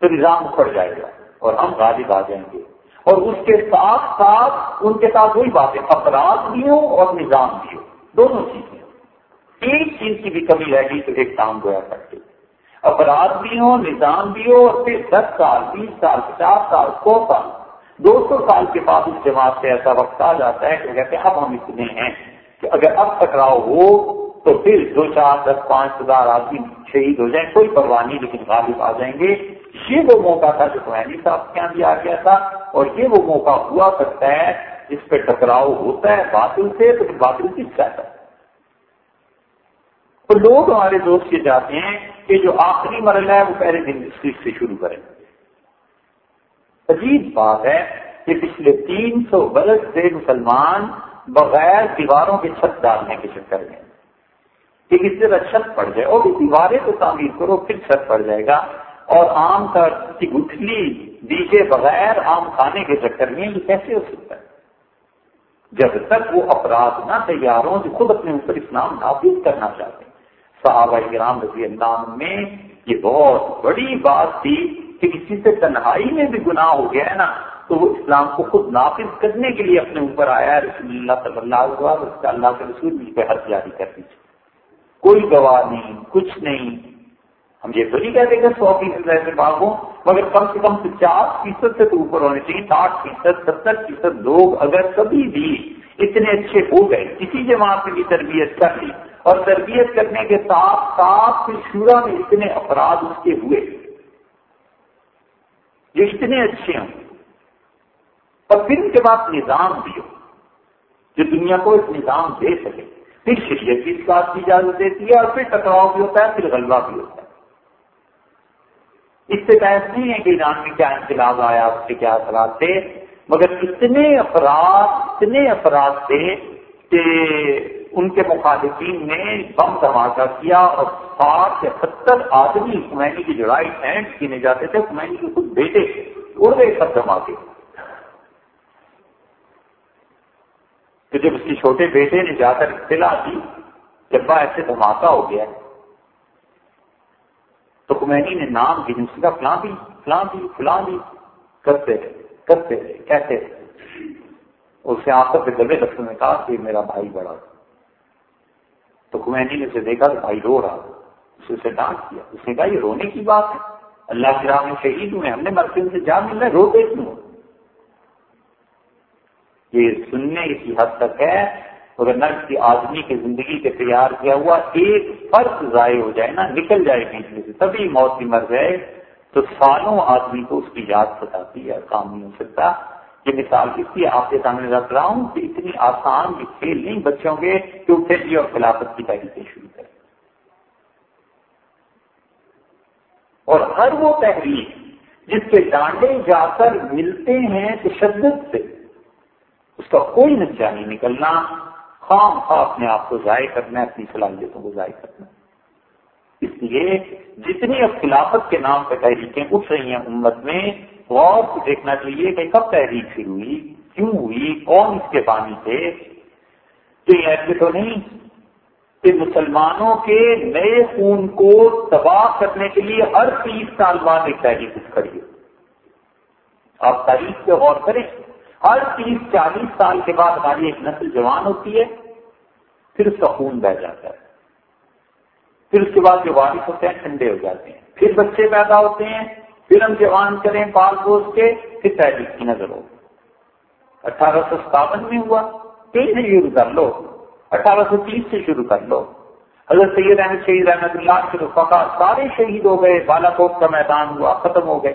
Speaker 1: تو نظام اکھڑ جائے گا اور ہم غالب آ جائیں گے۔ اور اس کے ساتھ ساتھ ان کے ساتھ وہی بات ہے افراد بھی ہو اور نظام بھی ہو دونوں چیزیں۔ ایک چیز کی بھی کمی رہ گئی تو ایک کام گویا کرتے۔ افراد بھی ہوں، نظام بھی ہو اور پھر دس سال، بیس سال، پچاس سال، سو سال، دو سو سال کے بعد اس جماعت سے ایسا وقت آ جاتا ہے کہ کہتے ہیں، اب ہم اتنے ہیں کہ اگر اب ٹکراؤ ہو تو پھر دو چار، دس، پانچ ہزار آدمی شہید ہو جائیں، کوئی پرواہ نہیں، لیکن غالب آ جائیں گے۔ یہ وہ موقع تھا جو قومی صاحب کے یہاں بھی آ گیا تھا، اور یہ وہ موقع ہوا کرتا ہے جس پہ ٹکراؤ ہوتا ہے، باطل سے، تو پھر باطل کس چاہتا ہے تو لوگ ہمارے دوست یہ چاہتے ہیں کہ جو آخری مرحلہ ہے وہ پہلے دن سیٹ سے شروع کریں۔ عجیب بات ہے کہ پچھلے تین سو برس سے مسلمان بغیر دیواروں کے چھت ڈالنے کے چکر میں کہ اس طرح چھت پڑ جائے، اور دیواریں تو تعمیر کرو، پھر چھت پڑ جائے گا۔ اور آم کا کی گٹھلی دیجے بغیر آم کھانے کے چکر میں یہ کیسے ہو سکتا ہے؟ جب تک وہ اپرادھ نہ تیار ہوں جو خود اپنے اوپر اسلام نافذ کرنا چاہتے ہیں۔ صحابہ کرام رضی اللہ میں یہ بہت بڑی بات تھی کہ کسی سے تنہائی میں بھی گناہ ہو گیا ہے نا، تو وہ اسلام کو خود نافذ کرنے کے لیے اپنے اوپر آیا رسول اللہ صلی اللہ علیہ وسلم کا اللہ کے رسول مجھ پہ حد جاری کر دیجیے کوئی گواہ نہیں، کچھ نہیں۔ ہم یہ تو نہیں کہتے کہ سو فیصد ایسے باغ ہوں، مگر کم سے کم پچاس فیصد سے تو اوپر ہونے چاہیے۔ ساٹھ فیصد، ستر فیصد لوگ اگر کبھی بھی اتنے اچھے ہو گئے، کسی جماعت کی تربیت کر لی اور تربیت کرنے کے ساتھ ساتھ پھر شورا میں اتنے افراد اس کے ہوئے۔ جو اتنے اچھے ہوں۔ اور پھر ان کے بعد نظام بھی ہو، جو دنیا کو ایک نظام دے سکے۔ پھر شریعت بھی اس بات کی اجازت دیتی ہے اور پھر ٹکراؤ بھی ہوتا ہے، پھر غلبہ بھی ہوتا ہے۔ اس سے بحث نہیں ہے کہ ایران میں کیا انقلاب آیا، اس کے کیا اثرات تھے، مگر اتنے افراد اتنے افراد تھے کہ ان کے مخالفین نے بم دھماکہ کیا اور ساٹھ یا ستر آدمی خمینی کی جڑائی ٹینٹ کینے جاتے تھے، خمینی کے کچھ بیٹے اڑ گئے سب دھماکے۔ تو جب اس کے چھوٹے بیٹے نے جا کر اطلاع دی جب ایسے دھماکہ ہو گیا تو کمینی نے نام کی اس کا فلاں بھی فلاں بھی فلاں بھی، کرتے رہے کرتے رہے، کہتے رہے۔ اسے آپ پہ دبے لفظ میں کہا کہ میرا بھائی بڑا تو کمینی نے اسے دیکھا تو بھائی رو رہا اسے اسے ڈانٹ کیا اس نے کہا، یہ رونے کی بات ہے۔ اللہ کی راہ میں شہید ہوئے ہم نے مرکز سے جا مل رہا ہے۔ روتے کیوں یہ سننے کی حد تک ہے۔ اگر نر کی آدمی کی زندگی کے تیار کیا ہوا ایک فرق ضائع ہو جائے نا، نکل جائے کہیں سے، تبھی موت بھی مر جائے تو سالوں آدمی کو اس کی یاد ستاتی ہے، کام نہیں ہو سکتا۔ یہ مثال اس لیے آپ کے سامنے رکھ رہا ہوں کہ اتنی آسان بھی کھیل نہیں بچوں کے کہ اٹھے جی اور خلافت کی تحریکیں شروع کریں۔ اور ہر وہ تحریر جس کے ڈانڈے جا کر ملتے ہیں تشدد سے، اس کا کوئی نتیجہ نہیں نکلنا۔ خام خواہ اپنے آپ کو ضائع کرنا ہے اپنی صلاحیتوں کو ضائع کرنا۔ اس لیے جتنی اب خلافت کے نام پہ تحریکیں اٹھ رہی ہیں امت میں غور سے دیکھنا چاہیے کہ کب تحریک شروع ہوئی، کیوں ہوئی، کون اس کے بانی تھے؟ تو یہ ایسے تو نہیں کہ مسلمانوں کے نئے خون کو تباہ کرنے کے لیے ہر تیس سال بعد ایک تحریک اٹھ کھڑی آپ تاریخ پہ غور کریں، ہر تیس چالیس سال کے بعد ہماری ایک نسل جوان ہوتی ہے، پھر اس کا خون بہ جاتا ہے۔ پھر اس کے بعد جو وارث ہوتے ہیں، ٹھنڈے ہو جاتے ہیں۔ پھر بچے پیدا ہوتے ہیں پھر ہم جوان کریں پال پوس کے، پھر تحریک کی نظر ہو۔ اٹھارہ سو ستاون میں ہوا۔ پھر سے شروع کر لو۔ اٹھارہ سو تیس سے شروع کر لو۔ حضرت سید احمد شہید احمد اللہ کے رفقا سارے شہید ہو گئے۔ بالا کوٹ کا میدان ہوا، ختم ہو گئے۔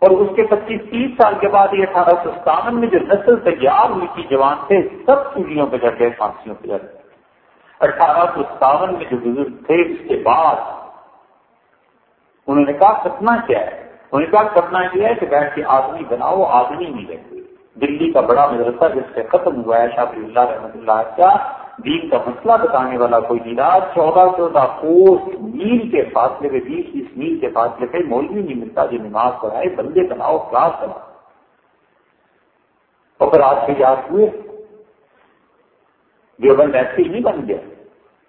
Speaker 1: اور اس کے پچیس تیس سال کے بعد یہ اٹھارہ سو ستاون میں جو نسل تیار ہوئی تھی، جوان تھے، سب سوڑیوں پہ چڑھ گئے پھانسیوں پہ چڑھ گئے اٹھارہ سو ستاون میں جو بزرگ تھے، اس کے بعد انہوں نے کہا ختمہ کیا ہے؟ انہوں نے کہا ختمہ کیا ہے کہ بیٹھ کے آدمی بناؤ، آدمی نہیں رہے دلی کا بڑا مدرسہ جس سے ختم ہوا ہے، شاہ اللہ رحمۃ اللہ کا دین کا مسئلہ بتانے والا کوئی نہیں رہا۔ چودہ چودہ کوس میل کے فاصلے میں بیس بیس میل کے فاصلے پہ مولوی نہیں ملتا جو نماز پڑھائے، بندے بناؤ، کلاس بناؤ۔ اور پھر آج سے یاد ہوئے جو بند ایسے ہی نہیں بن گیا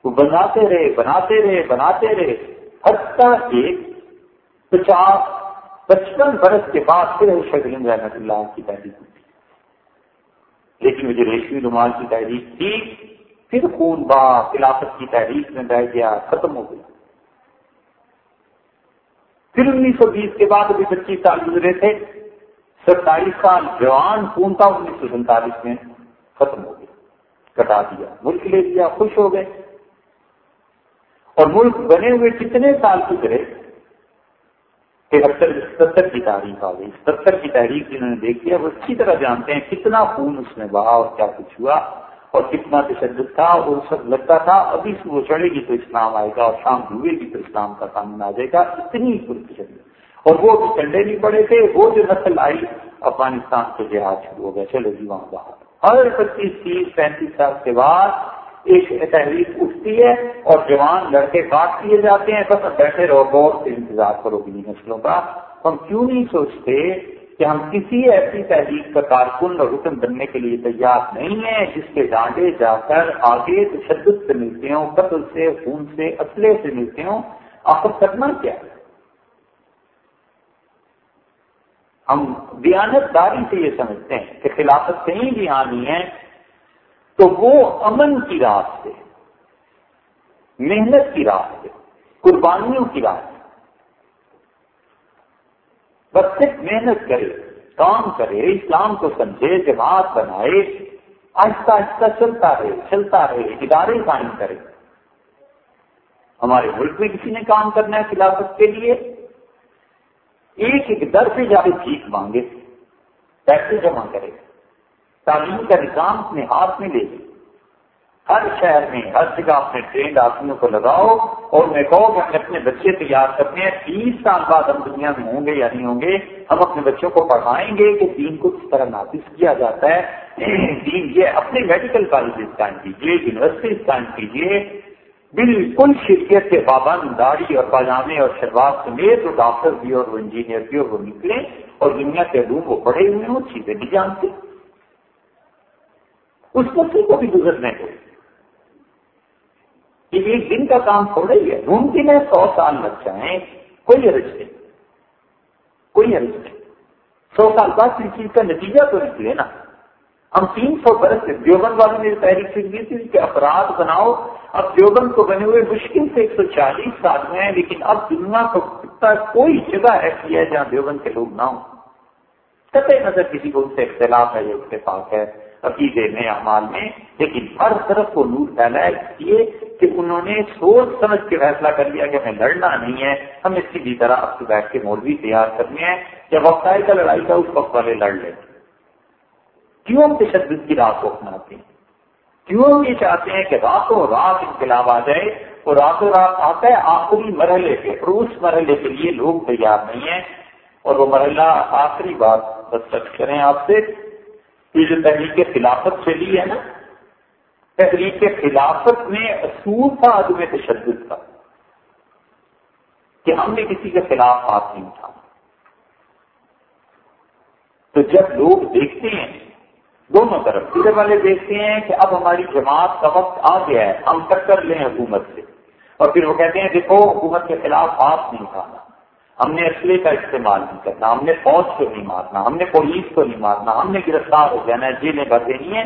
Speaker 1: وہ بناتے رہے بناتے رہے بناتے رہے۔ حتیٰ ایک پچاس، پچپن برس کے بعد پھر شکل رحمت اللہ کی تحریک ہوئی۔ لیکن وہ جو ریشمی رومال کی تحریک تھی، پھر خون با خلافت کی تحریک میں بہ گیا، ختم ہو گئی۔ پھر انیس سو بیس کے بعد ابھی پچیس سال گزرے تھے، ستائیس سال جوان خون تھا، انیس سو سینتالیس میں ختم ہو گیا، کٹا دیا، ملک لے لیا، خوش ہو گئے۔ اور ملک بنے ہوئے کتنے سال گزرے ستر کی تاریخ آ گئی ستر کی تحریک جنہوں نے دیکھ لیا وہ اچھی طرح جانتے ہیں کتنا خون اس میں بہا اور کیا کچھ ہوا اور کتنا تشدد تھا اور اس وقت لگتا تھا، ابھی وہ چڑھے گی تو اسلام آئے گا اور شام ہوئے گی تو اسلام کا قانون آ جائے گا، اتنی تشدد۔ اور وہ بھی چنڈے نہیں پڑے تھے، وہ جو نسل آئی، افغانستان سے جہاد شروع ہو گیا، چلو جی وہاں باہر۔ ہر پچیس تیس پینتیس سال کے بعد ایک تحریک اٹھتی ہے اور جوان لڑکے کاٹ دیے جاتے ہیں، بس بیٹھے رہو، بہت سے انتظار کرو گی نسلوں کا۔ ہم کیوں نہیں سوچتے کہ ہم کسی ایسی تحریک کا کارکن اور حکم بننے کے لیے تیار نہیں ہیں، جس کے ڈانڈے جا کر آگے تشدد سے ملتے ہوں، قتل سے، خون سے، اسلحے سے ملتے ہوں۔ آخر کرنا کیا؟ ہے ہم دیانت داری سے یہ سمجھتے ہیں کہ خلافت کہیں بھی آنی ہے تو وہ امن کی راہ سے، محنت کی راہ سے، قربانیوں کی راہ سے۔ بس صرف محنت کرے، کام کرے، اسلام کو سمجھے، جماعت بنائے، آہستہ آہستہ چلتا رہے چلتا رہے، ادارے قائم کرے۔ ہمارے ملک میں کسی نے کام کرنا ہے خلافت کے لیے؟ ایک ایک در سے جا کے سیکھ مانگے، پیسے جمع کرے۔ تعلیم کا نظام اپنے ہاتھ میں لے ہر شہر میں، ہر جگہ اپنے ٹرینڈ آدمیوں کو لگاؤ اور میں کہوں کہ ہمیں اپنے بچے تیار کرتے ہیں۔ تیس سال بعد ہم دنیا میں ہوں گے یا نہیں ہوں گے، ہم اپنے بچوں کو پڑھائیں گے کہ دین کو کس طرح نافذ کیا جاتا ہے۔ [clears throat] دین یہ اپنے میڈیکل کالجز قائم کیجیے یونیورسٹیز قائم کیجیے بالکل شرکت کے پابند داڑھی اور پاجامے اور شلوار سمیت وہ ڈاکٹر بھی اور وہ انجینئر بھی اور وہ نکلے اور دنیا کے روم وہ پڑھے ہوئے ہوں، چیزیں بھی جانتے۔ اس بچے کو بھی گزرنے دو یہ ایک دن کا کام تھوڑا ہی ہے۔ ممکن ہے سو سال لگ جائیں، کوئی عرض نہیں۔ کوئی عرض نہیں۔ سو سال بعد کسی چیز کا نتیجہ تو نکلے نا ہم تین سو برس سے دیوبند والوں نے تحریک سیکھ دی تھی کہ اپرادھ بناؤ۔ اب دیوبند کو بنے ہوئے مشکل سے ایک سو چالیس سال میں ہیں، لیکن اب دنیا کو کوئی جگہ ایسی ہے جہاں دیوبند کے لوگ نہ ہوں۔ قطع نظر کسی کو ان سے اختلاف ہے یا اتفاق ہے۔ عقیدے میں، اعمال میں، لیکن ہر طرف وہ نور پھیلا ہے اس لیے کہ انہوں نے سوچ سمجھ کے فیصلہ کر لیا کہ ہمیں لڑنا نہیں ہے، ہم اس کی طرح اب سے بیٹھ کے مولوی تیار کرنے ہیں، جب وقت آئے گا لڑائی کا اس وقت والے لڑ لیں کیوں ہم تشدد کی رات کو اپناتے ہیں؟ کیوں ہم یہ چاہتے ہیں کہ راتوں رات انقلاب آ جائے اور راتوں رات آتا ہے، آخری مرحلے کے اس مرحلے کے لیے لوگ تیار نہیں ہیں۔ اور وہ مرحلہ آخری بات بس کریں آپ سے یہ جو تحریک خلافت چلی ہے نا، تحریک خلافت میں اصول تھا عدم تشدد کا، کہ ہم نے کسی کے خلاف ہاتھ نہیں اٹھا تو جب لوگ دیکھتے ہیں، دونوں طرف، ادھر والے دیکھتے ہیں کہ اب ہماری جماعت کا وقت آ گیا ہے، ہم ٹکر لیں حکومت سے۔ اور پھر وہ کہتے ہیں، دیکھو، حکومت کے خلاف ہاتھ نہیں اٹھانا۔ ہم نے اسلحے کا استعمال نہیں کرنا، ہم نے فوج کو نہیں مارنا، ہم نے پولیس کو نہیں مارنا، ہم نے گرفتار ہو جانا، جیلیں بھر دینی ہیں۔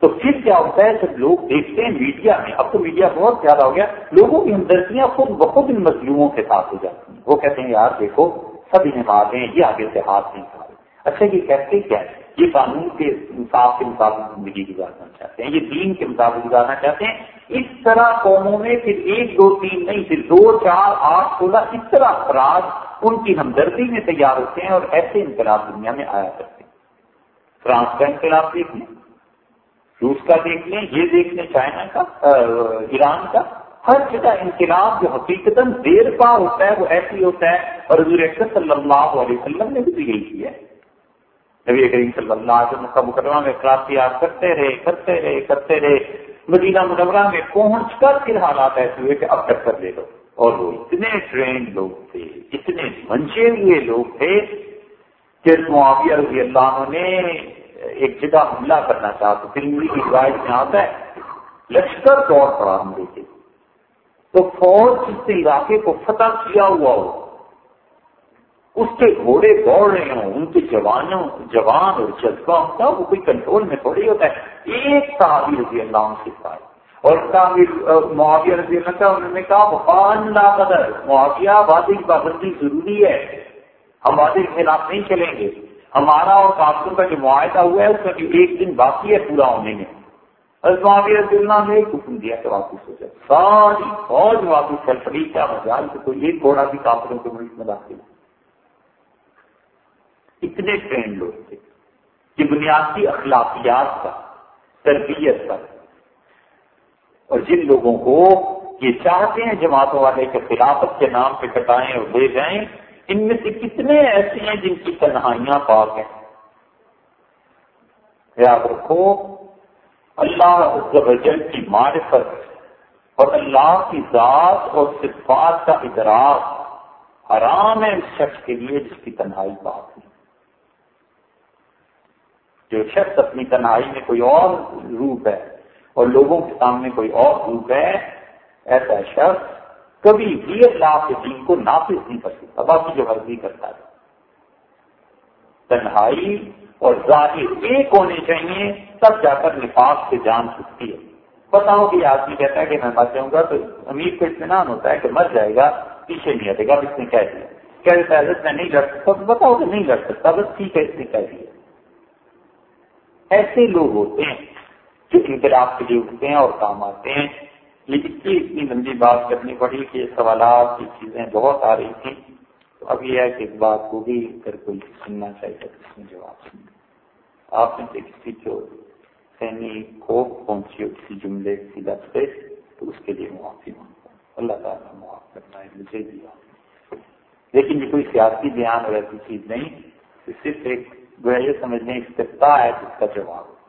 Speaker 1: تو پھر کیا ہوتا ہے؟ جب لوگ دیکھتے ہیں میڈیا میں۔ اب تو میڈیا بہت زیادہ ہو گیا۔ لوگوں کی ہمدردیاں خود بخود ان مظلوموں کے ساتھ ہو جاتی ہیں۔ وہ کہتے ہیں، یار دیکھو، سب انہیں مار ہیں، یہ آگے سے ہاتھ نہیں کھا رہے۔ اچھا یہ کہتے کیا ہے یہ قانون کے انصاف کے مطابق زندگی گزارنا چاہتے ہیں، یہ دین کے مطابق گزارنا چاہتے ہیں۔ اس طرح قوموں میں پھر ایک دو تین نہیں، پھر دو، چار، آٹھ، سولہ، اس طرح افراد ان کی ہمدردی میں تیار ہوتے ہیں اور ایسے انقلاب دنیا میں آیا کرتے ہیں۔ فرانس کا انقلاب دیکھ لیں، روس کا دیکھ لیں، یہ دیکھ لیں، چائنا کا ایران کا۔ ہر جگہ انقلاب جو حقیقت دیر پا ہوتا ہے، وہ ایسی ہوتا ہے۔ اور حضور صلی اللہ علیہ وسلم نے بھی یہی کیا ہے۔ نبی کریم صلی اللہ علیہ وسلم کا مقدمہ میں خراب کرتے رہے کرتے رہے کرتے رہے۔ مدینہ مقدمہ میں پہنچ کر پھر حالات ایسے ہوئے کہ اب تک کر لے لو۔ اور وہ اتنے ٹرینڈ لوگ تھے، اتنے منچے ہوئے لوگ تھے کہ معاویہ رضی اللہ عنہ نے ایک جگہ حملہ کرنا چاہتے فلمی کی روایت میں آتا ہے لشکر دوڑ پڑا ہم کے تو فوج جس نے علاقے کو فتح کیا ہوا ہو، اس کے گھوڑے دوڑ رہے ہوں، ان کے جوانوں، جوان اور جذبہ ہوتا، وہ کوئی کنٹرول میں تھوڑی ہوتا ہے۔ ایک صحابی رضی اللہ عنہ کے پاس اور معاویہ رضی اللہ کا انہوں نے کہا وفان لا قدر معاویہ وعدے کی پابندی ضروری ہے۔ ہم وعدے کے خلاف نہیں چلیں گے۔ ہمارا اور کافروں کا جو معاہدہ ہوا ہے، اس میں ایک دن باقی ہے، پورا ہونے میں۔ معاویہ رضی اللہ نے حکم دیا کہ واپس ہو جائے۔ ساری فوج واپس چل پڑی، کیا مجال کہ کوئی ایک گھوڑا بھی کافروں کے ملک میں داخل اتنے ٹرینڈ لوگ تھے کہ بنیادی اخلاقیات کا تربیت کا اور جن لوگوں کو یہ چاہتے ہیں جماعتوں والے کے خلافت کے نام پہ کٹائیں اور لے جائیں، ان میں سے کتنے ایسے ہیں جن کی تنہائیاں پاک ہیں۔ یاد رکھو، اللہ کی معرفت اور اللہ کی ذات اور صفات کا ادراک حرام ہے اس شخص کے لیے جس کی تنہائی پاک ہے جو شخص اپنی تنہائی میں کوئی اور روپ ہے اور لوگوں کے سامنے کوئی اور روپ ہے، ایسا شخص کبھی بھی اللہ کے دین کو نافذ نہیں کر سکتا، باقی جو مرضی کرتا ہے۔ تنہائی اور ظاہر ایک ہونے چاہیے، تب جا کر نفاق سے جان سکتی ہے۔ بتاؤ کہ آدمی کہتا ہے کہ میں مر جاؤں گا تو امیر کو اطمینان ہوتا ہے کہ مر جائے گا، پیچھے نہیں ہٹے گا اس نے کہہ دیا۔ کہہ دیتا ہے میں نہیں لڑ سکتا، بتاؤ کہ نہیں لڑ سکتا، بس ٹھیک ہے، اس نے کہہ دیا۔ ایسے لوگ ہوتے ہیں انقلاب کے لیے اٹھتے ہیں اور کام آتے ہیں۔ لیکن کی اتنی لمبی بات کرنی پڑی کہ سوالات کی چیزیں بہت آ رہی تھیں۔ تو اب یہ ہے کہ اس بات کو بھی اگر کوئی سننا چاہیے تو اس میں جواب سن آپ میں سے کسی کو ذہنی خوف پہنچی ہو کسی جملے کسی لفظ پہ تو اس کے لیے معافی مانگتا ہوں۔ اللہ تعالیٰ معاف کرنا ہے، مجھے دیا لیکن یہ کوئی سیاسی بیان اور ایسی چیز نہیں صرف ایک گویا یہ سمجھنے استفتا ہے جس کا جواب۔